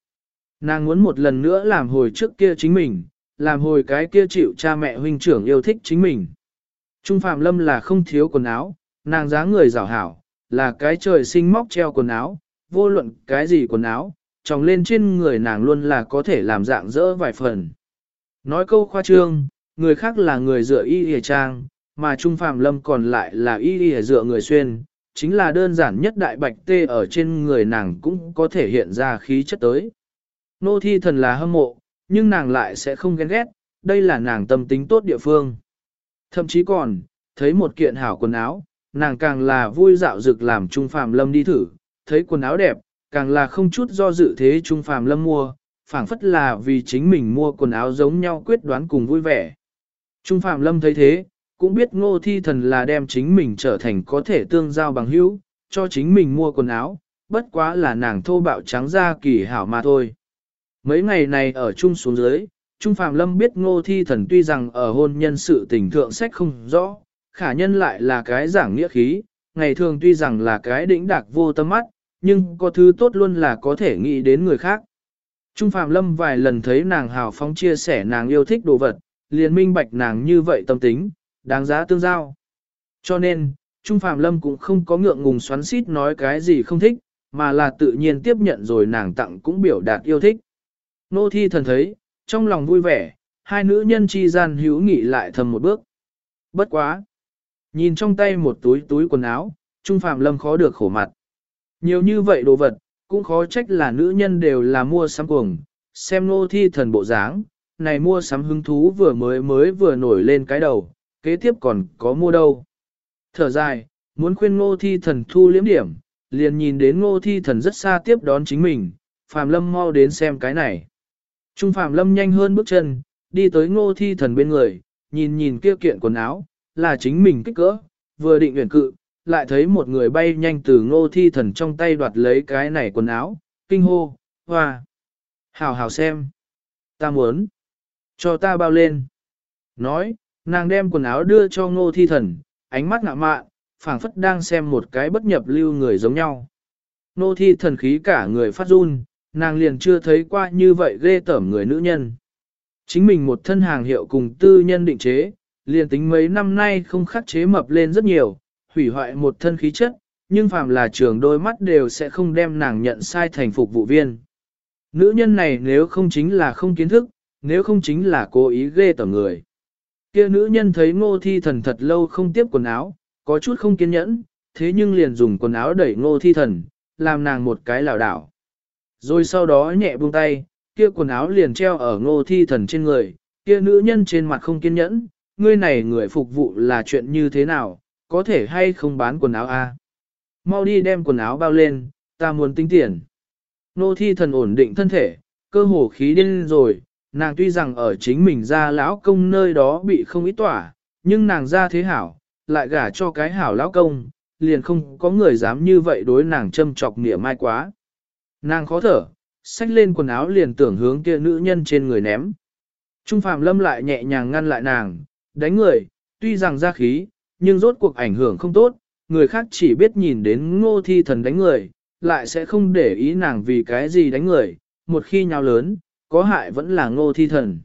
Nàng muốn một lần nữa làm hồi trước kia chính mình, làm hồi cái kia chịu cha mẹ huynh trưởng yêu thích chính mình. Trung Phạm Lâm là không thiếu quần áo, nàng dáng người rào hảo, là cái trời sinh móc treo quần áo, vô luận cái gì quần áo, tròng lên trên người nàng luôn là có thể làm dạng dỡ vài phần. Nói câu khoa trương, người khác là người dựa y hề trang, mà Trung Phạm Lâm còn lại là y hề dựa người xuyên, chính là đơn giản nhất đại bạch tê ở trên người nàng cũng có thể hiện ra khí chất tới. Nô thi thần là hâm mộ, nhưng nàng lại sẽ không ghen ghét, đây là nàng tâm tính tốt địa phương. Thậm chí còn, thấy một kiện hảo quần áo, nàng càng là vui dạo dực làm Trung Phạm Lâm đi thử, thấy quần áo đẹp, càng là không chút do dự thế Trung Phạm Lâm mua, phảng phất là vì chính mình mua quần áo giống nhau quyết đoán cùng vui vẻ. Trung Phạm Lâm thấy thế, cũng biết ngô thi thần là đem chính mình trở thành có thể tương giao bằng hữu, cho chính mình mua quần áo, bất quá là nàng thô bạo trắng ra kỳ hảo mà thôi. Mấy ngày này ở chung xuống dưới, Trung Phạm Lâm biết ngô thi thần tuy rằng ở hôn nhân sự tình thượng sách không rõ, khả nhân lại là cái giảng nghĩa khí, ngày thường tuy rằng là cái đỉnh đạc vô tâm mắt, nhưng có thứ tốt luôn là có thể nghĩ đến người khác. Trung Phạm Lâm vài lần thấy nàng hào phóng chia sẻ nàng yêu thích đồ vật, liền minh bạch nàng như vậy tâm tính, đáng giá tương giao. Cho nên, Trung Phạm Lâm cũng không có ngượng ngùng xoắn xít nói cái gì không thích, mà là tự nhiên tiếp nhận rồi nàng tặng cũng biểu đạt yêu thích. Nô thi thần thấy, trong lòng vui vẻ, hai nữ nhân chi gian hữu nghị lại thầm một bước. Bất quá. Nhìn trong tay một túi túi quần áo, Trung Phạm Lâm khó được khổ mặt. Nhiều như vậy đồ vật, cũng khó trách là nữ nhân đều là mua sắm cuồng, xem nô thi thần bộ dáng, này mua sắm hứng thú vừa mới mới vừa nổi lên cái đầu, kế tiếp còn có mua đâu. Thở dài, muốn khuyên ngô thi thần thu liếm điểm, liền nhìn đến ngô thi thần rất xa tiếp đón chính mình, Phạm Lâm mau đến xem cái này. Trung Phạm Lâm nhanh hơn bước chân, đi tới ngô thi thần bên người, nhìn nhìn kia kiện quần áo, là chính mình kích cỡ, vừa định nguyện cự, lại thấy một người bay nhanh từ ngô thi thần trong tay đoạt lấy cái này quần áo, kinh hô, hoa. Hào hào xem. Ta muốn. Cho ta bao lên. Nói, nàng đem quần áo đưa cho ngô thi thần, ánh mắt ngạ mạn, phảng phất đang xem một cái bất nhập lưu người giống nhau. Ngô thi thần khí cả người phát run, nàng liền chưa thấy qua như vậy ghê tởm người nữ nhân. Chính mình một thân hàng hiệu cùng tư nhân định chế, liền tính mấy năm nay không khắc chế mập lên rất nhiều, hủy hoại một thân khí chất, nhưng phàm là trường đôi mắt đều sẽ không đem nàng nhận sai thành phục vụ viên. Nữ nhân này nếu không chính là không kiến thức, nếu không chính là cố ý ghê tởm người. Kia nữ nhân thấy ngô thi thần thật lâu không tiếp quần áo, có chút không kiên nhẫn, thế nhưng liền dùng quần áo đẩy ngô thi thần, làm nàng một cái lảo đảo. Rồi sau đó nhẹ buông tay, kia quần áo liền treo ở ngô thi thần trên người, kia nữ nhân trên mặt không kiên nhẫn, ngươi này người phục vụ là chuyện như thế nào, có thể hay không bán quần áo a? Mau đi đem quần áo bao lên, ta muốn tính tiền. Nô thi thần ổn định thân thể, cơ hồ khí điên rồi, nàng tuy rằng ở chính mình ra lão công nơi đó bị không ít tỏa, nhưng nàng ra thế hảo, lại gả cho cái hảo lão công, liền không có người dám như vậy đối nàng châm chọc nghĩa mai quá. Nàng khó thở, xách lên quần áo liền tưởng hướng kia nữ nhân trên người ném. Trung Phạm Lâm lại nhẹ nhàng ngăn lại nàng, đánh người, tuy rằng ra khí, nhưng rốt cuộc ảnh hưởng không tốt, người khác chỉ biết nhìn đến ngô thi thần đánh người, lại sẽ không để ý nàng vì cái gì đánh người, một khi nhau lớn, có hại vẫn là ngô thi thần.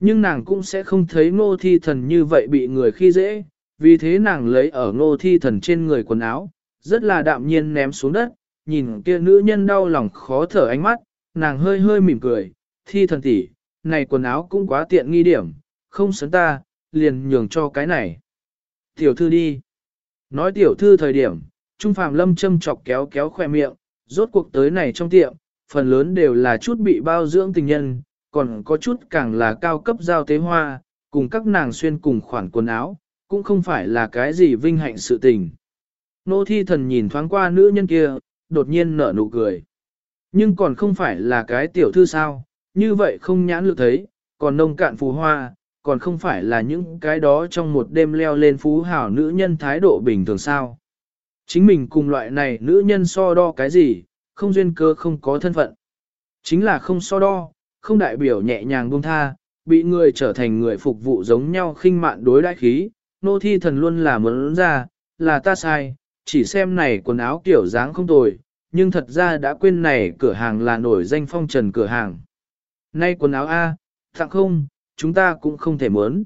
Nhưng nàng cũng sẽ không thấy ngô thi thần như vậy bị người khi dễ, vì thế nàng lấy ở ngô thi thần trên người quần áo, rất là đạm nhiên ném xuống đất, nhìn kia nữ nhân đau lòng khó thở ánh mắt, nàng hơi hơi mỉm cười, thi thần tỷ, này quần áo cũng quá tiện nghi điểm, không sấn ta, liền nhường cho cái này. Tiểu thư đi. Nói tiểu thư thời điểm, Trung Phạm Lâm châm chọc kéo kéo khoe miệng, rốt cuộc tới này trong tiệm, phần lớn đều là chút bị bao dưỡng tình nhân, còn có chút càng là cao cấp giao tế hoa, cùng các nàng xuyên cùng khoản quần áo, cũng không phải là cái gì vinh hạnh sự tình. Nô thi thần nhìn thoáng qua nữ nhân kia, đột nhiên nở nụ cười. Nhưng còn không phải là cái tiểu thư sao, như vậy không nhãn lực thấy, còn nông cạn phù hoa, còn không phải là những cái đó trong một đêm leo lên phú hảo nữ nhân thái độ bình thường sao. Chính mình cùng loại này nữ nhân so đo cái gì, không duyên cơ không có thân phận. Chính là không so đo, không đại biểu nhẹ nhàng buông tha, bị người trở thành người phục vụ giống nhau khinh mạn đối đại khí, nô thi thần luôn là muốn ra, là ta sai, chỉ xem này quần áo kiểu dáng không tồi, nhưng thật ra đã quên này cửa hàng là nổi danh phong trần cửa hàng. Nay quần áo A, tặng không, chúng ta cũng không thể muốn.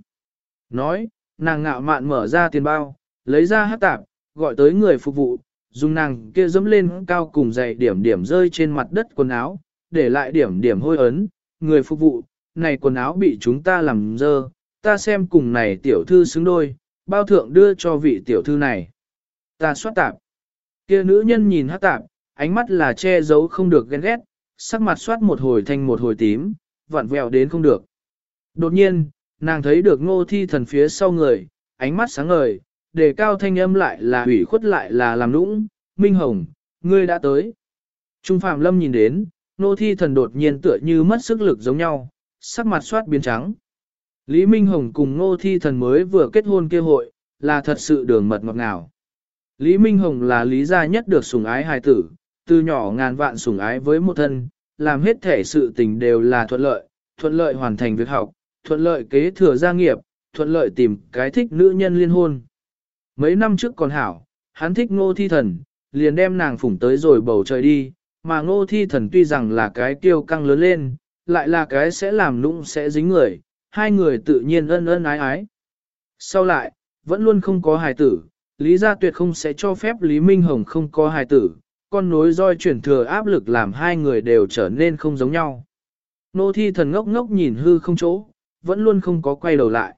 Nói, nàng ngạo mạn mở ra tiền bao, lấy ra hát tạp, gọi tới người phục vụ, dùng nàng kia dẫm lên cao cùng dày điểm điểm rơi trên mặt đất quần áo, để lại điểm điểm hôi ấn, người phục vụ, này quần áo bị chúng ta làm dơ, ta xem cùng này tiểu thư xứng đôi, bao thượng đưa cho vị tiểu thư này. Ta soát tạp. Kia nữ nhân nhìn hát tạp, ánh mắt là che giấu không được ghen ghét, sắc mặt soát một hồi thanh một hồi tím, vặn vẹo đến không được. Đột nhiên, nàng thấy được ngô thi thần phía sau người, ánh mắt sáng ngời, đề cao thanh âm lại là hủy khuất lại là làm nũng, Minh Hồng, ngươi đã tới. Trung Phạm Lâm nhìn đến, Ngô thi thần đột nhiên tựa như mất sức lực giống nhau, sắc mặt soát biến trắng. Lý Minh Hồng cùng Ngô thi thần mới vừa kết hôn kêu hội, là thật sự đường mật ngọt ngào. Lý Minh Hồng là lý gia nhất được sủng ái hài tử, từ nhỏ ngàn vạn sủng ái với một thân, làm hết thể sự tình đều là thuận lợi, thuận lợi hoàn thành việc học, thuận lợi kế thừa gia nghiệp, thuận lợi tìm cái thích nữ nhân liên hôn. Mấy năm trước còn hảo, hắn thích ngô thi thần, liền đem nàng phủng tới rồi bầu trời đi, mà ngô thi thần tuy rằng là cái kiêu căng lớn lên, lại là cái sẽ làm nũng sẽ dính người, hai người tự nhiên ân ân ái ái. Sau lại, vẫn luôn không có hài tử, Lý Gia Tuyệt không sẽ cho phép Lý Minh Hồng không có hài tử, con nối roi chuyển thừa áp lực làm hai người đều trở nên không giống nhau. Nô thi thần ngốc ngốc nhìn hư không chỗ, vẫn luôn không có quay đầu lại.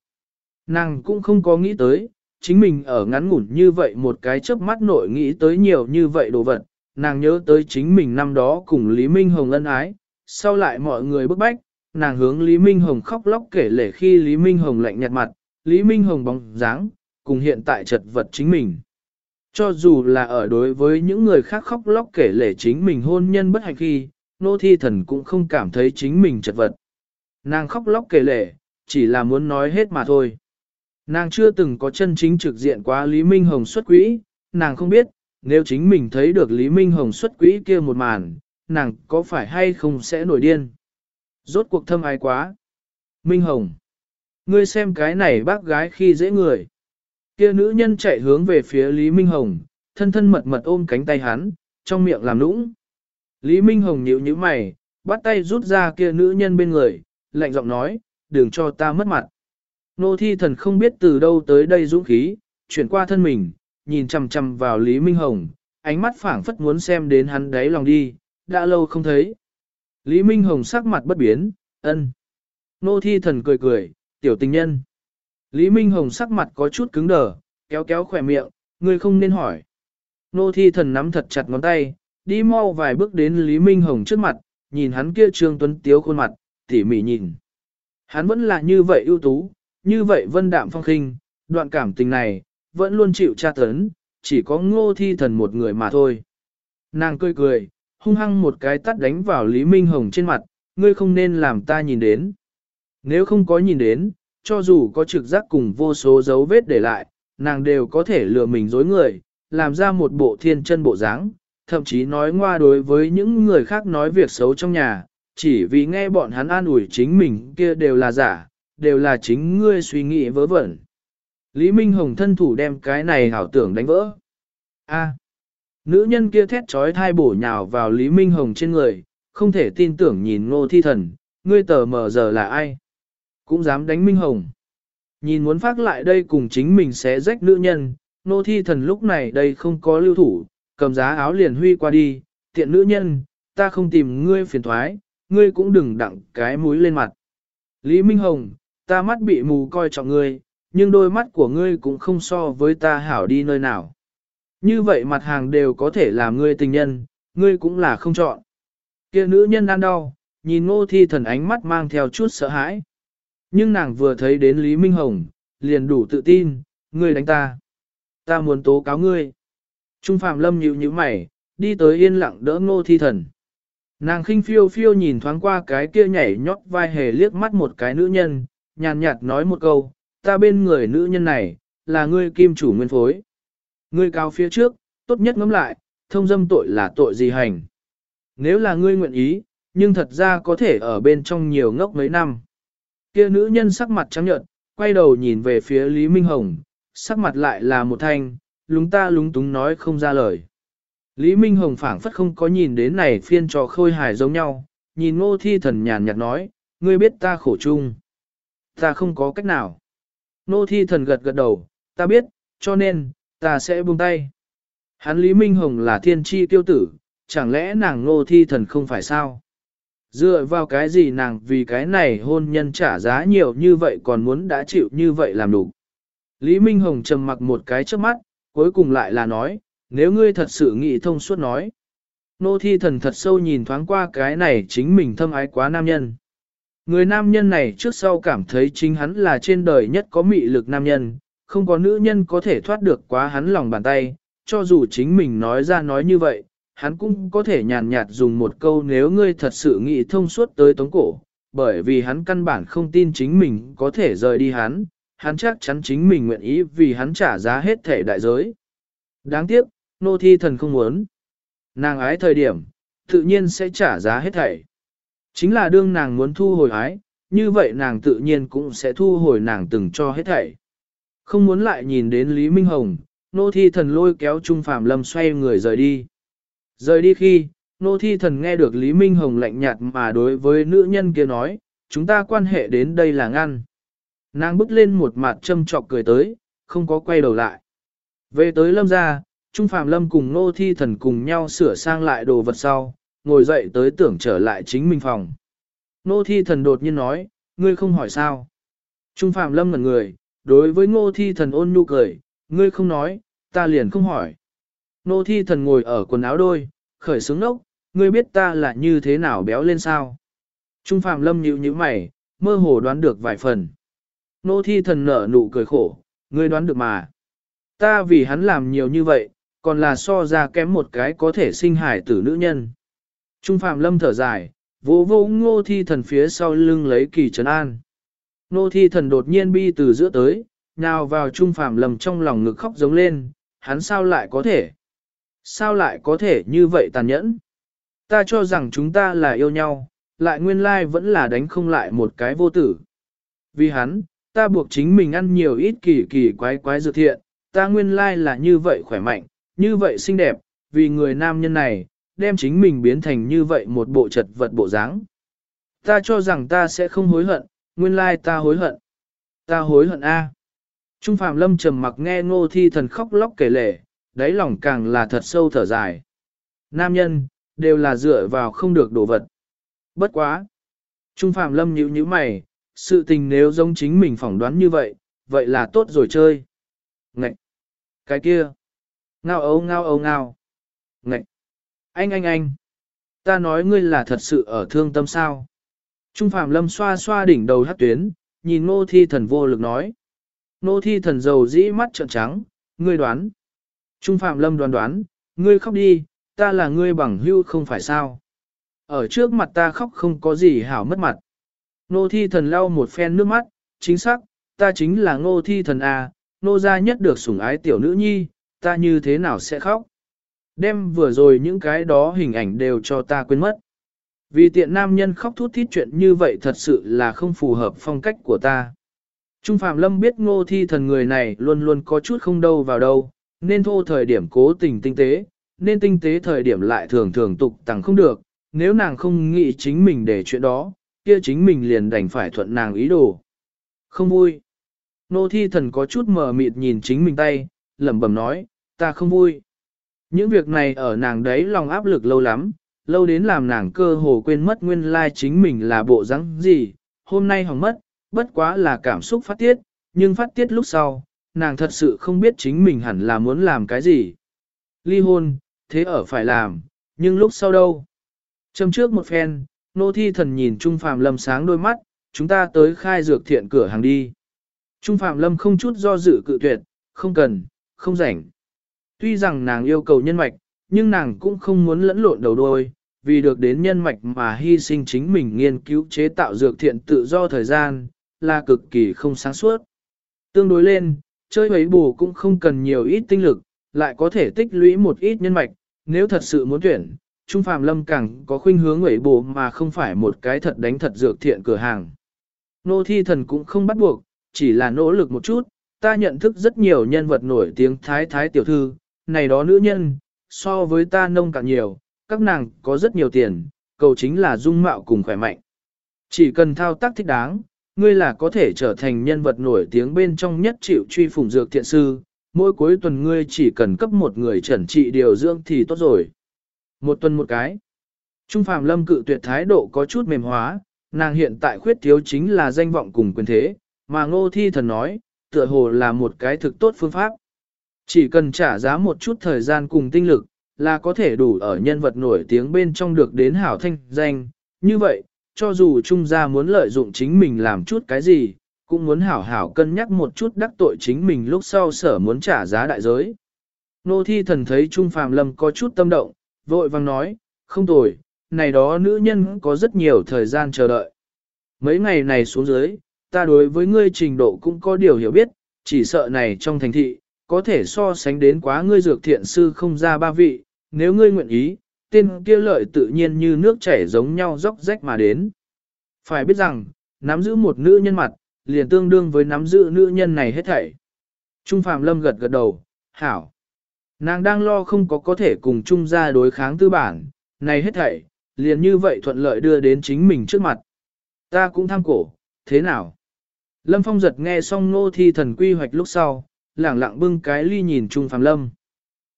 Nàng cũng không có nghĩ tới, chính mình ở ngắn ngủn như vậy một cái chớp mắt nội nghĩ tới nhiều như vậy đồ vật, nàng nhớ tới chính mình năm đó cùng Lý Minh Hồng ân ái, sau lại mọi người bức bách, nàng hướng Lý Minh Hồng khóc lóc kể lể khi Lý Minh Hồng lạnh nhạt mặt, Lý Minh Hồng bóng dáng, cùng hiện tại chật vật chính mình. Cho dù là ở đối với những người khác khóc lóc kể lể chính mình hôn nhân bất hạnh khi, nô thi thần cũng không cảm thấy chính mình chật vật. Nàng khóc lóc kể lể, chỉ là muốn nói hết mà thôi. Nàng chưa từng có chân chính trực diện quá Lý Minh Hồng xuất quỹ, nàng không biết, nếu chính mình thấy được Lý Minh Hồng xuất quỹ kia một màn, nàng có phải hay không sẽ nổi điên. Rốt cuộc thâm ai quá. Minh Hồng. Ngươi xem cái này bác gái khi dễ người. Kia nữ nhân chạy hướng về phía Lý Minh Hồng, thân thân mật mật ôm cánh tay hắn, trong miệng làm nũng. Lý Minh Hồng nhíu nhíu mày, bắt tay rút ra kia nữ nhân bên người, lạnh giọng nói, đừng cho ta mất mặt. Nô thi thần không biết từ đâu tới đây dũng khí, chuyển qua thân mình, nhìn chằm chằm vào Lý Minh Hồng, ánh mắt phảng phất muốn xem đến hắn đáy lòng đi, đã lâu không thấy. Lý Minh Hồng sắc mặt bất biến, ân. Nô thi thần cười cười, tiểu tình nhân. Lý Minh Hồng sắc mặt có chút cứng đờ, kéo kéo khỏe miệng, ngươi không nên hỏi. Nô thi thần nắm thật chặt ngón tay, đi mau vài bước đến Lý Minh Hồng trước mặt, nhìn hắn kia trương tuấn tiếu khuôn mặt, tỉ mỉ nhìn. Hắn vẫn là như vậy ưu tú, như vậy vân đạm phong khinh, đoạn cảm tình này, vẫn luôn chịu tra tấn, chỉ có ngô thi thần một người mà thôi. Nàng cười cười, hung hăng một cái tắt đánh vào Lý Minh Hồng trên mặt, ngươi không nên làm ta nhìn đến. Nếu không có nhìn đến, cho dù có trực giác cùng vô số dấu vết để lại, nàng đều có thể lừa mình dối người, làm ra một bộ thiên chân bộ dáng, thậm chí nói ngoa đối với những người khác nói việc xấu trong nhà, chỉ vì nghe bọn hắn an ủi chính mình kia đều là giả, đều là chính ngươi suy nghĩ vớ vẩn. Lý Minh Hồng thân thủ đem cái này hảo tưởng đánh vỡ. A. nữ nhân kia thét trói thai bổ nhào vào Lý Minh Hồng trên người, không thể tin tưởng nhìn ngô thi thần, ngươi tờ mờ giờ là ai? Cũng dám đánh Minh Hồng. Nhìn muốn phát lại đây cùng chính mình sẽ rách nữ nhân, nô thi thần lúc này đây không có lưu thủ, cầm giá áo liền huy qua đi, tiện nữ nhân, ta không tìm ngươi phiền thoái, ngươi cũng đừng đặng cái mũi lên mặt. Lý Minh Hồng, ta mắt bị mù coi trọng ngươi, nhưng đôi mắt của ngươi cũng không so với ta hảo đi nơi nào. Như vậy mặt hàng đều có thể làm ngươi tình nhân, ngươi cũng là không chọn. Kia nữ nhân ăn đau, nhìn ngô thi thần ánh mắt mang theo chút sợ hãi. Nhưng nàng vừa thấy đến Lý Minh Hồng, liền đủ tự tin, ngươi đánh ta. Ta muốn tố cáo ngươi. Trung Phạm Lâm nhíu nhíu mày, đi tới yên lặng đỡ ngô thi thần. Nàng khinh phiêu phiêu nhìn thoáng qua cái kia nhảy nhót vai hề liếc mắt một cái nữ nhân, nhàn nhạt nói một câu, ta bên người nữ nhân này, là ngươi kim chủ nguyên phối. Ngươi cao phía trước, tốt nhất ngẫm lại, thông dâm tội là tội gì hành. Nếu là ngươi nguyện ý, nhưng thật ra có thể ở bên trong nhiều ngốc mấy năm. Kia nữ nhân sắc mặt trắng nhợt, quay đầu nhìn về phía Lý Minh Hồng, sắc mặt lại là một thanh, lúng ta lúng túng nói không ra lời. Lý Minh Hồng phảng phất không có nhìn đến này phiên trò khôi hài giống nhau, nhìn ngô thi thần nhàn nhạt nói, ngươi biết ta khổ chung. Ta không có cách nào. Ngô thi thần gật gật đầu, ta biết, cho nên, ta sẽ buông tay. Hắn Lý Minh Hồng là thiên tri tiêu tử, chẳng lẽ nàng ngô thi thần không phải sao? Dựa vào cái gì nàng vì cái này hôn nhân trả giá nhiều như vậy còn muốn đã chịu như vậy làm đủ. Lý Minh Hồng trầm mặc một cái trước mắt, cuối cùng lại là nói, nếu ngươi thật sự nghĩ thông suốt nói. Nô thi thần thật sâu nhìn thoáng qua cái này chính mình thâm ái quá nam nhân. Người nam nhân này trước sau cảm thấy chính hắn là trên đời nhất có mị lực nam nhân, không có nữ nhân có thể thoát được quá hắn lòng bàn tay, cho dù chính mình nói ra nói như vậy, hắn cũng có thể nhàn nhạt dùng một câu nếu ngươi thật sự nghĩ thông suốt tới tống cổ, bởi vì hắn căn bản không tin chính mình có thể rời đi hắn, hắn chắc chắn chính mình nguyện ý vì hắn trả giá hết thể đại giới. Đáng tiếc, nô thi thần không muốn. Nàng ái thời điểm, tự nhiên sẽ trả giá hết thảy. Chính là đương nàng muốn thu hồi ái, như vậy nàng tự nhiên cũng sẽ thu hồi nàng từng cho hết thảy. Không muốn lại nhìn đến Lý Minh Hồng, nô thi thần lôi kéo Trung Phạm Lâm xoay người rời đi. Rời đi khi, nô thi thần nghe được Lý Minh Hồng lạnh nhạt mà đối với nữ nhân kia nói, chúng ta quan hệ đến đây là ngăn. Nàng bước lên một mặt châm trọc cười tới, không có quay đầu lại. Về tới lâm gia, Trung Phạm Lâm cùng nô thi thần cùng nhau sửa sang lại đồ vật sau, ngồi dậy tới tưởng trở lại chính mình phòng. Nô thi thần đột nhiên nói, ngươi không hỏi sao. Trung Phạm Lâm ngẩn người, đối với ngô thi thần ôn nhu cười, ngươi không nói, ta liền không hỏi. Nô thi thần ngồi ở quần áo đôi, khởi sướng nốc, ngươi biết ta là như thế nào béo lên sao. Trung Phạm Lâm nhíu nhíu mày, mơ hồ đoán được vài phần. Nô thi thần nở nụ cười khổ, ngươi đoán được mà. Ta vì hắn làm nhiều như vậy, còn là so ra kém một cái có thể sinh hải tử nữ nhân. Trung Phạm Lâm thở dài, vô vô ngô thi thần phía sau lưng lấy kỳ trấn an. Ngô thi thần đột nhiên bi từ giữa tới, nào vào Trung Phạm Lâm trong lòng ngực khóc giống lên, hắn sao lại có thể? Sao lại có thể như vậy tàn nhẫn? Ta cho rằng chúng ta là yêu nhau, lại nguyên lai vẫn là đánh không lại một cái vô tử. Vì hắn, ta buộc chính mình ăn nhiều ít kỳ kỳ quái quái dược thiện, ta nguyên lai là như vậy khỏe mạnh, như vậy xinh đẹp, vì người nam nhân này, đem chính mình biến thành như vậy một bộ trật vật bộ dáng. Ta cho rằng ta sẽ không hối hận, nguyên lai ta hối hận. Ta hối hận a. Trung Phạm Lâm trầm mặc nghe ngô thi thần khóc lóc kể lể, đáy lòng càng là thật sâu thở dài. Nam nhân, đều là dựa vào không được đổ vật. Bất quá. Trung Phạm Lâm nhíu nhíu mày, sự tình nếu giống chính mình phỏng đoán như vậy, vậy là tốt rồi chơi. Ngậy! Cái kia! Ngao ấu ngao ấu ngao! Ngậy! Anh anh anh! Ta nói ngươi là thật sự ở thương tâm sao? Trung Phạm Lâm xoa xoa đỉnh đầu hát tuyến, nhìn nô thi thần vô lực nói. Nô thi thần dầu dĩ mắt trợn trắng, ngươi đoán. Trung Phạm Lâm đoán đoán, ngươi khóc đi, ta là ngươi bằng hưu không phải sao. Ở trước mặt ta khóc không có gì hảo mất mặt. Nô thi thần lau một phen nước mắt, chính xác, ta chính là ngô thi thần à, nô gia nhất được sủng ái tiểu nữ nhi, ta như thế nào sẽ khóc. Đem vừa rồi những cái đó hình ảnh đều cho ta quên mất. Vì tiện nam nhân khóc thút thít chuyện như vậy thật sự là không phù hợp phong cách của ta. Trung Phạm Lâm biết ngô thi thần người này luôn luôn có chút không đâu vào đâu, nên thô thời điểm cố tình tinh tế, nên tinh tế thời điểm lại thường thường tục tăng không được, nếu nàng không nghĩ chính mình để chuyện đó, kia chính mình liền đành phải thuận nàng ý đồ. Không vui. Nô thi thần có chút mờ mịt nhìn chính mình tay, lẩm bẩm nói, ta không vui. Những việc này ở nàng đấy lòng áp lực lâu lắm, lâu đến làm nàng cơ hồ quên mất nguyên lai chính mình là bộ rắn gì, hôm nay hỏng mất, bất quá là cảm xúc phát tiết, nhưng phát tiết lúc sau, nàng thật sự không biết chính mình hẳn là muốn làm cái gì. Ly hôn, thế ở phải làm, nhưng lúc sau đâu? Châm trước một phen, nô thi thần nhìn Trung Phạm Lâm sáng đôi mắt, chúng ta tới khai dược thiện cửa hàng đi. Trung Phạm Lâm không chút do dự cự tuyệt, không cần, không rảnh. Tuy rằng nàng yêu cầu nhân mạch, nhưng nàng cũng không muốn lẫn lộn đầu đôi, vì được đến nhân mạch mà hy sinh chính mình nghiên cứu chế tạo dược thiện tự do thời gian, là cực kỳ không sáng suốt. Tương đối lên, chơi ấy bù cũng không cần nhiều ít tinh lực, lại có thể tích lũy một ít nhân mạch, nếu thật sự muốn tuyển, Trung Phạm Lâm càng có khuynh hướng ấy bù mà không phải một cái thật đánh thật dược thiện cửa hàng. Nô thi thần cũng không bắt buộc, chỉ là nỗ lực một chút, ta nhận thức rất nhiều nhân vật nổi tiếng thái thái tiểu thư, này đó nữ nhân, so với ta nông cạn nhiều, các nàng có rất nhiều tiền, cầu chính là dung mạo cùng khỏe mạnh. Chỉ cần thao tác thích đáng, ngươi là có thể trở thành nhân vật nổi tiếng bên trong nhất chịu truy phủng dược thiện sư, mỗi cuối tuần ngươi chỉ cần cấp một người trần trị điều dưỡng thì tốt rồi. Một tuần một cái. Trung Phạm Lâm cự tuyệt thái độ có chút mềm hóa, nàng hiện tại khuyết thiếu chính là danh vọng cùng quyền thế, mà ngô thi thần nói, tựa hồ là một cái thực tốt phương pháp. Chỉ cần trả giá một chút thời gian cùng tinh lực, là có thể đủ ở nhân vật nổi tiếng bên trong được đến hảo thanh danh. Như vậy, cho dù trung gia muốn lợi dụng chính mình làm chút cái gì, cũng muốn hảo hảo cân nhắc một chút đắc tội chính mình lúc sau sở muốn trả giá đại giới. Nô thi thần thấy Trung Phạm Lâm có chút tâm động, vội vang nói, không tồi, này đó nữ nhân có rất nhiều thời gian chờ đợi. Mấy ngày này xuống dưới, ta đối với ngươi trình độ cũng có điều hiểu biết, chỉ sợ này trong thành thị, có thể so sánh đến quá ngươi dược thiện sư không ra ba vị, nếu ngươi nguyện ý, tên kia lợi tự nhiên như nước chảy giống nhau róc rách mà đến. Phải biết rằng, nắm giữ một nữ nhân mặt, liền tương đương với nắm giữ nữ nhân này hết thảy. Trung Phạm Lâm gật gật đầu, hảo. Nàng đang lo không có có thể cùng Trung gia đối kháng tư bản, này hết thảy, liền như vậy thuận lợi đưa đến chính mình trước mặt. Ta cũng tham cổ, thế nào? Lâm Phong giật nghe xong nô thi thần quy hoạch lúc sau, lẳng lặng bưng cái ly nhìn Trung Phạm Lâm.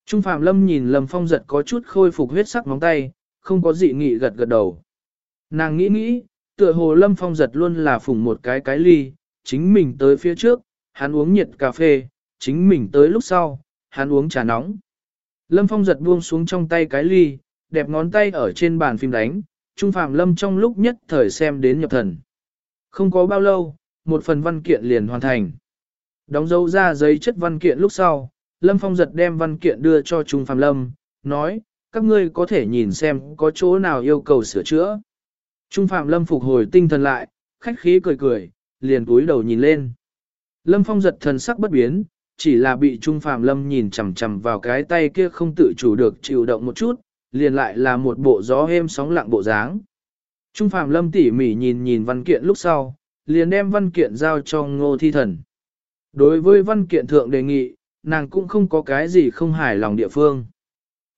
Trung Phạm Lâm nhìn Lâm Phong giật có chút khôi phục huyết sắc móng tay, không có dị nghị gật gật đầu. Nàng nghĩ nghĩ, tựa hồ Lâm Phong giật luôn là phủng một cái cái ly, chính mình tới phía trước, hắn uống nhiệt cà phê, chính mình tới lúc sau, hắn uống trà nóng. Lâm Phong giật buông xuống trong tay cái ly, đẹp ngón tay ở trên bàn phim đánh, Trung Phạm Lâm trong lúc nhất thời xem đến nhập thần. Không có bao lâu, một phần văn kiện liền hoàn thành. Đóng dấu ra giấy chất văn kiện lúc sau, Lâm Phong giật đem văn kiện đưa cho Trung Phạm Lâm, nói, các ngươi có thể nhìn xem có chỗ nào yêu cầu sửa chữa. Trung Phạm Lâm phục hồi tinh thần lại, khách khí cười cười, liền cúi đầu nhìn lên. Lâm Phong giật thần sắc bất biến, chỉ là bị Trung Phạm Lâm nhìn chằm chằm vào cái tay kia không tự chủ được chịu động một chút, liền lại là một bộ gió êm sóng lặng bộ dáng. Trung Phạm Lâm tỉ mỉ nhìn nhìn văn kiện lúc sau, liền đem văn kiện giao cho ngô thi thần. Đối với văn kiện thượng đề nghị, nàng cũng không có cái gì không hài lòng địa phương.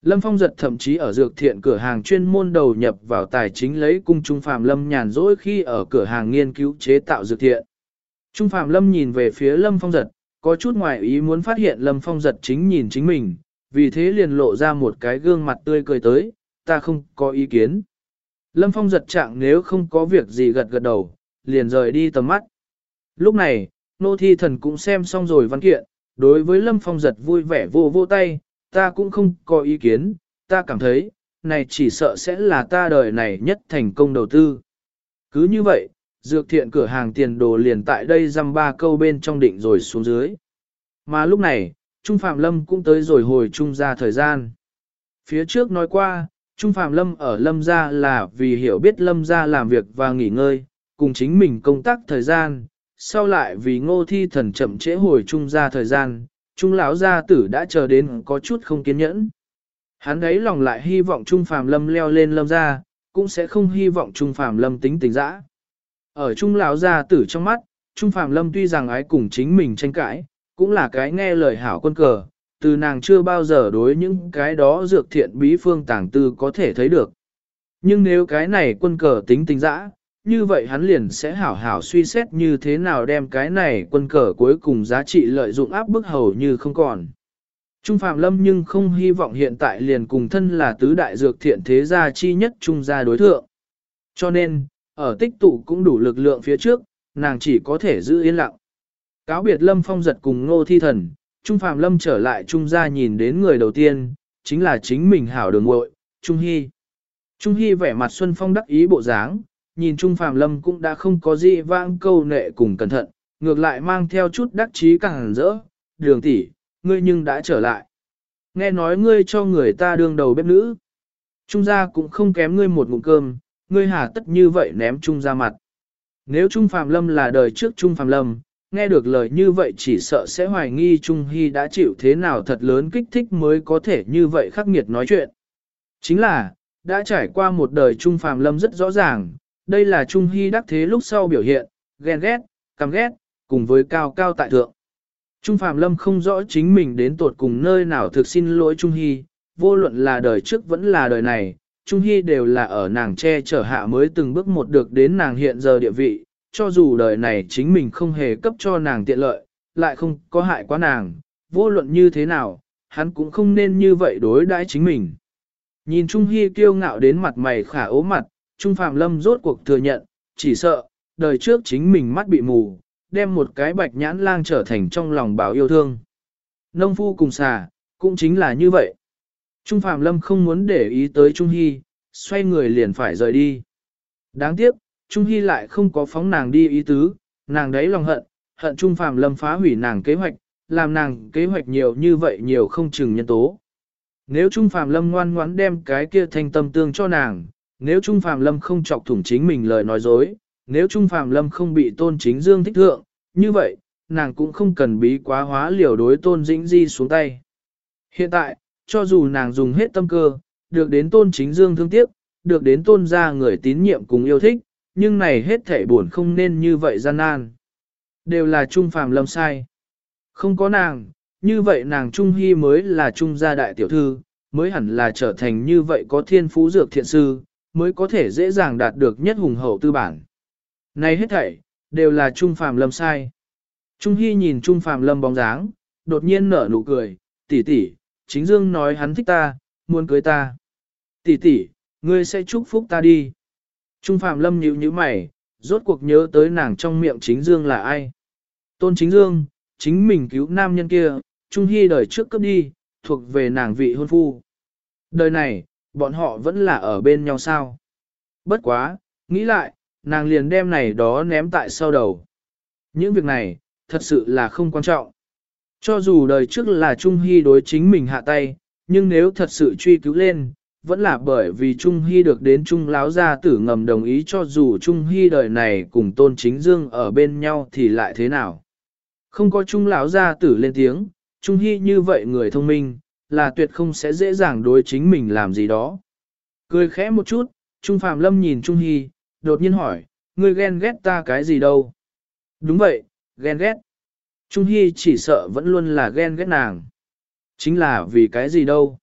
Lâm Phong giật thậm chí ở dược thiện cửa hàng chuyên môn đầu nhập vào tài chính lấy cung Trung Phạm Lâm nhàn rỗi khi ở cửa hàng nghiên cứu chế tạo dược thiện. Trung Phạm Lâm nhìn về phía Lâm Phong giật, có chút ngoài ý muốn phát hiện Lâm Phong giật chính nhìn chính mình, vì thế liền lộ ra một cái gương mặt tươi cười tới, ta không có ý kiến. Lâm Phong giật trạng nếu không có việc gì gật gật đầu, liền rời đi tầm mắt. Lúc này, nô thi thần cũng xem xong rồi văn kiện, đối với Lâm Phong giật vui vẻ vô vô tay, ta cũng không có ý kiến, ta cảm thấy, này chỉ sợ sẽ là ta đời này nhất thành công đầu tư. Cứ như vậy, dược thiện cửa hàng tiền đồ liền tại đây dăm ba câu bên trong định rồi xuống dưới. Mà lúc này, Trung Phạm Lâm cũng tới rồi hồi trung ra thời gian. Phía trước nói qua, Trung Phạm Lâm ở Lâm gia là vì hiểu biết Lâm gia làm việc và nghỉ ngơi, cùng chính mình công tác thời gian, sau lại vì ngô thi thần chậm trễ hồi trung ra thời gian, Trung lão gia tử đã chờ đến có chút không kiên nhẫn. Hắn ấy lòng lại hy vọng Trung Phạm Lâm leo lên Lâm gia, cũng sẽ không hy vọng Trung Phạm Lâm tính tình dã. Ở Trung lão gia tử trong mắt, Trung Phạm Lâm tuy rằng ái cùng chính mình tranh cãi, cũng là cái nghe lời hảo quân cờ, từ nàng chưa bao giờ đối những cái đó dược thiện bí phương tàng tư có thể thấy được. Nhưng nếu cái này quân cờ tính tình dã, như vậy hắn liền sẽ hảo hảo suy xét như thế nào đem cái này quân cờ cuối cùng giá trị lợi dụng áp bức hầu như không còn. Trung Phạm Lâm nhưng không hy vọng hiện tại liền cùng thân là tứ đại dược thiện thế gia chi nhất trung gia đối thượng. Cho nên, ở tích tụ cũng đủ lực lượng phía trước, nàng chỉ có thể giữ yên lặng. Cáo biệt Lâm Phong giật cùng Ngô Thi Thần, Trung Phạm Lâm trở lại Trung gia nhìn đến người đầu tiên, chính là chính mình hảo đường muội Trung Hy. Trung Hy vẻ mặt Xuân Phong đắc ý bộ dáng, nhìn Trung Phạm Lâm cũng đã không có gì vãng câu nệ cùng cẩn thận, ngược lại mang theo chút đắc chí càng rỡ, đường tỷ, ngươi nhưng đã trở lại. Nghe nói ngươi cho người ta đương đầu bếp nữ. Trung gia cũng không kém ngươi một ngụm cơm, ngươi hà tất như vậy ném Trung gia mặt. Nếu Trung Phạm Lâm là đời trước Trung Phạm Lâm, nghe được lời như vậy chỉ sợ sẽ hoài nghi Trung Hy đã chịu thế nào thật lớn kích thích mới có thể như vậy khắc nghiệt nói chuyện. Chính là, đã trải qua một đời Trung Phạm Lâm rất rõ ràng, đây là Trung Hy đắc thế lúc sau biểu hiện, ghen ghét, căm ghét, cùng với cao cao tại thượng. Trung Phạm Lâm không rõ chính mình đến tột cùng nơi nào thực xin lỗi Trung Hy, vô luận là đời trước vẫn là đời này, Trung Hy đều là ở nàng che chở hạ mới từng bước một được đến nàng hiện giờ địa vị, cho dù đời này chính mình không hề cấp cho nàng tiện lợi, lại không có hại quá nàng, vô luận như thế nào, hắn cũng không nên như vậy đối đãi chính mình. Nhìn Trung Hy kiêu ngạo đến mặt mày khả ố mặt, Trung Phạm Lâm rốt cuộc thừa nhận, chỉ sợ, đời trước chính mình mắt bị mù, đem một cái bạch nhãn lang trở thành trong lòng báo yêu thương. Nông phu cùng xà, cũng chính là như vậy. Trung Phạm Lâm không muốn để ý tới Trung Hy, xoay người liền phải rời đi. Đáng tiếc, Trung Hy lại không có phóng nàng đi ý tứ, nàng đấy lòng hận, hận Trung Phạm Lâm phá hủy nàng kế hoạch, làm nàng kế hoạch nhiều như vậy nhiều không chừng nhân tố. Nếu Trung Phạm Lâm ngoan ngoãn đem cái kia thanh tâm tương cho nàng, nếu Trung Phạm Lâm không chọc thủng chính mình lời nói dối, nếu Trung Phạm Lâm không bị tôn chính dương thích thượng, như vậy, nàng cũng không cần bí quá hóa liều đối tôn dĩnh di xuống tay. Hiện tại, cho dù nàng dùng hết tâm cơ, được đến tôn chính dương thương tiếc, được đến tôn gia người tín nhiệm cùng yêu thích, nhưng này hết thể buồn không nên như vậy gian nan. Đều là Trung Phạm Lâm sai. Không có nàng, như vậy nàng Trung Hy mới là Trung gia đại tiểu thư, mới hẳn là trở thành như vậy có thiên phú dược thiện sư, mới có thể dễ dàng đạt được nhất hùng hậu tư bản. Này hết thảy, đều là Trung Phàm Lâm sai. Trung Hy nhìn Trung Phàm Lâm bóng dáng, đột nhiên nở nụ cười, tỷ tỷ, chính Dương nói hắn thích ta, muốn cưới ta. Tỷ tỷ, ngươi sẽ chúc phúc ta đi. Trung Phàm Lâm nhíu nhíu mày, rốt cuộc nhớ tới nàng trong miệng chính Dương là ai. Tôn chính Dương, chính mình cứu nam nhân kia, Trung Hy đời trước cấp đi, thuộc về nàng vị hôn phu. Đời này, bọn họ vẫn là ở bên nhau sao? Bất quá, nghĩ lại, nàng liền đem này đó ném tại sau đầu. Những việc này, thật sự là không quan trọng. Cho dù đời trước là Trung Hy đối chính mình hạ tay, nhưng nếu thật sự truy cứu lên, vẫn là bởi vì Trung Hy được đến Trung Láo gia tử ngầm đồng ý cho dù Trung Hy đời này cùng Tôn Chính Dương ở bên nhau thì lại thế nào. Không có Trung Lão gia tử lên tiếng, Trung Hy như vậy người thông minh, là tuyệt không sẽ dễ dàng đối chính mình làm gì đó. Cười khẽ một chút, Trung Phạm Lâm nhìn Trung Hy, đột nhiên hỏi, ngươi ghen ghét ta cái gì đâu? Đúng vậy, ghen ghét. Trung Hy chỉ sợ vẫn luôn là ghen ghét nàng. Chính là vì cái gì đâu?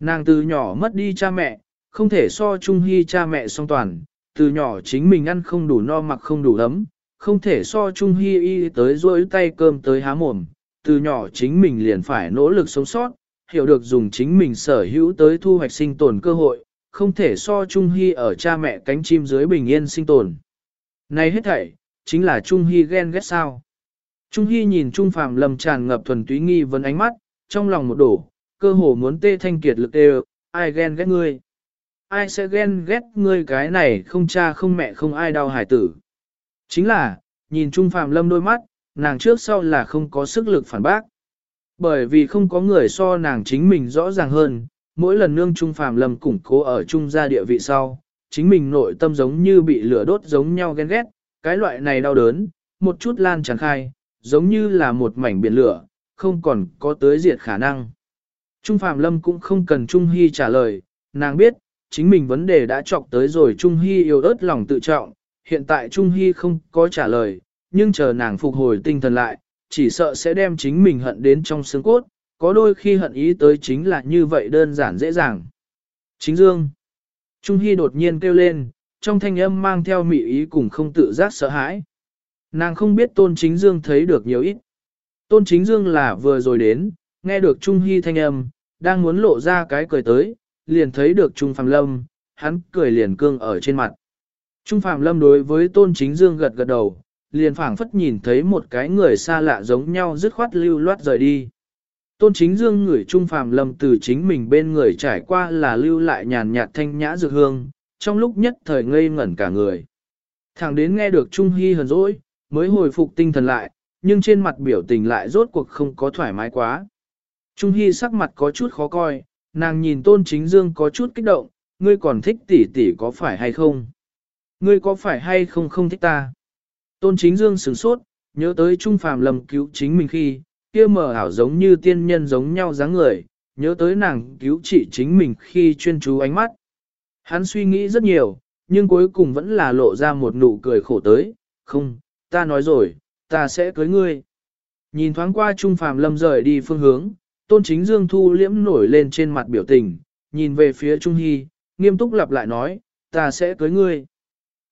Nàng từ nhỏ mất đi cha mẹ, không thể so Trung Hy cha mẹ song toàn, từ nhỏ chính mình ăn không đủ no mặc không đủ ấm, không thể so Trung Hy y tới rôi tay cơm tới há mồm, từ nhỏ chính mình liền phải nỗ lực sống sót, hiểu được dùng chính mình sở hữu tới thu hoạch sinh tồn cơ hội, không thể so Trung Hy ở cha mẹ cánh chim dưới bình yên sinh tồn. Này hết thảy, chính là Trung Hy ghen ghét sao. Trung Hy nhìn Trung Phạm Lâm tràn ngập thuần túy nghi vấn ánh mắt, trong lòng một đổ, cơ hồ muốn tê thanh kiệt lực đều, ai ghen ghét ngươi. Ai sẽ ghen ghét ngươi cái này không cha không mẹ không ai đau hải tử. Chính là, nhìn Trung Phạm Lâm đôi mắt, nàng trước sau là không có sức lực phản bác. Bởi vì không có người so nàng chính mình rõ ràng hơn, mỗi lần nương Trung Phạm Lâm củng cố ở Trung gia địa vị sau, chính mình nội tâm giống như bị lửa đốt giống nhau ghen ghét, cái loại này đau đớn, một chút lan tràn khai, giống như là một mảnh biển lửa, không còn có tới diệt khả năng. Trung Phạm Lâm cũng không cần Trung Hy trả lời, nàng biết, chính mình vấn đề đã chọc tới rồi Trung Hy yêu ớt lòng tự trọng, hiện tại Trung Hy không có trả lời, nhưng chờ nàng phục hồi tinh thần lại, chỉ sợ sẽ đem chính mình hận đến trong xương cốt, có đôi khi hận ý tới chính là như vậy đơn giản dễ dàng. Chính Dương Trung Hy đột nhiên kêu lên, trong thanh âm mang theo mị ý cùng không tự giác sợ hãi. Nàng không biết Tôn Chính Dương thấy được nhiều ít. Tôn Chính Dương là vừa rồi đến, nghe được Trung Hy thanh âm, đang muốn lộ ra cái cười tới, liền thấy được Trung Phạm Lâm, hắn cười liền cương ở trên mặt. Trung Phạm Lâm đối với Tôn Chính Dương gật gật đầu, liền phảng phất nhìn thấy một cái người xa lạ giống nhau dứt khoát lưu loát rời đi. Tôn Chính Dương người Trung phàm lầm từ chính mình bên người trải qua là lưu lại nhàn nhạt thanh nhã dược hương, trong lúc nhất thời ngây ngẩn cả người. Thẳng đến nghe được Trung Hy hờn dỗi, mới hồi phục tinh thần lại, nhưng trên mặt biểu tình lại rốt cuộc không có thoải mái quá. Trung Hy sắc mặt có chút khó coi, nàng nhìn Tôn Chính Dương có chút kích động, ngươi còn thích tỷ tỷ có phải hay không? Ngươi có phải hay không không thích ta? Tôn Chính Dương sửng sốt, nhớ tới Trung Phàm lầm cứu chính mình khi, kia mở ảo giống như tiên nhân giống nhau dáng người, nhớ tới nàng cứu trị chính mình khi chuyên chú ánh mắt. Hắn suy nghĩ rất nhiều, nhưng cuối cùng vẫn là lộ ra một nụ cười khổ tới, không, ta nói rồi, ta sẽ cưới ngươi. Nhìn thoáng qua Trung Phàm Lâm rời đi phương hướng, Tôn Chính Dương thu liễm nổi lên trên mặt biểu tình, nhìn về phía Trung Hy, nghiêm túc lặp lại nói, ta sẽ cưới ngươi.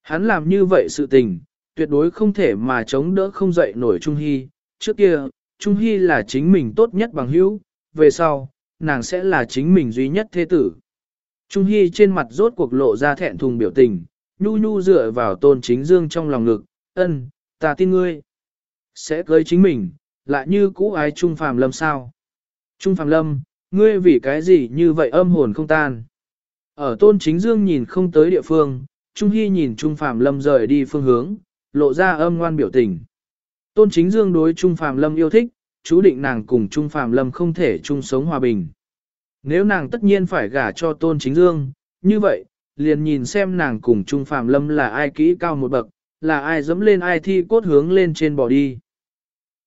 Hắn làm như vậy sự tình, tuyệt đối không thể mà chống đỡ không dậy nổi Trung Hy. Trước kia, Trung Hy là chính mình tốt nhất bằng hữu, về sau, nàng sẽ là chính mình duy nhất thế tử. Trung Hy trên mặt rốt cuộc lộ ra thẹn thùng biểu tình, nhu nhu dựa vào tôn chính dương trong lòng ngực, ân, ta tin ngươi. Sẽ cưới chính mình, lại như cũ ái Trung Phàm Lâm sao. Trung Phàm Lâm, ngươi vì cái gì như vậy âm hồn không tan. Ở tôn chính dương nhìn không tới địa phương, Trung Hy nhìn Trung Phàm Lâm rời đi phương hướng, lộ ra âm ngoan biểu tình. Tôn chính dương đối Trung Phàm Lâm yêu thích, chú định nàng cùng Trung Phàm Lâm không thể chung sống hòa bình. Nếu nàng tất nhiên phải gả cho Tôn chính dương, như vậy, liền nhìn xem nàng cùng Trung Phàm Lâm là ai kỹ cao một bậc, là ai dẫm lên ai thi cốt hướng lên trên bỏ đi.